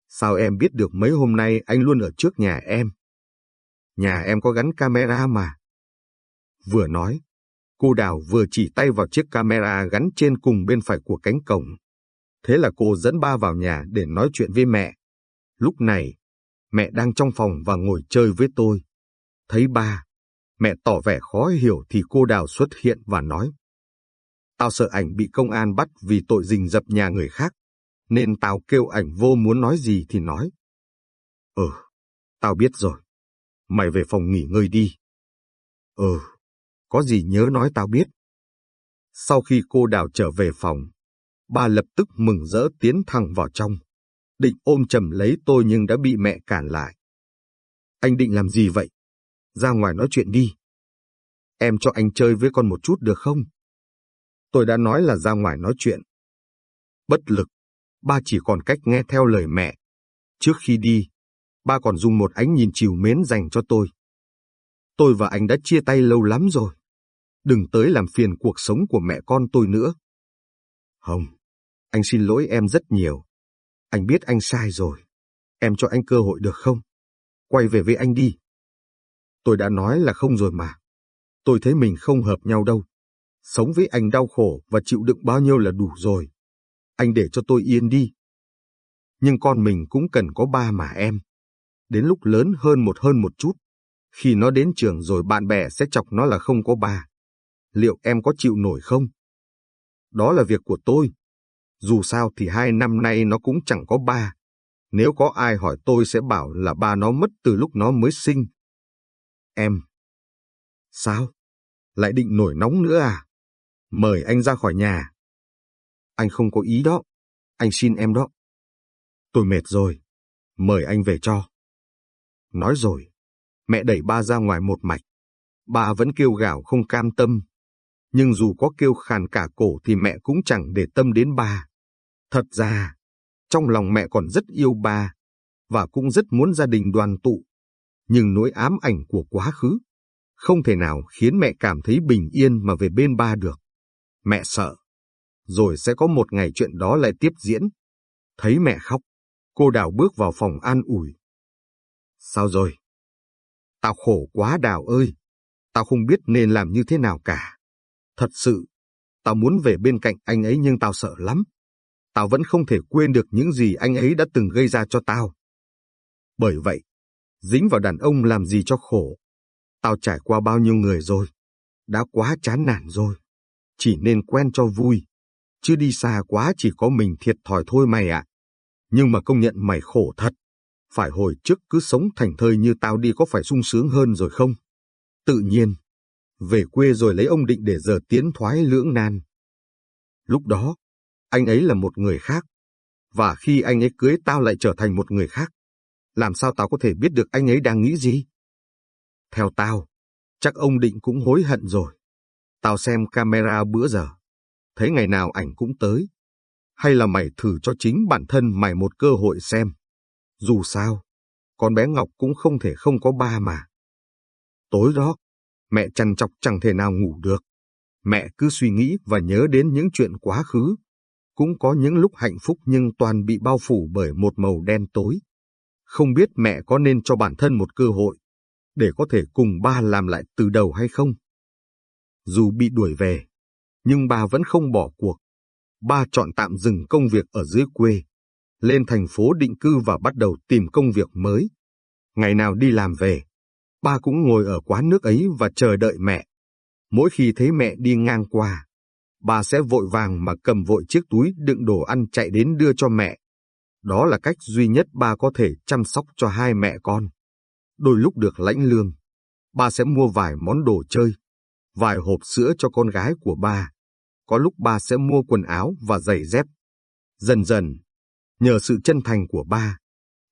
Speaker 1: Sao em biết được mấy hôm nay anh luôn ở trước nhà em? Nhà em có gắn camera mà. Vừa nói, cô Đào vừa chỉ tay vào chiếc camera gắn trên cùng bên phải của cánh cổng. Thế là cô dẫn ba vào nhà để nói chuyện với mẹ. Lúc này, mẹ đang trong phòng và ngồi chơi với tôi. Thấy ba, mẹ tỏ vẻ khó hiểu thì cô Đào xuất hiện và nói. Tao sợ ảnh bị công an bắt vì tội rình dập nhà người khác, nên tao kêu ảnh vô muốn nói gì thì nói. Ừ, tao biết rồi. mày về phòng nghỉ ngơi đi. Ừ, có gì nhớ nói tao biết. Sau khi cô Đào trở về phòng, ba lập tức mừng rỡ tiến thẳng vào trong. Định ôm chầm lấy tôi nhưng đã bị mẹ cản lại. Anh định làm gì vậy? Ra ngoài nói chuyện đi. Em cho anh chơi với con một chút được không? Tôi đã nói là ra ngoài nói chuyện. Bất lực, ba chỉ còn cách nghe theo lời mẹ. Trước khi đi, ba còn dùng một ánh nhìn chiều mến dành cho tôi. Tôi và anh đã chia tay lâu lắm rồi. Đừng tới làm phiền cuộc sống của mẹ con tôi nữa. Hồng, anh xin lỗi em rất nhiều. Anh biết anh sai rồi. Em cho anh cơ hội được không? Quay về với anh đi. Tôi đã nói là không rồi mà. Tôi thấy mình không hợp nhau đâu. Sống với anh đau khổ và chịu đựng bao nhiêu là đủ rồi. Anh để cho tôi yên đi. Nhưng con mình cũng cần có ba mà em. Đến lúc lớn hơn một hơn một chút, khi nó đến trường rồi bạn bè sẽ chọc nó là không có ba. Liệu em có chịu nổi không? Đó là việc của tôi. Dù sao thì hai năm nay nó cũng chẳng có ba. Nếu có ai hỏi tôi sẽ bảo là ba nó mất từ lúc nó mới sinh. Em. Sao? Lại định nổi nóng nữa à? Mời anh ra khỏi nhà. Anh không có ý đó. Anh xin em đó. Tôi mệt rồi. Mời anh về cho. Nói rồi, mẹ đẩy ba ra ngoài một mạch. Ba vẫn kêu gào không cam tâm. Nhưng dù có kêu khàn cả cổ thì mẹ cũng chẳng để tâm đến ba. Thật ra, trong lòng mẹ còn rất yêu ba, và cũng rất muốn gia đình đoàn tụ. Nhưng nỗi ám ảnh của quá khứ, không thể nào khiến mẹ cảm thấy bình yên mà về bên ba được. Mẹ sợ, rồi sẽ có một ngày chuyện đó lại tiếp diễn. Thấy mẹ khóc, cô Đào bước vào phòng an ủi. Sao rồi? Tao khổ quá Đào ơi, tao không biết nên làm như thế nào cả. Thật sự, tao muốn về bên cạnh anh ấy nhưng tao sợ lắm. Tao vẫn không thể quên được những gì anh ấy đã từng gây ra cho tao. Bởi vậy, dính vào đàn ông làm gì cho khổ. Tao trải qua bao nhiêu người rồi, đã quá chán nản rồi. Chỉ nên quen cho vui, chứ đi xa quá chỉ có mình thiệt thòi thôi mày ạ. Nhưng mà công nhận mày khổ thật. Phải hồi trước cứ sống thành thơi như tao đi có phải sung sướng hơn rồi không? Tự nhiên, về quê rồi lấy ông định để giờ tiến thoái lưỡng nan. Lúc đó, anh ấy là một người khác, và khi anh ấy cưới tao lại trở thành một người khác. Làm sao tao có thể biết được anh ấy đang nghĩ gì? Theo tao, chắc ông định cũng hối hận rồi. Tao xem camera bữa giờ, thấy ngày nào ảnh cũng tới. Hay là mày thử cho chính bản thân mày một cơ hội xem. Dù sao, con bé Ngọc cũng không thể không có ba mà. Tối đó, mẹ chăn chọc chẳng thể nào ngủ được. Mẹ cứ suy nghĩ và nhớ đến những chuyện quá khứ. Cũng có những lúc hạnh phúc nhưng toàn bị bao phủ bởi một màu đen tối. Không biết mẹ có nên cho bản thân một cơ hội, để có thể cùng ba làm lại từ đầu hay không? Dù bị đuổi về, nhưng bà vẫn không bỏ cuộc. Ba chọn tạm dừng công việc ở dưới quê, lên thành phố định cư và bắt đầu tìm công việc mới. Ngày nào đi làm về, ba cũng ngồi ở quán nước ấy và chờ đợi mẹ. Mỗi khi thấy mẹ đi ngang qua, bà sẽ vội vàng mà cầm vội chiếc túi đựng đồ ăn chạy đến đưa cho mẹ. Đó là cách duy nhất ba có thể chăm sóc cho hai mẹ con. Đôi lúc được lãnh lương, ba sẽ mua vài món đồ chơi, vài hộp sữa cho con gái của ba. Có lúc ba sẽ mua quần áo và giày dép. Dần dần, nhờ sự chân thành của ba,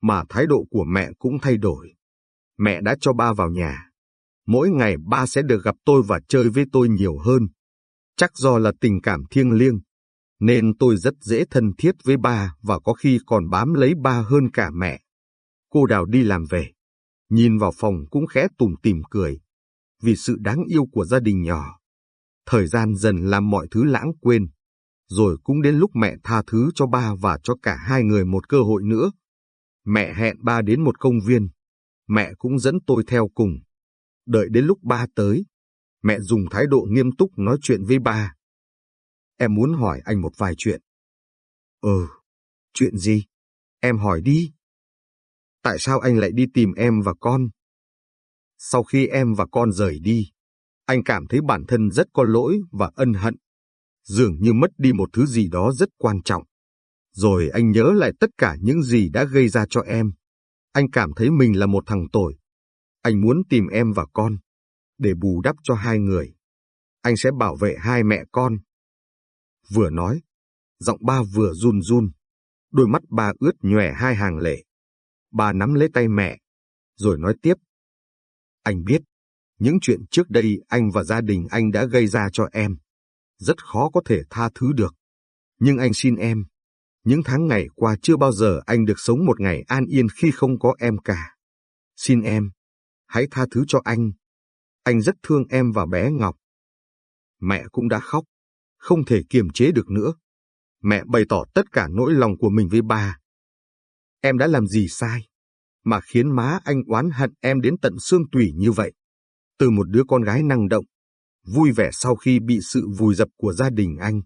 Speaker 1: mà thái độ của mẹ cũng thay đổi. Mẹ đã cho ba vào nhà. Mỗi ngày ba sẽ được gặp tôi và chơi với tôi nhiều hơn. Chắc do là tình cảm thiêng liêng, nên tôi rất dễ thân thiết với ba và có khi còn bám lấy ba hơn cả mẹ. Cô Đào đi làm về, nhìn vào phòng cũng khẽ tủm tỉm cười, vì sự đáng yêu của gia đình nhỏ. Thời gian dần làm mọi thứ lãng quên, rồi cũng đến lúc mẹ tha thứ cho ba và cho cả hai người một cơ hội nữa. Mẹ hẹn ba đến một công viên, mẹ cũng dẫn tôi theo cùng. Đợi đến lúc ba tới, mẹ dùng thái độ nghiêm túc nói chuyện với ba. Em muốn hỏi anh một vài chuyện. Ừ, chuyện gì? Em hỏi đi. Tại sao anh lại đi tìm em và con? Sau khi em và con rời đi, anh cảm thấy bản thân rất có lỗi và ân hận. Dường như mất đi một thứ gì đó rất quan trọng. Rồi anh nhớ lại tất cả những gì đã gây ra cho em. Anh cảm thấy mình là một thằng tồi. Anh muốn tìm em và con, để bù đắp cho hai người. Anh sẽ bảo vệ hai mẹ con. Vừa nói, giọng ba vừa run run, đôi mắt ba ướt nhòe hai hàng lệ. Bà nắm lấy tay mẹ, rồi nói tiếp. Anh biết, những chuyện trước đây anh và gia đình anh đã gây ra cho em. Rất khó có thể tha thứ được. Nhưng anh xin em, những tháng ngày qua chưa bao giờ anh được sống một ngày an yên khi không có em cả. Xin em, hãy tha thứ cho anh. Anh rất thương em và bé Ngọc. Mẹ cũng đã khóc, không thể kiềm chế được nữa. Mẹ bày tỏ tất cả nỗi lòng của mình với ba. Em đã làm gì sai, mà khiến má anh oán hận em đến tận xương tủy như vậy? Từ một đứa con gái năng động, vui vẻ sau khi bị sự vùi dập của gia đình anh,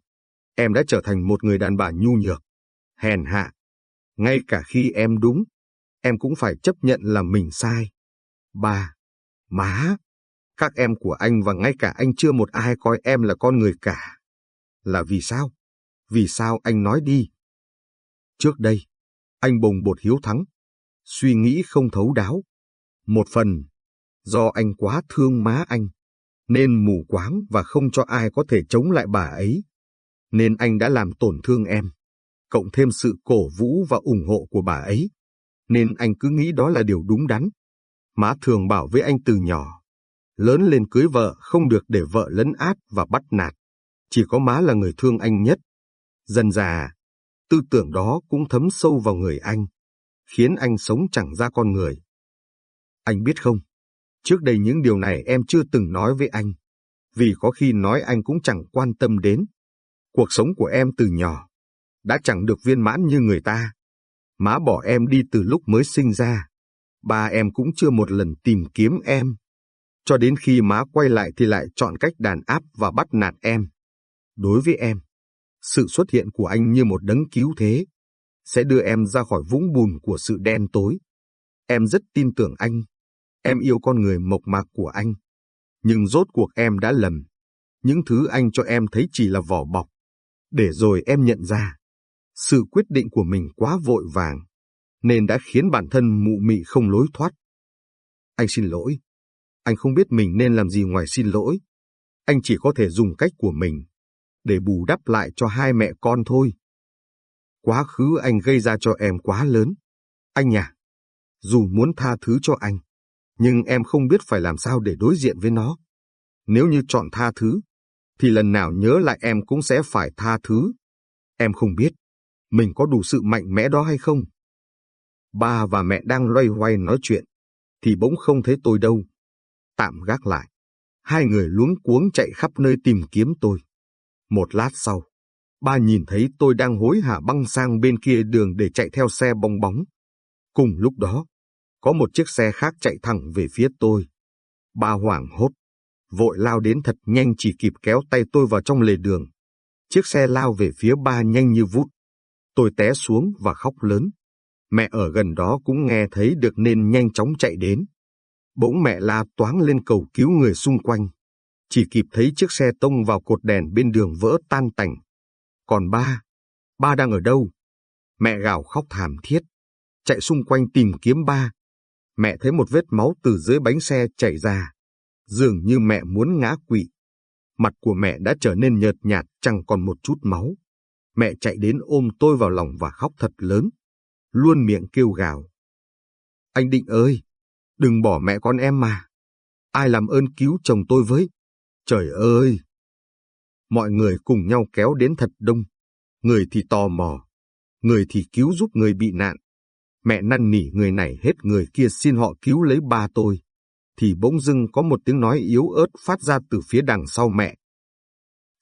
Speaker 1: em đã trở thành một người đàn bà nhu nhược, hèn hạ. Ngay cả khi em đúng, em cũng phải chấp nhận là mình sai. Ba, má, các em của anh và ngay cả anh chưa một ai coi em là con người cả. Là vì sao? Vì sao anh nói đi? Trước đây, anh bồng bột hiếu thắng, suy nghĩ không thấu đáo. Một phần, do anh quá thương má anh, nên mù quáng và không cho ai có thể chống lại bà ấy. Nên anh đã làm tổn thương em, cộng thêm sự cổ vũ và ủng hộ của bà ấy. Nên anh cứ nghĩ đó là điều đúng đắn. Má thường bảo với anh từ nhỏ, lớn lên cưới vợ không được để vợ lấn át và bắt nạt. Chỉ có má là người thương anh nhất. Dần già, tư tưởng đó cũng thấm sâu vào người anh, khiến anh sống chẳng ra con người. Anh biết không, trước đây những điều này em chưa từng nói với anh, vì có khi nói anh cũng chẳng quan tâm đến. Cuộc sống của em từ nhỏ, đã chẳng được viên mãn như người ta. Má bỏ em đi từ lúc mới sinh ra, ba em cũng chưa một lần tìm kiếm em. Cho đến khi má quay lại thì lại chọn cách đàn áp và bắt nạt em. Đối với em, sự xuất hiện của anh như một đấng cứu thế, sẽ đưa em ra khỏi vũng bùn của sự đen tối. Em rất tin tưởng anh. Em yêu con người mộc mạc của anh. Nhưng rốt cuộc em đã lầm. Những thứ anh cho em thấy chỉ là vỏ bọc. Để rồi em nhận ra, sự quyết định của mình quá vội vàng, nên đã khiến bản thân mụ mị không lối thoát. Anh xin lỗi. Anh không biết mình nên làm gì ngoài xin lỗi. Anh chỉ có thể dùng cách của mình để bù đắp lại cho hai mẹ con thôi. Quá khứ anh gây ra cho em quá lớn. Anh à, dù muốn tha thứ cho anh, nhưng em không biết phải làm sao để đối diện với nó. Nếu như chọn tha thứ, thì lần nào nhớ lại em cũng sẽ phải tha thứ. Em không biết, mình có đủ sự mạnh mẽ đó hay không? Ba và mẹ đang loay hoay nói chuyện, thì bỗng không thấy tôi đâu. Tạm gác lại, hai người luống cuống chạy khắp nơi tìm kiếm tôi. Một lát sau, ba nhìn thấy tôi đang hối hả băng sang bên kia đường để chạy theo xe bong bóng. Cùng lúc đó, có một chiếc xe khác chạy thẳng về phía tôi. Ba hoảng hốt, vội lao đến thật nhanh chỉ kịp kéo tay tôi vào trong lề đường. Chiếc xe lao về phía ba nhanh như vút. Tôi té xuống và khóc lớn. Mẹ ở gần đó cũng nghe thấy được nên nhanh chóng chạy đến. Bỗng mẹ la toáng lên cầu cứu người xung quanh chỉ kịp thấy chiếc xe tông vào cột đèn bên đường vỡ tan tành. Còn ba, ba đang ở đâu? Mẹ gào khóc thảm thiết, chạy xung quanh tìm kiếm ba. Mẹ thấy một vết máu từ dưới bánh xe chảy ra, dường như mẹ muốn ngã quỵ. Mặt của mẹ đã trở nên nhợt nhạt chẳng còn một chút máu. Mẹ chạy đến ôm tôi vào lòng và khóc thật lớn, luôn miệng kêu gào. Anh Định ơi, đừng bỏ mẹ con em mà. Ai làm ơn cứu chồng tôi với. Trời ơi! Mọi người cùng nhau kéo đến thật đông. Người thì tò mò, người thì cứu giúp người bị nạn. Mẹ năn nỉ người này hết người kia xin họ cứu lấy ba tôi. Thì bỗng dưng có một tiếng nói yếu ớt phát ra từ phía đằng sau mẹ.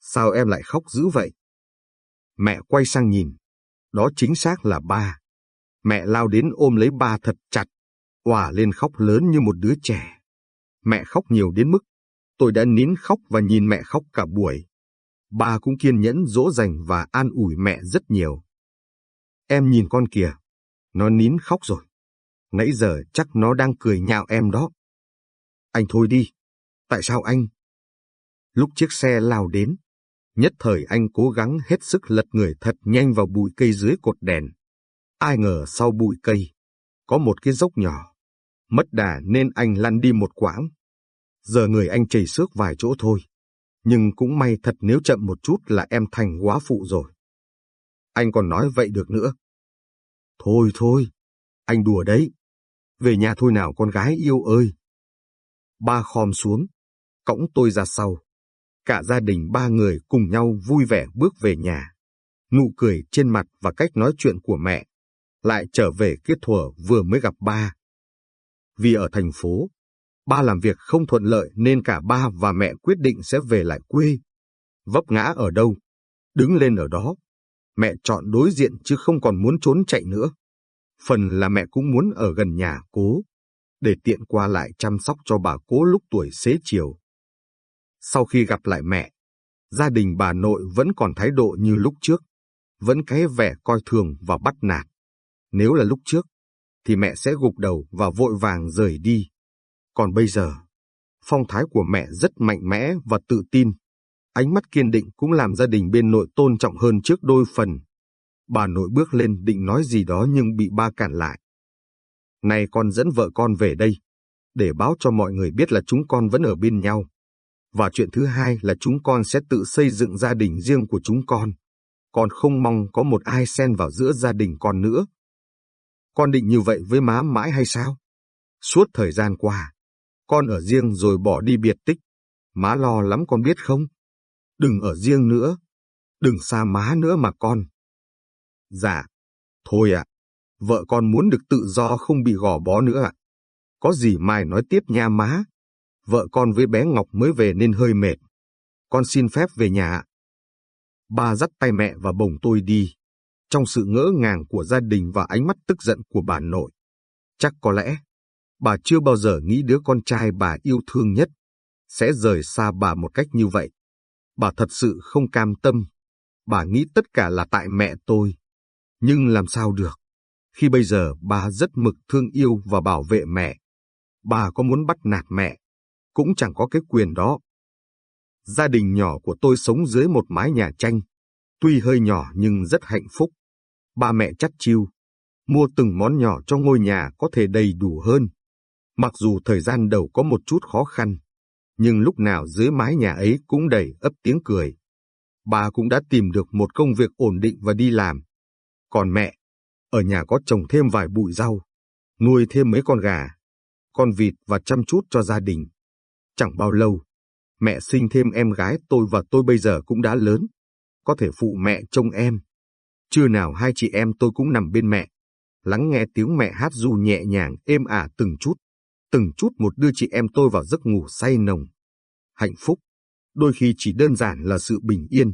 Speaker 1: Sao em lại khóc dữ vậy? Mẹ quay sang nhìn. Đó chính xác là ba. Mẹ lao đến ôm lấy ba thật chặt, òa lên khóc lớn như một đứa trẻ. Mẹ khóc nhiều đến mức Tôi đã nín khóc và nhìn mẹ khóc cả buổi. Ba cũng kiên nhẫn dỗ dành và an ủi mẹ rất nhiều. Em nhìn con kìa, nó nín khóc rồi. Nãy giờ chắc nó đang cười nhạo em đó. Anh thôi đi, tại sao anh? Lúc chiếc xe lao đến, nhất thời anh cố gắng hết sức lật người thật nhanh vào bụi cây dưới cột đèn. Ai ngờ sau bụi cây, có một cái dốc nhỏ. Mất đà nên anh lăn đi một quãng. Giờ người anh chảy xước vài chỗ thôi. Nhưng cũng may thật nếu chậm một chút là em thành quá phụ rồi. Anh còn nói vậy được nữa. Thôi thôi, anh đùa đấy. Về nhà thôi nào con gái yêu ơi. Ba khom xuống, cõng tôi ra sau. Cả gia đình ba người cùng nhau vui vẻ bước về nhà. Nụ cười trên mặt và cách nói chuyện của mẹ lại trở về kết thuở vừa mới gặp ba. Vì ở thành phố, ba làm việc không thuận lợi nên cả ba và mẹ quyết định sẽ về lại quê. Vấp ngã ở đâu, đứng lên ở đó. Mẹ chọn đối diện chứ không còn muốn trốn chạy nữa. Phần là mẹ cũng muốn ở gần nhà cố, để tiện qua lại chăm sóc cho bà cố lúc tuổi xế chiều. Sau khi gặp lại mẹ, gia đình bà nội vẫn còn thái độ như lúc trước, vẫn cái vẻ coi thường và bắt nạt. Nếu là lúc trước, thì mẹ sẽ gục đầu và vội vàng rời đi. Còn bây giờ, phong thái của mẹ rất mạnh mẽ và tự tin. Ánh mắt kiên định cũng làm gia đình bên nội tôn trọng hơn trước đôi phần. Bà nội bước lên định nói gì đó nhưng bị ba cản lại. Này con dẫn vợ con về đây, để báo cho mọi người biết là chúng con vẫn ở bên nhau. Và chuyện thứ hai là chúng con sẽ tự xây dựng gia đình riêng của chúng con. Con không mong có một ai xen vào giữa gia đình con nữa. Con định như vậy với má mãi hay sao? Suốt thời gian qua, con ở riêng rồi bỏ đi biệt tích. Má lo lắm con biết không? Đừng ở riêng nữa. Đừng xa má nữa mà con. Dạ. Thôi ạ. vợ con muốn được tự do không bị gò bó nữa ạ. Có gì mai nói tiếp nha má. Vợ con với bé Ngọc mới về nên hơi mệt. Con xin phép về nhà ạ. Ba dắt tay mẹ và bồng tôi đi trong sự ngỡ ngàng của gia đình và ánh mắt tức giận của bà nội. Chắc có lẽ, bà chưa bao giờ nghĩ đứa con trai bà yêu thương nhất sẽ rời xa bà một cách như vậy. Bà thật sự không cam tâm. Bà nghĩ tất cả là tại mẹ tôi. Nhưng làm sao được? Khi bây giờ bà rất mực thương yêu và bảo vệ mẹ. Bà có muốn bắt nạt mẹ, cũng chẳng có cái quyền đó. Gia đình nhỏ của tôi sống dưới một mái nhà tranh. Tuy hơi nhỏ nhưng rất hạnh phúc. Ba mẹ chắt chiu, mua từng món nhỏ cho ngôi nhà có thể đầy đủ hơn. Mặc dù thời gian đầu có một chút khó khăn, nhưng lúc nào dưới mái nhà ấy cũng đầy ấp tiếng cười. Bà cũng đã tìm được một công việc ổn định và đi làm. Còn mẹ, ở nhà có trồng thêm vài bụi rau, nuôi thêm mấy con gà, con vịt và chăm chút cho gia đình. Chẳng bao lâu, mẹ sinh thêm em gái tôi và tôi bây giờ cũng đã lớn, có thể phụ mẹ trông em. Trưa nào hai chị em tôi cũng nằm bên mẹ, lắng nghe tiếng mẹ hát ru nhẹ nhàng, êm ả từng chút, từng chút một đưa chị em tôi vào giấc ngủ say nồng. Hạnh phúc, đôi khi chỉ đơn giản là sự bình yên.